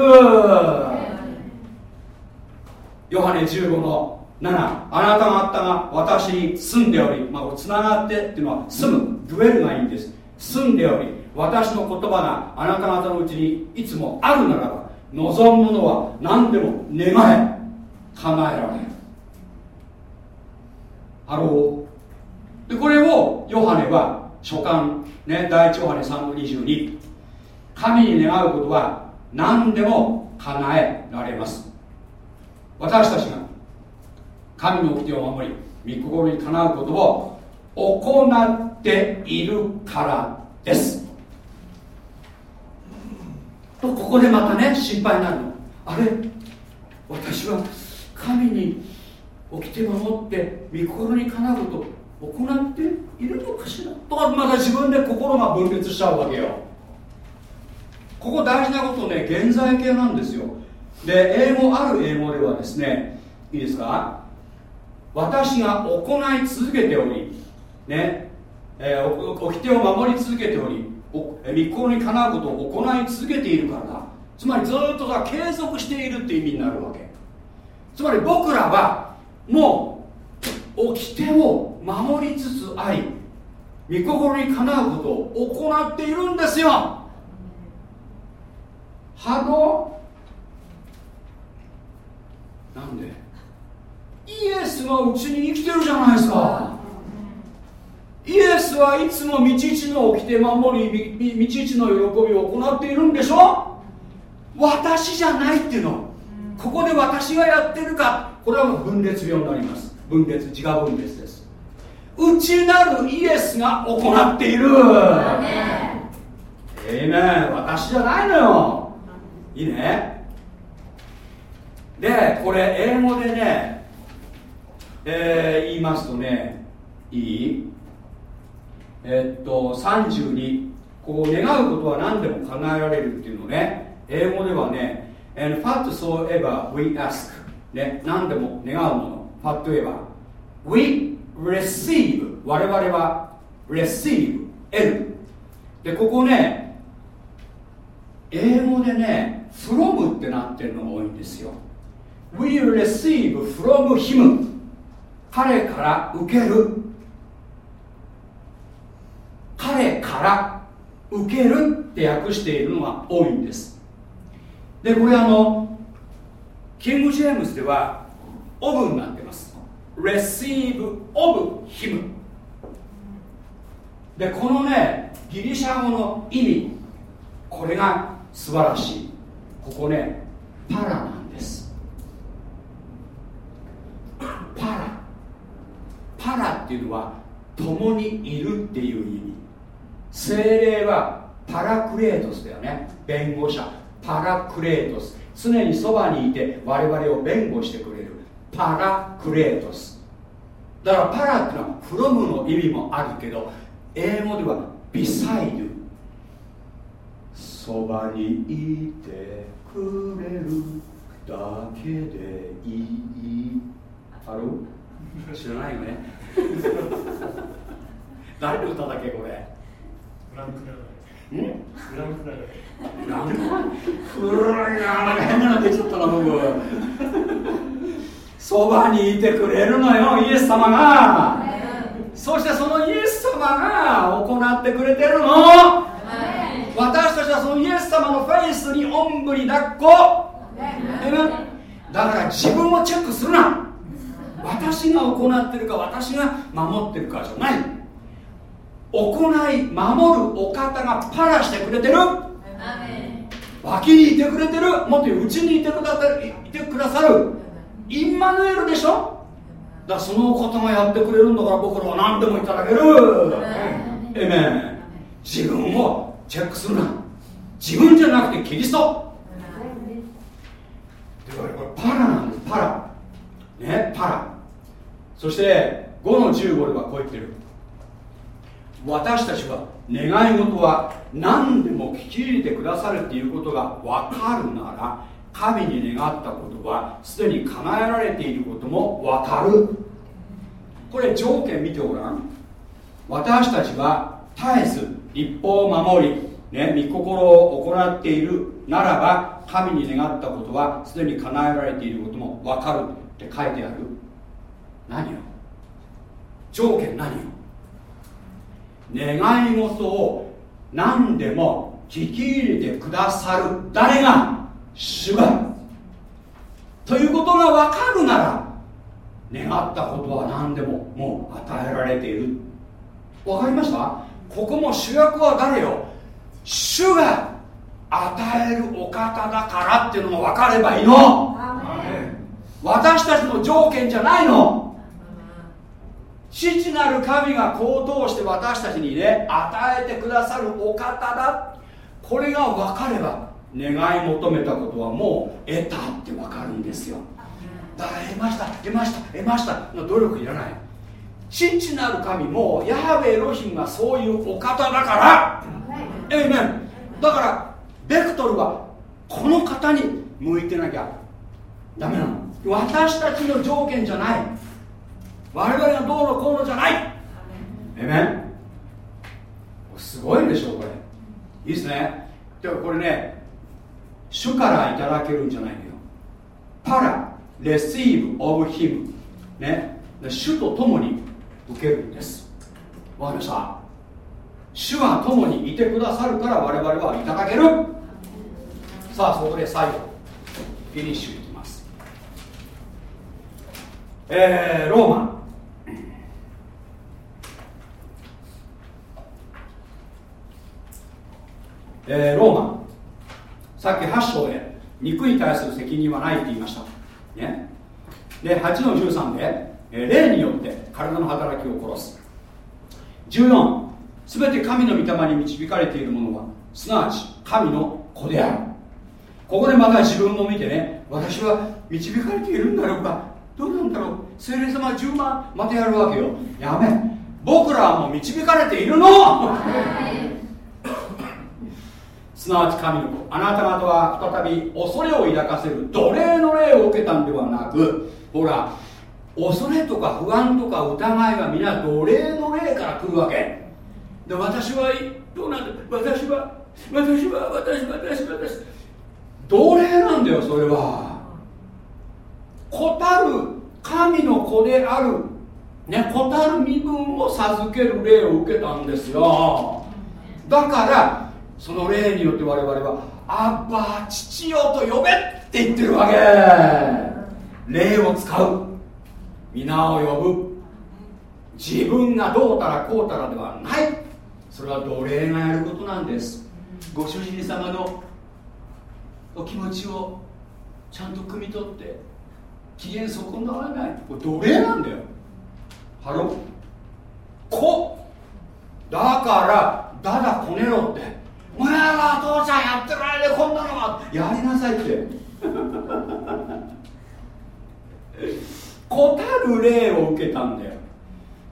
A: ヨハネ15の7あなた方が私に住んでおり、まあ、つながってっていうのは住むデュエルがいいんです。住んでおり私の言葉があなた方のうちにいつもあるならば望むものは何でも願え。叶えられる。ハロー。でこれをヨハネは書簡、ね、第一ヨハネ3の22神に願うことは何でも叶えられます。私たちが神の掟を守り御心にかなうことを行っているからです。とここでまたね心配になるの。あれ？私は神に起きて守って御心にかなうこと行っているのかしらとかまた自分で心が分裂しちゃうわけよ。ここ大事なことね現在形なんですよ。で英語ある英語ではですねいいですか？私が行い続けておりねえー、掟を守り続けており立候にかなうことを行い続けているからだ。つまりずっとさ継続しているって意味になるわけ。つまり僕らはもう掟を守りつつあり御心にかなうことを行っているんですよ。ハロなんで？イエスがうちに生きてるじゃないですか。イエスはいつも道一の起きて守り道一の喜びを行っているんでしょ？私じゃないっていうの。ここで私がやってるか。これは分裂病になります。分裂自我分裂です。内なるイエスが行っている。ええね私じゃないのよ。いいね。でこれ英語でねえー、言いますとねいい？えっと32こう願うことは何でも叶えられるっていうのね。英語ではね and whatsoever we ask ね何でも願うもの whatever we receive 我々は receive L でここね英語でね from ってなってるのが多いんですよ We receive from him 彼から受ける彼から受けるって訳しているのが多いんですでこれあのキング・ジェームズではオブになってます。Receive of him でこのねギリシャ語の意味これが素晴らしい。ここねパラなんです。パラ。パラっていうのは共にいるっていう意味。精霊はパラクレートスだよね。弁護者。パラクレートス。常にそばにいて我々を弁護してくれる。パラクレートス。だからパラっていうのはフロムの意味もあるけど英語ではビサイド。そばにいてくれる。だけでいい。ある？知らないよね。誰の歌だっけこれ？
B: グランクラ
A: ん。
B: グランクラ
A: なん。か古いななん。か変なの出ちゃったな僕そばにいてくれるのよイエス様がそしてそのイエス様が行ってくれてるの私たちはそのイエス様のフェイスにおん。ぶに抱っこだから自分をチェックするな私が行ってるか私が守ってるかじゃない行い守るお方がパラしてくれてる。脇にいてくれてる。もっと言ううちにいてくださる。いてくださる。インマヌエルでしょ？だその方がやってくれるんだから僕らは何でもいただける。えめん自分をチェックするな。自分じゃなくてキリスト。これパラなんです。パラ。ねパラ。そして5の15ではこう言ってる私たちは願い事は何でも聞き入れてくださるっていうことが分かるなら神に願ったことはすでに叶えられていることも分かる。これ条件見てごらん。私たちは絶えず立法を守り、ね、御心を行っているならば神に願ったことはすでに叶えられていることも分かるって書いてある。何よ？条件何よ？願い事を何でも聞き入れてくださる誰が主が。ということが分かるなら願ったことは何でももう与えられている。分かりました？ここも主役は誰よ？主が与えるお方だからっていうのが分かればいいの。私たちの条件じゃないの父なる神がこう通して私たちにね与えてくださるお方だ。これが分かれば願い求めたことはもう得たって分かるんですよ。だから得ました得ました得ました。の努力いらない。父なる神もヤハベエロヒムがそういうお方だから。ええねだからベクトルはこの方に向いてなきゃダメなの。私たちの条件じゃない我々がどうのこうのじゃない。ええねすごいでしょこれ。いいですね。ではこれね主からいただけるんじゃないのよ。パラレシーブオブヒムね主と共に受けるんです。わかりました？主は共にいてくださるから我々はいただける。さあそこで最後フィニッシュいきます。えー、ローマ。えー、ローマ。さっき8章で肉に対する責任はないって言いました。ね。で8の13で、えー、霊によって体の働きを殺す。14すべて神の御霊に導かれているものはすなわち神の子である。ここでまた自分を見てね私は導かれているんだろうか。どうなんだろう。聖霊様10万またやるわけよ。やめ。僕らはもう導かれているの。すなわち神の子あなた方は再び恐れを抱かせる奴隷の霊を受けたんではなくほら恐れとか不安とか疑いは皆奴隷の霊から来るわけ。で私はどうなんだ？私は私は私は私は私奴隷なんだよそれは。子たる神の子である。ね子たる身分を授ける霊を受けたんですよ。だからその霊によって我々は「アッバ父よ」と呼べって言ってるわけ。霊を使う。皆を呼ぶ。自分がどうたらこうたらではない。それは奴隷がやることなんです。ご主人様のお気持ちをちゃんと汲み取って機嫌損なわない。これ奴隷なんだよ。ハロ子だからだだこねろって。お前は父ちゃんやってられこんなのは。やりなさいって。子たる霊を受けたんだよ。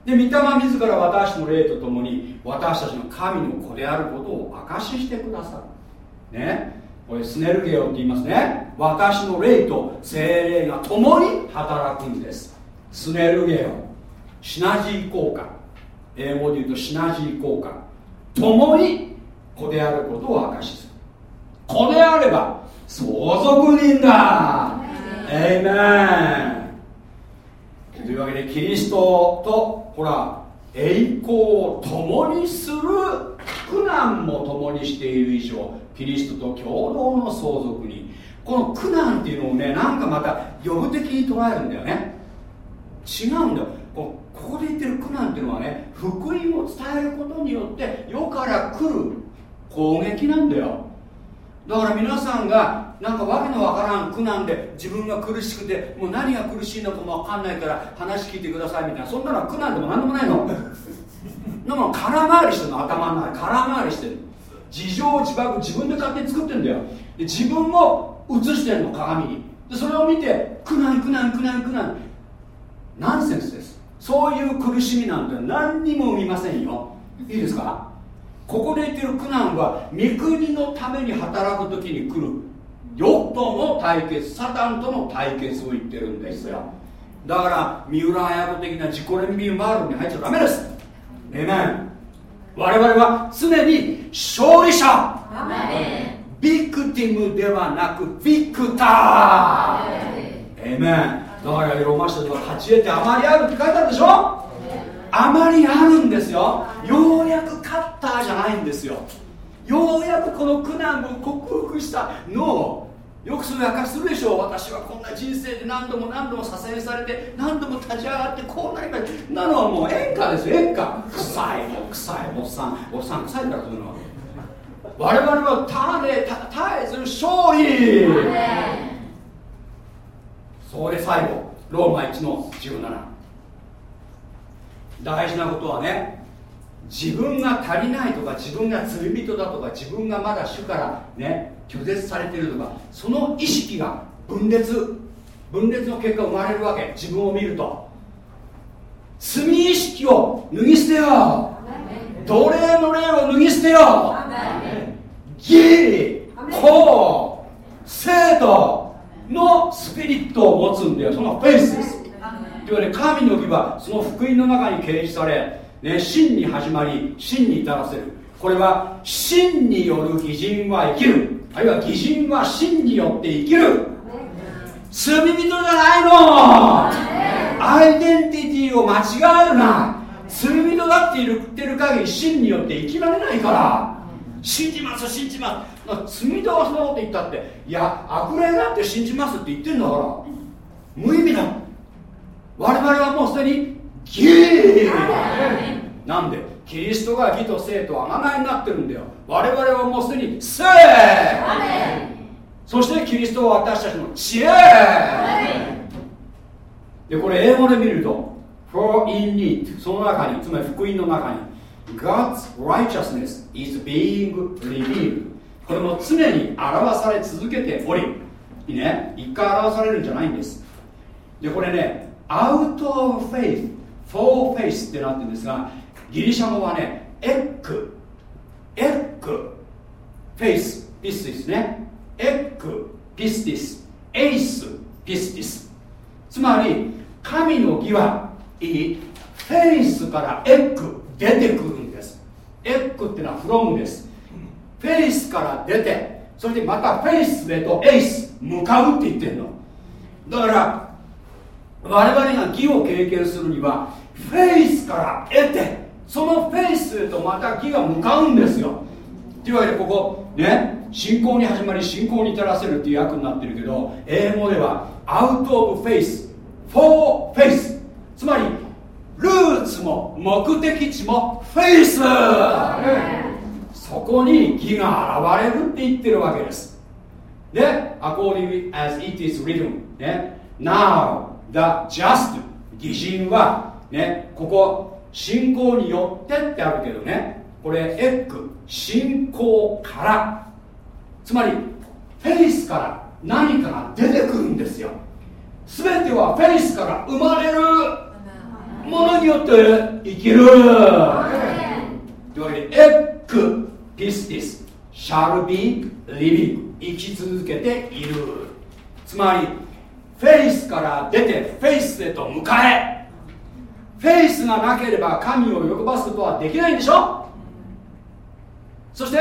A: で御霊自ら私の霊とともに私たちの神の子であることを証ししてくださる。ね。これスネルゲオって言いますね。私の霊と精霊が共に働くんです。スネルゲオ。シナジー効果。英語で言うとシナジー効果。共に子であることを証しする。子であれば相続人だ。エイメンというわけでキリストとほら栄光を共にする苦難も共にしている以上キリストと共同の相続に。この苦難っていうのをねなんかまた予部的に捉えるんだよね。違うんだよ。ここで言ってる苦難っていうのはね福音を伝えることによって世から来る攻撃なんだよ。だから皆さんがなんか訳のわからん苦難で自分が苦しくてもう何が苦しいのかもわかんないから話聞いてくださいみたいなそんなのは苦難でも何でもないの。でも空回りしてるの頭の中空回りしてる自情自爆自分で勝手に作ってんだよ。で自分を映してんの鏡に。でそれを見て苦難苦難苦難苦難。ナンセンスです。そういう苦しみなんて何にも生みませんよ。いいですか？ここで言ってる苦難は御国のために働く時に来る。ヨットの対決サタンとの対決を言ってるんですよ。だから三浦綾子的な自己憐憫ワールドに入っちゃダメです。えめん我々は常に勝利者。ビクティムではなくビクター。えめんだからローマ書では勝ち得てあまりあるって書いてあるでしょあまりあるんですよ。ようやく勝ったじゃないんですよ。ようやくこの苦難を克服したのをよくそれ明かするでしょう。私はこんな人生で何度も何度も左遷されて何度も立ち上がってこうなりました。なのはもう演歌ですよ。演歌。臭いも臭いおっさんおっさん臭いからそういうのは。我々はたで絶えず勝利。そこで最後ローマ1の17大事なことはね自分が足りないとか自分が罪人だとか自分がまだ主からね拒絶されているとかその意識が分裂分裂の結果生まれるわけ。自分を見ると。罪意識を脱ぎ捨てよう。奴隷の霊を脱ぎ捨てよう。義公生徒のスピリットを持つんだよ。そのフェイスですというわけで神の義はその福音の中に掲示され、ね、真に始まり真に至らせる。これは真による義人は生きる。あるいは義人は真によって生きる。罪人じゃないの。アイデンティティを間違えるな。罪人だって言ってる限り真によって生きられないから。信じます信じます。罪人がそんなこと言ったっていや悪霊だって信じますって言ってんだから。無意味だ我々はもうすでに義。なんで？キリストが義と生と贖いになってるんだよ。我々はもうすでに生。そしてキリストは私たちの知恵。でこれ英語で見ると For in it その中につまり福音の中に God's righteousness is being revealed これも常に表され続けており。いいね？一回表されるんじゃないんです。でこれね out of faith for faith ってなってるんですがギリシャ語はねエック。ἐκ。faith。πίστις ね。ἐκ。πίστις。εἰς。πίστις。つまり神の義はいい。 faith から ἐκ 出てくるんです。ἐκ ってのは from です。 faith から出てそれでまた faith へと εἰς 向かうって言ってるの。だから我々が義を経験するにはフェイスから得てそのフェイスへとまた義が向かうんですよ。というわけでここね信仰に始まり信仰に至らせるっていう訳になってるけど英語ではアウト・オブ・フェイスフォー・フェイス。つまりルーツも目的地もフェイス。そこに義が現れるって言ってるわけです。で according as it is written ね。Now the just 義人はねここ信仰によってってあるけどね。これエッグ信仰から。つまりフェイスから何かが出てくるんですよ。全てはフェイスから生まれるものによって生きる。というわけでエッグピスティス shall be living 生き続けている。つまり faith から出て faith へと向かえ faith がなければ神を喜ばすことはできないんでしょ？そして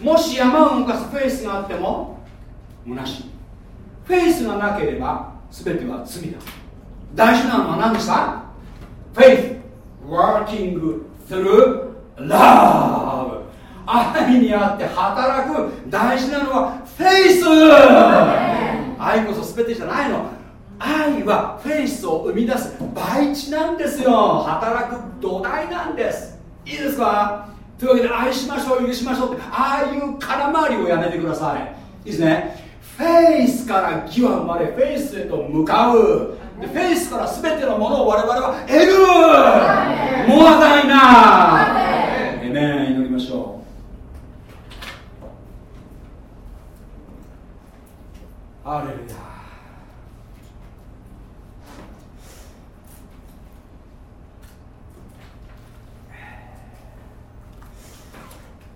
A: もし山を動かすフェイスがあっても虚しい。フェイスがなければ全ては罪だ。大事なのは何でした Faith working through love. 愛にあって働く。大事なのはフェイス。愛こそ全てじゃないの。愛はフェイスを生み出す培地なんですよ。働く土台なんです。いいですか？というわけで愛しましょう許しましょうって。ああいう空回りをやめてください。いいですね？フェイスから義は生まれフェイスへと向かう。でフェイスから全てのものを我々は得る。モアダイナエメン祈りましょうハレルヤ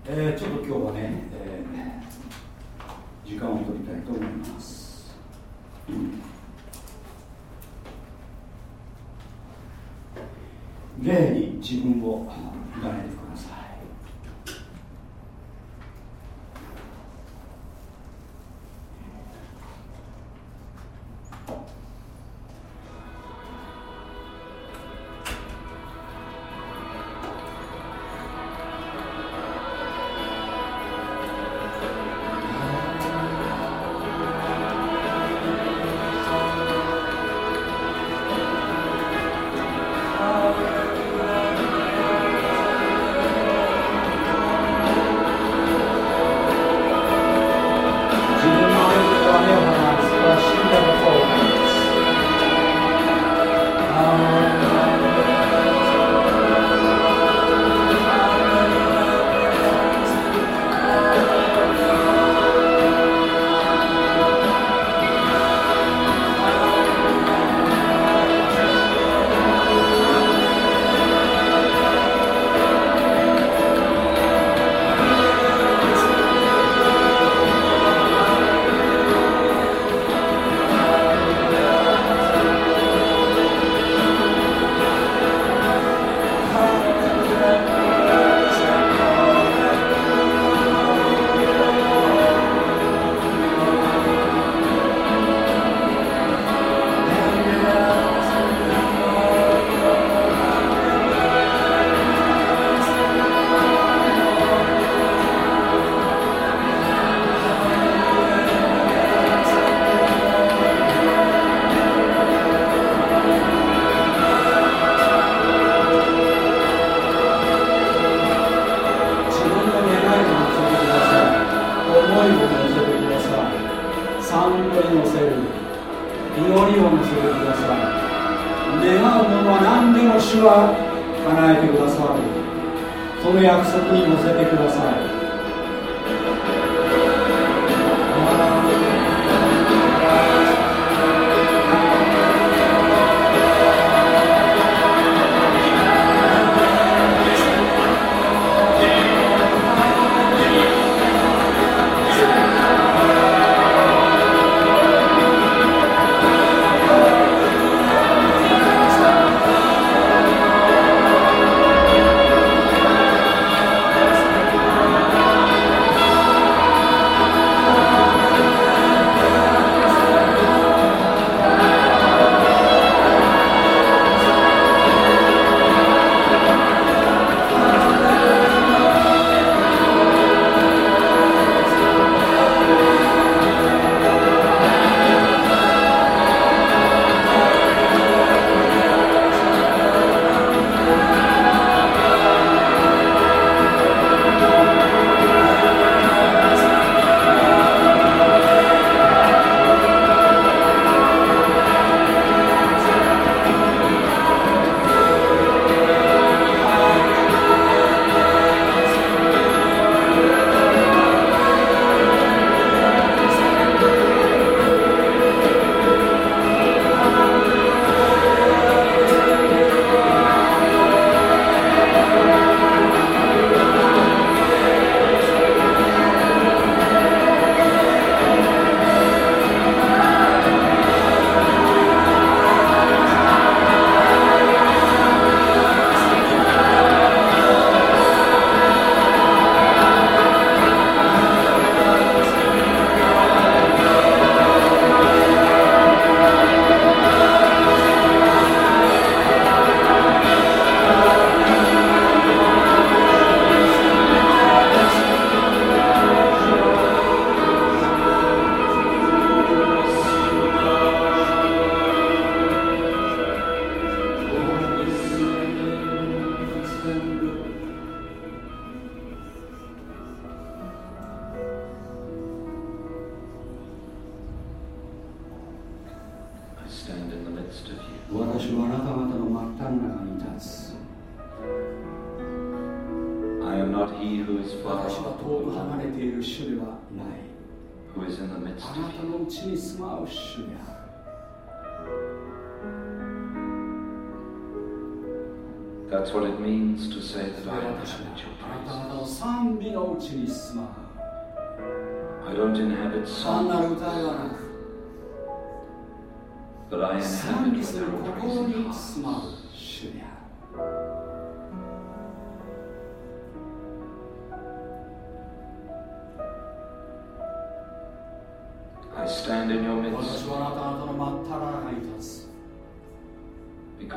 A: えー、ちょっと今日はね、えー、時間を取りたいと思います、うん。霊に自分を委ね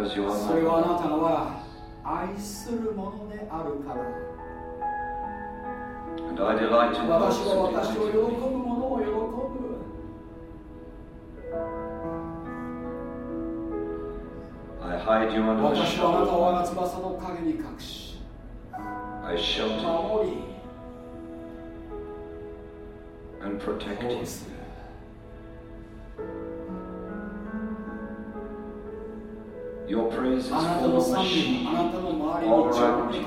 A: 私はそれはあなたは愛するものであるから。私は私を喜ぶものを喜ぶ私はあなたを我が翼の影に隠し守り and protect you. Your praise is for the sheep. All right.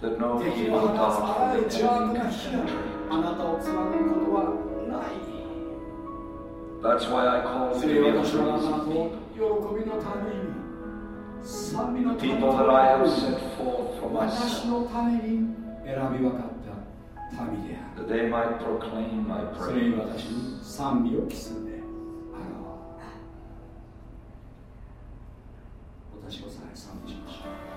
A: That no evil doctor will penetrate. That's why I call the people. People that I have set forth for myself. That they might proclaim my praise. 球赛还上了一小时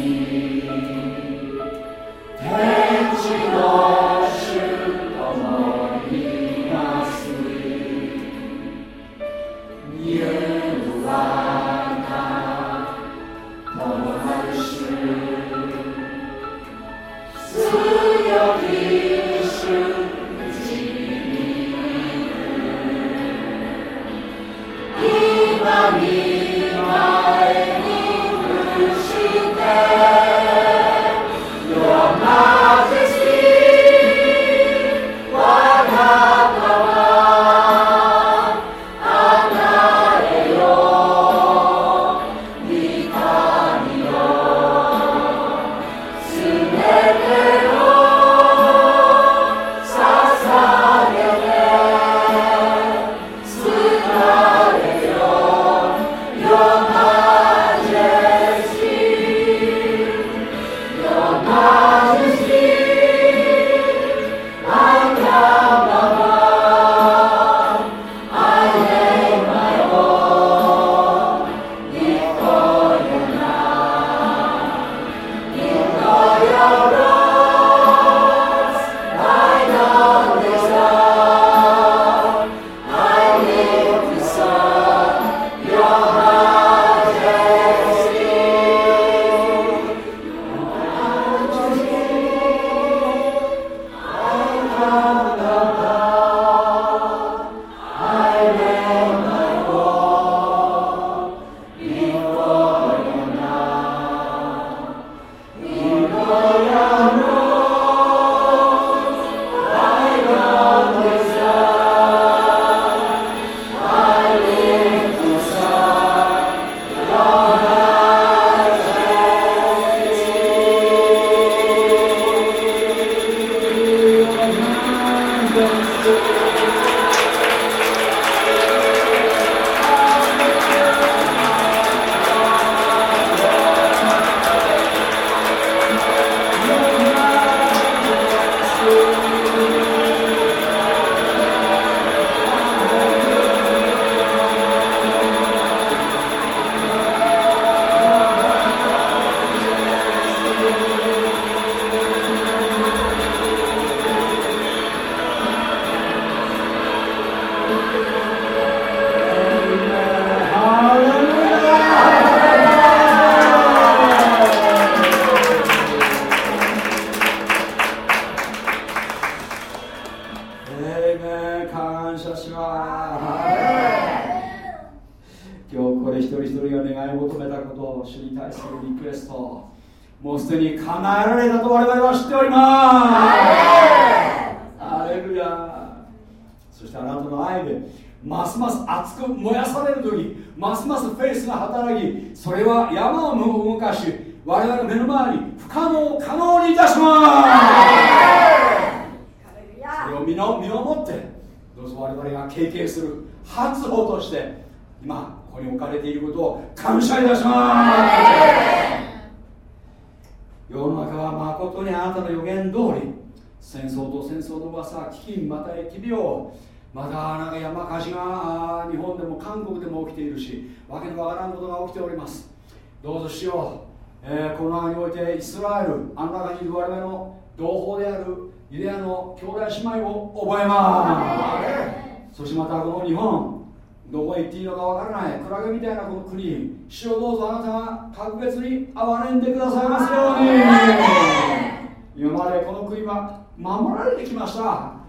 A: Thank you, Lord. どうぞしよう、えー、この中においてイスラエルあの中にいる我々の同胞であるユダヤの兄弟姉妹を覚えます。そしてまたこの日本どこへ行っていいのかわからないクラゲみたいなこの国主をどうぞあなたが格別に憐れんでくださいますように。今までこの国は守られてきました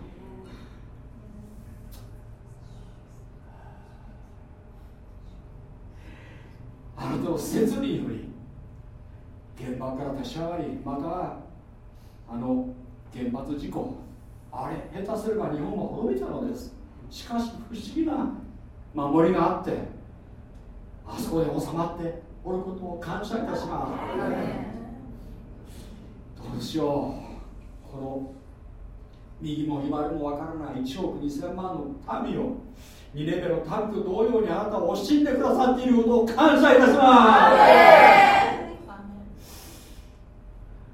A: あなたの説により現場から立ち上がりまたあの原発事故あれ下手すれば日本は滅びたのです。しかし不思議な守りがあってあそこで収まっておることを感謝いたします。どうしよう。この右も左もわからない1億2000万の民を2レベルの民と同様にあなたを惜しんでくださっていることを感謝いたします。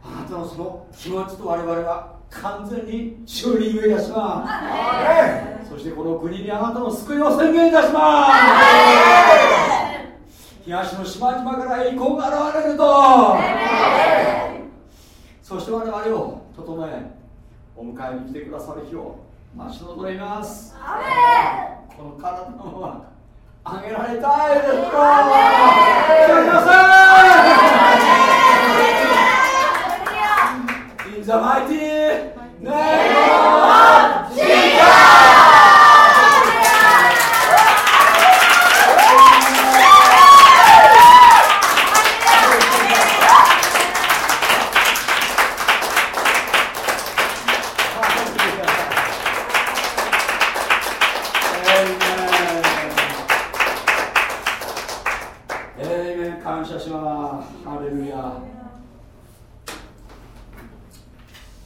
A: あなたのその気持ちと我々は完全にチにーいたします。そしてこの国にあなたの救いを宣言いたします。東の島々から栄光が現れるとそして我々を整えお迎えに来てくださる日を待ち望みます。この体のままあげられたいですか来てください。In the mighty